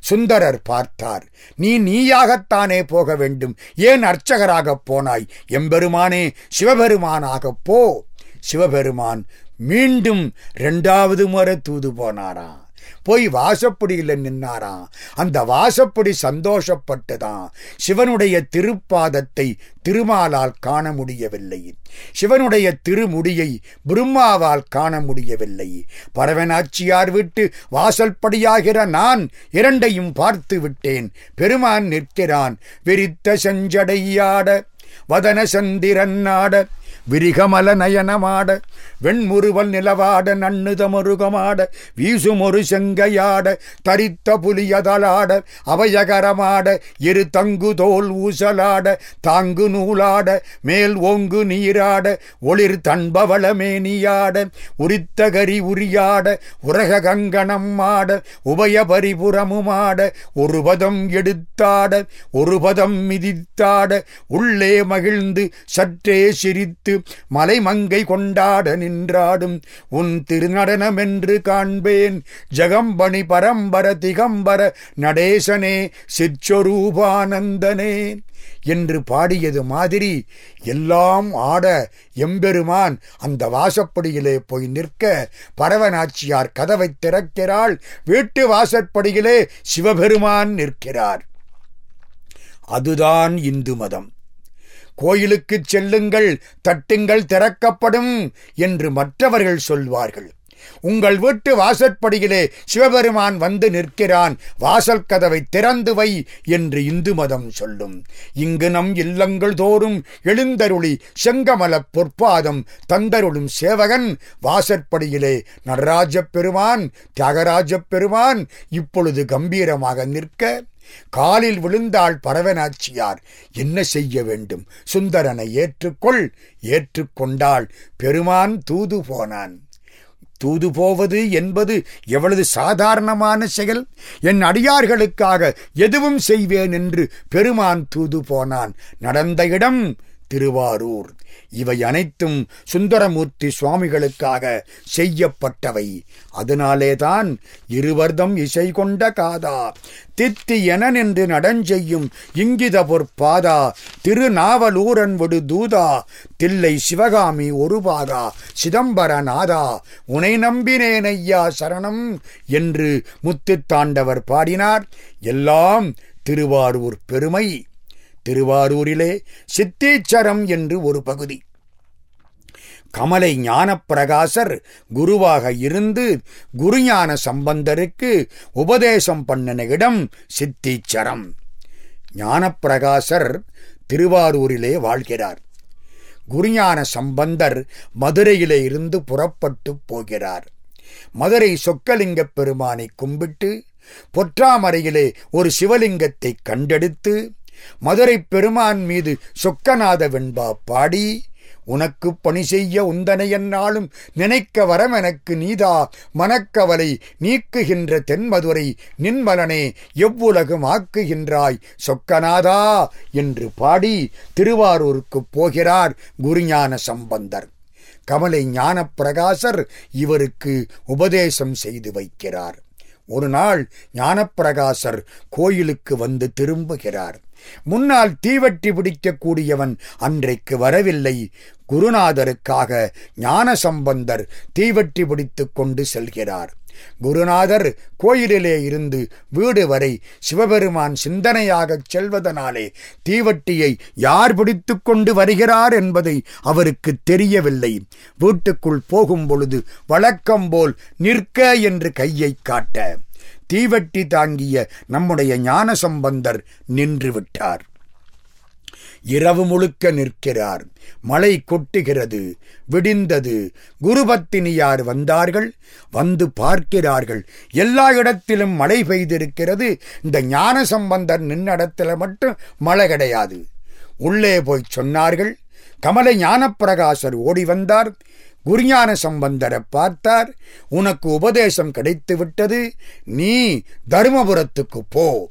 சுந்தரர் பார்த்தார். நீ நீயாகத்தானே போக வேண்டும். ஏன் அர்ச்சகராகப் போனாய்? எம்பெருமானே சிவபெருமானாகப் போ. சிவபெருமான் மீண்டும் இரண்டாவது முறை தூது போனாராம். போய் வாசப்படியில் நின்னாராம். அந்த வாசப்படி சந்தோஷப்பட்டுதான் சிவனுடைய திருப்பாதத்தை திருமாலால் காண முடியவில்லை. சிவனுடைய திருமுடியை பிரம்மாவால் காண முடியவில்லை. பரவனாச்சியார் விட்டு வாசல்படியாகிற நான் இரண்டையும் பார்த்து விட்டேன். பெருமான் நிற்கிறான் விரித்த செஞ்சடையாட வதன சந்திரன் நாட விரிகமல நயனமாட வெண்முறுவல் நிலவாட நன்னுதமருகமாட வீசுமொரு செங்கையாட தரித்த புலியதலாட அபயகரமாட இரு தங்கு தோல் ஊசலாட தாங்கு நூலாட மேல் ஓங்கு நீராட ஒளிர் தன்பவள மேனியாட உரித்த கரி உரியாட உரக கங்கணம் ஆட உபய பரிபுறமுமாட ஒரு பதம் எடுத்தாட ஒரு பதம் மிதித்தாட உள்ளே மகிழ்ந்து சற்றே சிரித்து மலைமங்கை கொண்டாட நின்றாடும் உன் திருநடனமென்று காண்பேன். ஜகம்பணி பரம்பர திகம்பர நடேசனே சிற்சொரூபானந்தனே என்று பாடியது மாதிரி எல்லாம் ஆட எம்பெருமான் அந்த வாசப்படியிலே போய் நிற்க பரவநாச்சியார் கதவை திறக்கிறாள். வீட்டு வாசற்படியிலே சிவபெருமான் நிற்கிறார். அதுதான் இந்து மதம். கோயிலுக்குச் செல்லுங்கள் தட்டுங்கள் திறக்கப்படும் என்று மற்றவர்கள் சொல்வார்கள். உங்கள் வீட்டு வாசற்படியிலே சிவபெருமான் வந்து நிற்கிறான். வாசல் கதவை திறந்து வை என்று இந்து மதம் சொல்லும். இங்கு நம் இல்லங்கள் தோறும் எழுந்தருளி செங்கமலப் பொற்பாதம் தந்தருளும் சேவகன். வாசற்படியிலே நடராஜப் பெருமான் தியாகராஜப் பெருமான் இப்பொழுது கம்பீரமாக நிற்க காலில் விழுந்தாள் பரவனாச்சியார் என்ன செய்ய வேண்டும்? சுந்தரனை ஏற்றுக்கொள். ஏற்றுக்கொண்டாள். பெருமான் தூது போனான். தூது போவது என்பது எவ்வளவு சாதாரணமான செயல்? என் அடியார்களுக்காக எதுவும் செய்வேன் என்று பெருமான் தூது போனான். நடந்த இடம் திருவாரூர். இவை அனைத்தும் சுந்தரமூர்த்தி சுவாமிகளுக்காக செய்யப்பட்டவை. அதனாலேதான் இருவர்தம் இசை கொண்ட காதா தித்தி என நின்று நடஞ்செய்யும் இங்கித பொற்பாதா திருநாவலூரன் விடு தூதா தில்லை சிவகாமி ஒரு பாகா சிதம்பரநாதா உனை நம்பினேன் ஐயா சரணம் என்று முத்துத்தாண்டவர் பாடினார். எல்லாம் திருவாரூர் பெருமை. திருவாரூரிலே சித்தீச்சரம் என்று ஒரு பகுதி. கமலை ஞானப்பிரகாசர் குருவாக இருந்து குருஞான சம்பந்தருக்கு உபதேசம் பண்ணின இடம் சித்தீச்சரம். ஞானப்பிரகாசர் திருவாரூரிலே வாழ்கிறார். குருஞான சம்பந்தர் மதுரையிலே இருந்து புறப்பட்டு போகிறார். மதுரை சொக்கலிங்கப் பெருமானை கும்பிட்டு பொற்றாமரையிலே ஒரு சிவலிங்கத்தை கண்டெடுத்து மதுரை பெருமான் மீது சொக்கநாத வெண்பா பாடி உனக்கு பணி செய்ய உந்தனை என்னாலும் நினைக்க வரம் எனக்கு நீதா மனக்கவலை நீக்குகின்ற தென்மதுரை நின்மலனே எவ்வுலகும் ஆக்குகின்றாய் சொக்கநாதா என்று பாடி திருவாரூருக்கு போகிறார் குருஞான சம்பந்தர். கமலை ஞானப்பிரகாசர் இவருக்கு உபதேசம் செய்து வைக்கிறார். ஒரு நாள் ஞானப்பிரகாசர் கோயிலுக்கு வந்து திரும்புகிறார். முன்னால் தீவட்டி பிடிக்கக்கூடியவன் அன்றைக்கு வரவில்லை. குருநாதருக்காக ஞான சம்பந்தர் தீவட்டி பிடித்து கொண்டு செல்கிறார். குருநாதர் கோயிலிலே இருந்து வீடு வரை சிவபெருமான் சிந்தனையாகச் செல்வதனாலே தீவட்டியை யார் பிடித்து கொண்டு வருகிறார் என்பதை அவருக்கு தெரியவில்லை. வீட்டுக்குள் போகும் பொழுது வழக்கம் போல் நிற்க என்று கையை காட்ட தீவட்டி தாங்கிய நம்முடைய ஞான சம்பந்தர் நின்று விட்டார் இரவு முழுக்க நிற்கிறார். மழை கொட்டுகிறது. விடிந்தது. குருபத்தினியார் வந்தார்கள்? வந்து பார்க்கிறார்கள். எல்லா இடத்திலும் மழை பெய்திருக்கிறது. இந்த ஞான சம்பந்தர் நின்ன இடத்துல மட்டும் மழை கிடையாது. உள்ளே போய் சொன்னார்கள். கமல ஞானப்பிரகாசர் ஓடி வந்தார். குருஞான சம்பந்தரை பார்த்தார். உனக்கு உபதேசம் கிடைத்து விட்டது நீ தருமபுரத்துக்கு போ.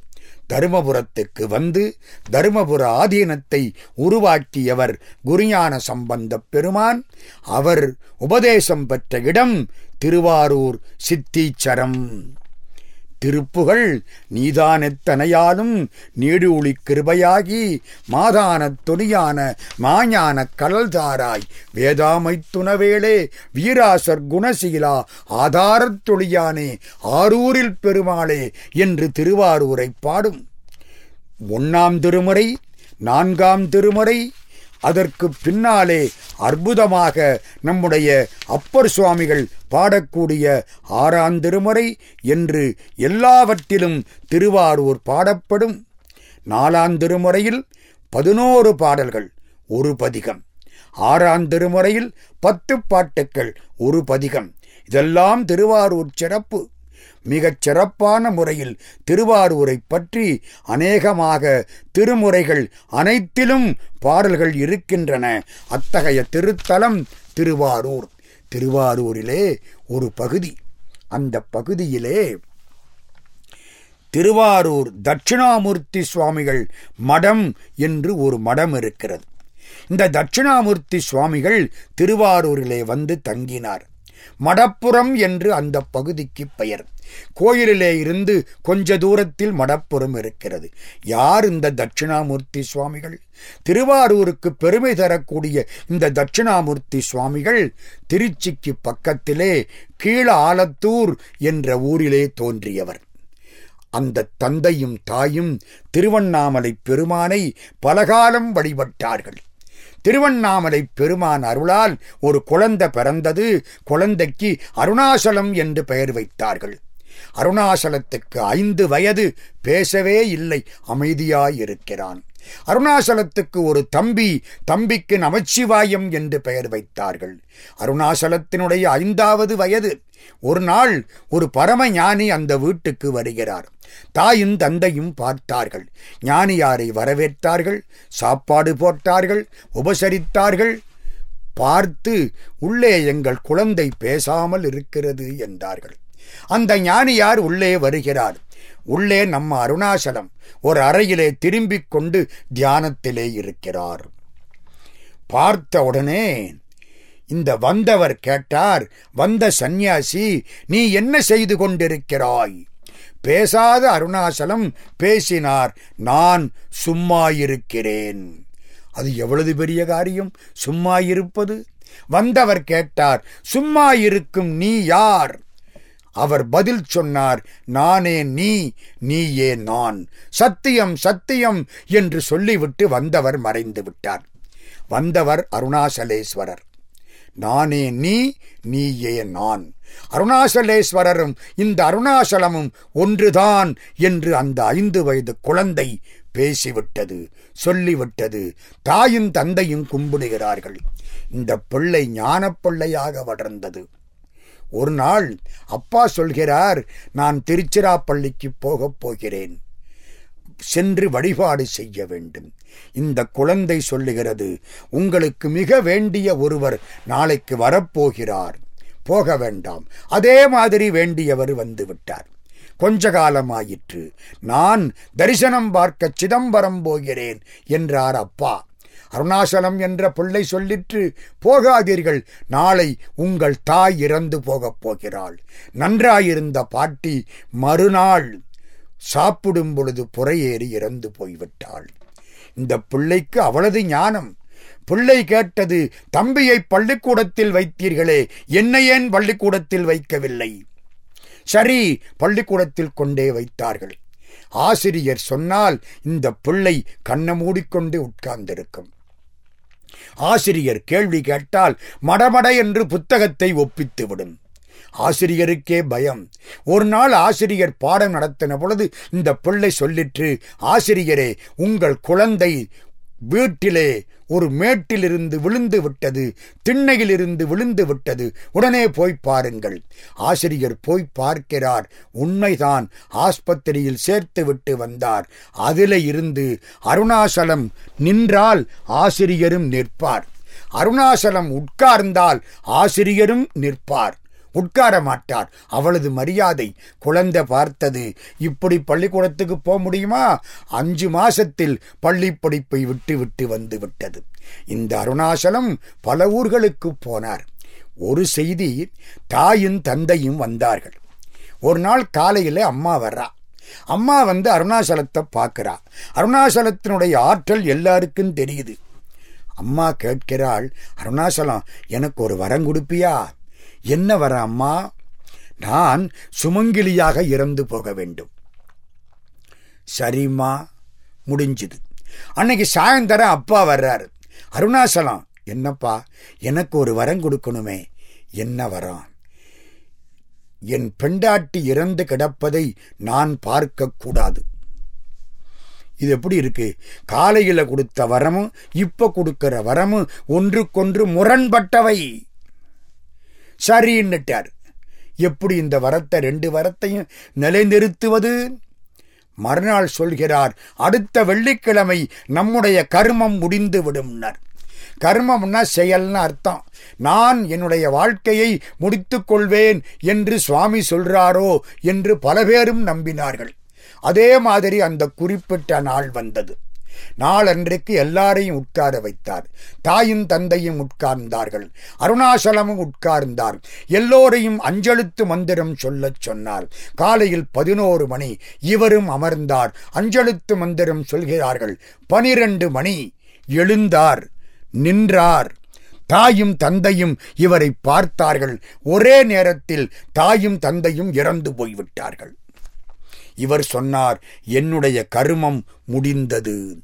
தருமபுரத்துக்கு வந்து தருமபுர ஆதீனத்தை உருவாக்கியவர் குருஞான சம்பந்த பெருமான். அவர் உபதேசம் பெற்ற இடம் திருவாரூர் சித்தீச்சரம். திருப்புகள் நீதானெத்தனையாலும் நீடுஒளி கிருபையாகி மாதான துணியான மாஞான கடல்தாராய் வேதாமை துணவேளே வீராசர் குணசீலா ஆதாரத் தொழியானே ஆரூரில் பெருமாளே என்று திருவாரூரை பாடும். ஒன்னாம் திருமுறை நான்காம் திருமுறை அதற்கு பின்னாலே அற்புதமாக நம்முடைய அப்பர் சுவாமிகள் பாடக்கூடிய ஆறாம் திருமுறை என்று எல்லாவற்றிலும் திருவாரூர் பாடப்படும். நாலாம் திருமுறையில் பதினோரு பாடல்கள் ஒரு பதிகம். ஆறாம் திருமுறையில் பத்து பாட்டுக்கள் ஒரு பதிகம். இதெல்லாம் திருவாரூர் சிறப்பு. மிகச் சிறப்பான முறையில் திருவாரூரை பற்றி அநேகமாக திருமுறைகள் அனைத்திலும் பாடல்கள் இருக்கின்றன. அத்தகைய திருத்தலம் திருவாரூர். திருவாரூரிலே ஒரு பகுதி. அந்த பகுதியிலே திருவாரூர் தட்சிணாமூர்த்தி சுவாமிகள் மடம் என்று ஒரு மடம் இருக்கிறது. இந்த தட்சிணாமூர்த்தி சுவாமிகள் திருவாரூரிலே வந்து தங்கினார். மடப்புறம் என்று அந்த பகுதிக்கு பெயர். கோயிலிலே இருந்து கொஞ்ச தூரத்தில் மடப்புறம் இருக்கிறது. யார் இந்த தட்சிணாமூர்த்தி சுவாமிகள்? திருவாரூருக்கு பெருமை தரக்கூடிய இந்த தட்சிணாமூர்த்தி சுவாமிகள் திருச்சிக்கு பக்கத்திலே கீழ ஆலத்தூர் என்ற ஊரிலே தோன்றியவர். அந்த தந்தையும் தாயும் திருவண்ணாமலை பெருமானை பலகாலம் வழிபட்டார்கள். திருவண்ணாமலை பெருமான் அருளால் ஒரு குழந்தை பிறந்தது. குழந்தைக்கு அருணாசலம் என்று பெயர் வைத்தார்கள். அருணாசலத்துக்கு ஐந்து வயது பேசவே இல்லை அமைதியாயிருக்கிறான். அருணாசலத்துக்கு ஒரு தம்பி தம்பிக்கு நமச்சிவாயம் என்று பெயர் வைத்தார்கள். அருணாசலத்தினுடைய ஐந்தாவது வயது ஒரு நாள் ஒரு பரம ஞானி அந்த வீட்டுக்கு வருகிறார். தாயும் தந்தையும் பார்த்தார்கள். ஞானியாரை வரவேற்றார்கள். சாப்பாடு போட்டார்கள். உபசரித்தார்கள். பார்த்து உள்ளே எங்கள் குழந்தை பேசாமல் இருக்கிறது என்றார்கள். அந்த ஞானியார் உள்ளே வருகிறார். உள்ளே நம்ம அருணாசலம் ஒரு அறையிலே திரும்பிக் கொண்டு தியானத்திலே இருக்கிறார். பார்த்த உடனே இந்த வந்தவர் கேட்டார் வந்த சந்நியாசி நீ என்ன செய்து கொண்டிருக்கிறாய்? பேசாத அருணாசலம் பேசினார் நான் சும்மா இருக்கிறேன் அது எவ்வளவு பெரிய காரியம்? சும்மா இருப்பது வந்தவர் கேட்டார் சும்மா இருக்கும் நீ யார்? அவர் பதில் சொன்னார் நானே நீ நீயே நான். சத்தியம் சத்தியம் என்று சொல்லிவிட்டு வந்தவர் மறைந்து விட்டார் வந்தவர் அருணாசலேஸ்வரர். நானே நீ நீயே நான். அருணாசலேஸ்வரரும் இந்த அருணாசலமும் ஒன்றுதான் என்று அந்த ஐந்து வயது குழந்தை பேசிவிட்டது சொல்லிவிட்டது. தாயும் தந்தையும் கும்பிடுகிறார்கள். இந்த பிள்ளை ஞான பிள்ளையாக வளர்ந்தது. ஒரு நாள் அப்பா சொல்கிறார் நான் திருச்சிராப்பள்ளிக்கு போகப் போகிறேன். சென்று வழிபாடு செய்ய வேண்டும். இந்த குழந்தை சொல்லுகிறது உங்களுக்கு மிக வேண்டிய ஒருவர் நாளைக்கு வரப்போகிறார். போக வேண்டாம். அதே மாதிரி வேண்டியவர் வந்து விட்டார். கொஞ்ச காலமாயிற்று. நான் தரிசனம் பார்க்க சிதம்பரம் போகிறேன் என்றார் அப்பா. அருணாசலம் என்ற பிள்ளை சொல்லிற்று போகாதீர்கள். நாளை உங்கள் தாய் இறந்து போகப் போகிறாள். நன்றாயிருந்த பாட்டி மறுநாள் சாப்பிடும் பொழுது புறையேறி இறந்து போய்விட்டாள். இந்த பிள்ளைக்கு அவளது ஞானம். பிள்ளை கேட்டது தம்பியை பள்ளிக்கூடத்தில் வைத்தீர்களே என்னை ஏன் பள்ளிக்கூடத்தில் வைக்கவில்லை? சரி பள்ளிக்கூடத்தில் கொண்டே வைத்தார்கள். ஆசிரியர் சொன்னால் இந்த பிள்ளை கண்ண மூடிக்கொண்டு உட்கார்ந்திருக்கும். ஆசிரியர் கேள்வி கேட்டால் மடமட என்று புத்தகத்தை ஒப்பித்து விடும் ஆசிரியருக்கே பயம். ஒரு நாள் ஆசிரியர் பாடம் நடத்தின பொழுது இந்த பிள்ளை சொல்லிற்று ஆசிரியரே உங்கள் குழந்தை வீட்டிலே ஒரு மேட்டிலிருந்து விழுந்து விட்டது திண்ணையிலிருந்து விழுந்து விட்டது. உடனே போய் பாருங்கள். ஆசிரியர் போய் பார்க்கிறார். உண்மைதான் ஆஸ்பத்திரியில் சேர்த்து விட்டு வந்தார். அதிலே இருந்து அருணாசலம் நின்றால் ஆசிரியரும் நிற்பார். அருணாசலம் உட்கார்ந்தால் ஆசிரியரும் நிற்பார். உட்கார மாட்டார் அவளது மரியாதை குழந்தை பார்த்தது. இப்படி பள்ளிக்கூடத்துக்கு போக முடியுமா? அஞ்சு மாசத்தில் பள்ளி படிப்பை விட்டு விட்டு வந்து விட்டது. இந்த அருணாசலம் பல ஊர்களுக்கு போனார். ஒரு செய்தி தாயும் தந்தையும் வந்தார்கள். ஒரு நாள் காலையில் அம்மா வர்றா. அம்மா வந்து அருணாசலத்தை பார்க்கிறா. அருணாசலத்தினுடைய ஆற்றல் எல்லாருக்கும் தெரியுது. அம்மா கேட்கிறாள் அருணாசலம் எனக்கு ஒரு வரம் கொடுப்பியா? என்ன வர அம்மா? நான் சுமங்கிலியாக இறந்து போக வேண்டும். சரிம்மா முடிஞ்சுது. அன்னைக்கு சாயந்தரம் அப்பா வர்றாரு. அருணாசலம் என்னப்பா எனக்கு ஒரு வரம் கொடுக்கணுமே. என்ன வரம்? என் பெண்டாட்டி இறந்து கிடப்பதை நான் பார்க்க கூடாது. இது எப்படி இருக்கு? காலையில கொடுத்த வரமும் இப்ப கொடுக்கிற வரமும் ஒன்றுக்கொன்று முரண்பட்டவை. சரின்னுட்டார். எப்படி இந்த வரத்தை ரெண்டு வரத்தையும் நிலைநிறுத்துவது? மறுநாள் சொல்கிறார் அடுத்த வெள்ளிக்கிழமை நம்முடைய கர்மம் முடிந்து விடும்னர் கர்மம்னா செயல்னு அர்த்தம். நான் என்னுடைய வாழ்க்கையை முடித்துக் கொள்வேன் என்று சுவாமி சொல்றாரோ என்று பல பேரும் நம்பினார்கள். அதே மாதிரி அந்த குறிப்பிட்ட நாள் வந்தது. நாளன்றைக்கு எல்லாரையும் உட்கார வைத்தார். தாயும் தந்தையும் உட்கார்ந்தார்கள். அருணாசலமும் உட்கார்ந்தார். எல்லோரையும் அஞ்செழுத்து மந்திரம் சொல்லச் சொன்னார். காலையில் பதினோரு மணி இவரும் அமர்ந்தார். அஞ்செழுத்து மந்திரம் சொல்கிறார்கள். பனிரெண்டு மணி எழுந்தார் நின்றார். தாயும் தந்தையும் இவரை பார்த்தார்கள். ஒரே நேரத்தில் தாயும் தந்தையும் இறந்து போய்விட்டார்கள். இவர் சொன்னார் என்னுடைய கர்மம் முடிந்தது.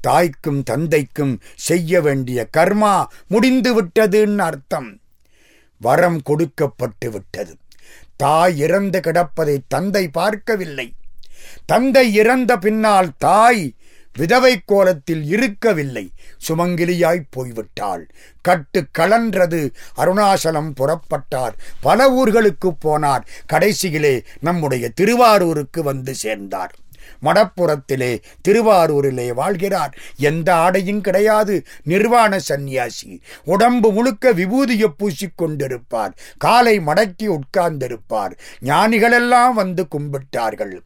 தாய்க்கும் தந்தைக்கும் செய்ய வேண்டிய கர்மா முடிந்து விட்டதுன்னு அர்த்தம். வரம் கொடுக்கப்பட்டு விட்டது. தாய் இறந்து கிடப்பதை தந்தை பார்க்கவில்லை. தந்தை இறந்த பின்னால் தாய் விதவை கோலத்தில் இருக்கவில்லை. சுமங்கிலியாய் போய்விட்டாள். கட்டு கலன்றது அருணாசலம் புறப்பட்டார். பல ஊர்களுக்கு போனார். கடைசியிலே நம்முடைய திருவாரூருக்கு வந்து சேர்ந்தார். மடப்புறத்திலே திருவாரூரிலே வாழ்கிறார். எந்த ஆடையும் கிடையாது. நிர்வாண சந்நியாசி. உடம்பு முழுக்க விபூதியை பூசிக்கொண்டிருப்பார் காலை மடக்கி உட்கார்ந்திருப்பார். ஞானிகளெல்லாம் வந்து கும்பிட்டார்கள்.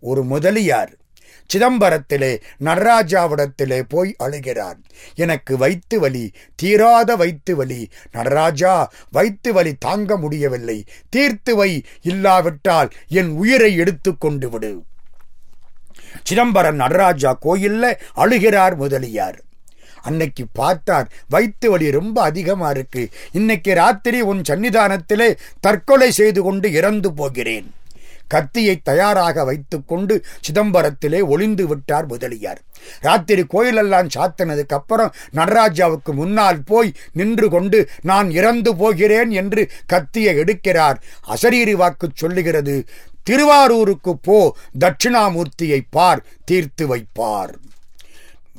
ஒரு முதலியார் சிதம்பரத்திலே நடராஜாவிடத்திலே போய் அழுகிறார் எனக்கு வைத்து வலி தீராத வைத்து வலி. நடராஜா வைத்து வலி தாங்க முடியவில்லை. தீர்த்து வை இல்லாவிட்டால் என் உயிரை எடுத்து கொண்டு விடு. சிதம்பரம் நடராஜா கோயில்ல அழுகிறார் முதலியார். அன்னைக்கு பார்த்தார் வைத்து வலி ரொம்ப அதிகமா இருக்கு. இன்னைக்கு ராத்திரி உன் சன்னிதானத்திலே தற்கொலை செய்து கொண்டு இறந்து போகிறேன். கத்தியை தயாராக வைத்துக்கொண்டு சிதம்பரத்திலே ஒளிந்து விட்டார் முதலியார். ராத்திரி கோயிலெல்லாம் சாத்தினதுக்கு அப்புறம் நடராஜாவுக்கு முன்னால் போய் நின்று கொண்டு நான் இறந்து போகிறேன் என்று கத்தியை எடுக்கிறார். அசரீரி வாக்கு சொல்லுகிறது திருவாரூருக்கு போ தட்சிணாமூர்த்தியை பார் தீர்த்து வைப்பார்.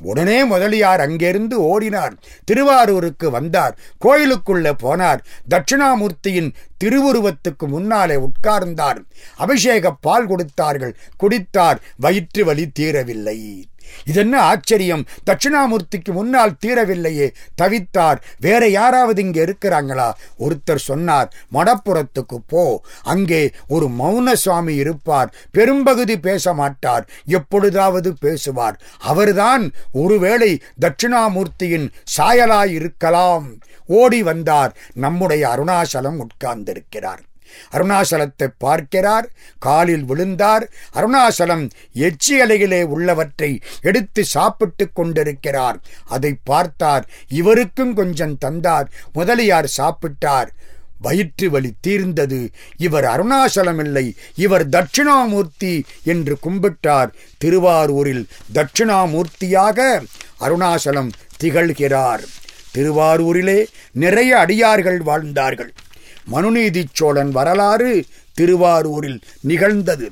உடனே முதலியார் அங்கிருந்து ஓடினார். திருவாரூருக்கு வந்தார். கோயிலுக்குள்ள போனார். தட்சிணாமூர்த்தியின் திருவுருவத்துக்கு முன்னாலே உட்கார்ந்தார். அபிஷேக பால் கொடுத்தார்கள். குடித்தார். வயிற்று வலி தீரவில்லை. இதென்ன ஆச்சரியம்? தட்சிணாமூர்த்திக்கு முன்னால் தீரவில்லையே. தவித்தார். வேற யாராவது இங்கே இருக்கிறாங்களா? ஒருத்தர் சொன்னார் மடப்புறத்துக்கு போ. அங்கே ஒரு மௌன சுவாமி இருப்பார். பெரும்பகுதி பேச மாட்டார். எப்பொழுதாவது பேசுவார். அவர்தான் ஒருவேளை தட்சிணாமூர்த்தியின் சாயலாயிருக்கலாம். ஓடி வந்தார். நம்முடைய அருணாசலம் உட்கார்ந்திருக்கிறார். அருணாசலத்தை பார்க்கிறார் காலில் விழுந்தார். அருணாசலம் எச்சி அலையிலே உள்ளவற்றை எடுத்து சாப்பிட்டு கொண்டிருக்கிறார். அதை பார்த்தார் இவருக்கும் கொஞ்சம் தந்தார். முதலியார் சாப்பிட்டார். வயிற்று வலி தீர்ந்தது. இவர் அருணாசலம் இல்லை இவர் தட்சிணாமூர்த்தி என்று கும்பிட்டார். திருவாரூரில் தட்சிணாமூர்த்தியாக அருணாசலம் திகழ்கிறார். திருவாரூரிலே நிறைய அடியார்கள் வாழ்ந்தார்கள். மனுநீதி சோழன் வரலாறு திருவாரூரில் நிகழ்ந்தது.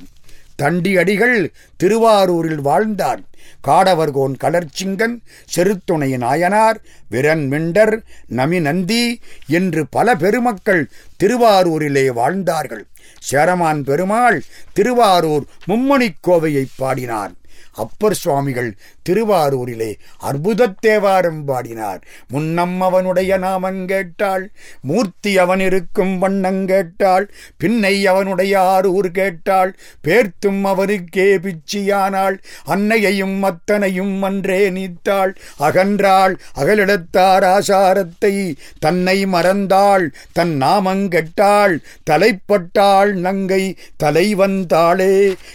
தண்டியடிகள் திருவாரூரில் வாழ்ந்தார் காடவர்கோன் கலர்ச்சிங்கன் செருத்துணை நாயனார் விரன் மிண்டர் நமிநந்தி என்று பல பெருமக்கள் திருவாரூரிலே வாழ்ந்தார்கள். சேரமான் பெருமாள் திருவாரூர் மும்மணிக் கோவையை பாடினார் அப்பர் சுவாமிகள் திருவாரூரிலே அற்புதத் தேவாரம் பாடினார். முன்னம் அவனுடைய நாமங் கேட்டாள் மூர்த்தி அவன் இருக்கும் வண்ணங் கேட்டாள் பின்னை அவனுடைய ஆரூர் கேட்டாள் பேர்த்தும் அவனுக்கே பிச்சியானாள் அன்னையையும் அத்தனையும் அன்றே நீத்தாள் அகன்றாள் அகலிடத்தார் ஆசாரத்தை தன்னை மறந்தாள் தன் நாமங்கெட்டாள் தலைப்பட்டாள் நங்கை தலைவந்தாளே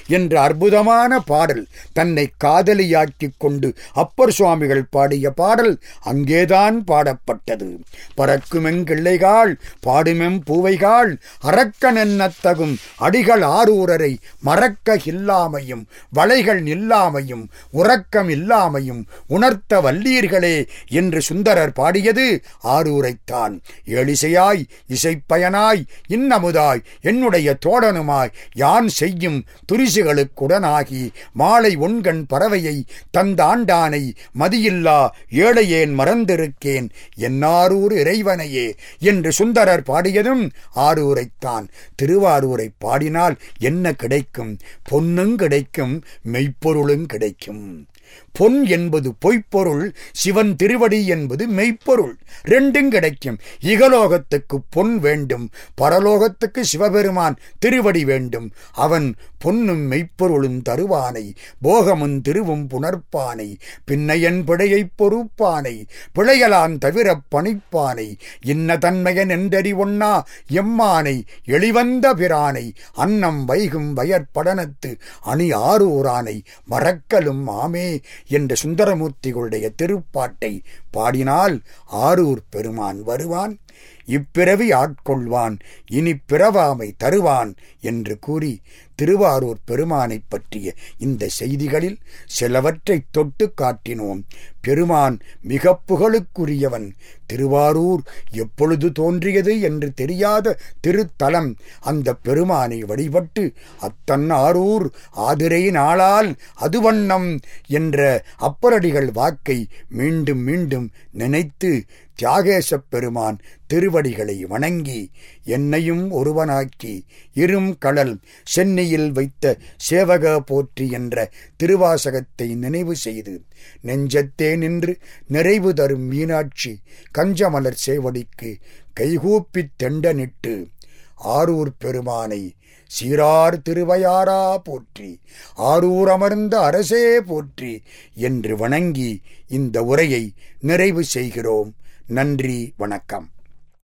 என்ற அற்புதமான பாடல் தன் தன்னை காதலியாக்கிக் கொண்டு அப்பர் சுவாமிகள் பாடிய பாடல் அங்கேதான் பாடப்பட்டது. பறக்குமெங்கிள்ளைகாள் பாடுமெம் பூவைகாள் அறக்கனென்னத்தகும் அடிகள் ஆரூரரை மறக்க இல்லாமையும் வளைகள் நில்லாமையும் உறக்கம் இல்லாமையும் உணர்த்த வல்லீர்களே என்று சுந்தரர் பாடியது ஆரூரைத்தான். எளிசையாய் இசைப்பயனாய் இன்னமுதாய் என்னுடைய தோழனுமாய் யான் செய்யும் துரிசுகளுக்குடனாகி மாலை ஒன்கண் பறவையை தந்தாண்டானை மதியில்லா ஏழையேன் மறந்திருக்கேன். என்னாரூர் இறைவனையே என்று சுந்தரர் பாடியதும் ஆரூரைத்தான். திருவாரூரை பாடினால் என்ன கிடைக்கும்? பொன்னும் கிடைக்கும் மெய்ப்பொருளும் கிடைக்கும். பொன் என்பது பொய்ப்பொருள் சிவன் திருவடி என்பது மெய்ப்பொருள். ரெண்டும் கிடைக்கும். இகலோகத்துக்கு பொன் வேண்டும் பரலோகத்துக்கு சிவபெருமான் திருவடி வேண்டும். அவன் பொன்னும் மெய்ப்பொருளும் தருவானை போகமும் திருவும் புணர்ப்பானை பின்னையன் பிழையைப் பொறுப்பானை பிழையலான் தவிர பணிப்பானை இன்ன தன்மையன் என்றறி ஒன்னா எம்மானை எளிவந்த பிரானை அன்னம் வைகும் வயற்படனத்து அணி ஆரூரானை மறக்கலும் ஆமே என்ற சுந்தரமூர்த்திகளுடைய திருப்பாட்டை பாடினால் ஆரூர் பெருமான் வருவான் இப்பிறவி ஆட்கொள்வான் இனி பிறவாமை தருவான் என்று கூறி திருவாரூர் பெருமானைப் பற்றிய இந்த செய்திகளில் சிலவற்றை தொட்டு காட்டினோம். பெருமான் மிக புகழுக்குரியவன். திருவாரூர் எப்பொழுது தோன்றியது என்று தெரியாத திருத்தலம் அந்த பெருமானை வழிபட்டு அத்தன் ஆரூர் ஆதிரை நாளால் அதுவண்ணம் என்ற அப்பரடிகள் வாக்கை மீண்டும் மீண்டும் நினைத்து தியாகேசப் பெருமான் திருவடிகளை வணங்கி என்னையும் ஒருவனாக்கி இரும் கடல் சென்னையில் வைத்த சேவக போற்றி என்ற திருவாசகத்தை நினைவு செய்து நெஞ்சத்தே நின்று நிறைவு தரும் மீனாட்சி கஞ்சமலர் சேவடிக்கு கைகூப்பித் தெண்டனிட்டு ஆரூர் பெருமானை சீரார் திருவையாரா போற்றி ஆரூர் அமர்ந்த அரசே போற்றி என்று வணங்கி இந்த உரையை நிறைவு செய்கிறோம். நன்றி வணக்கம்.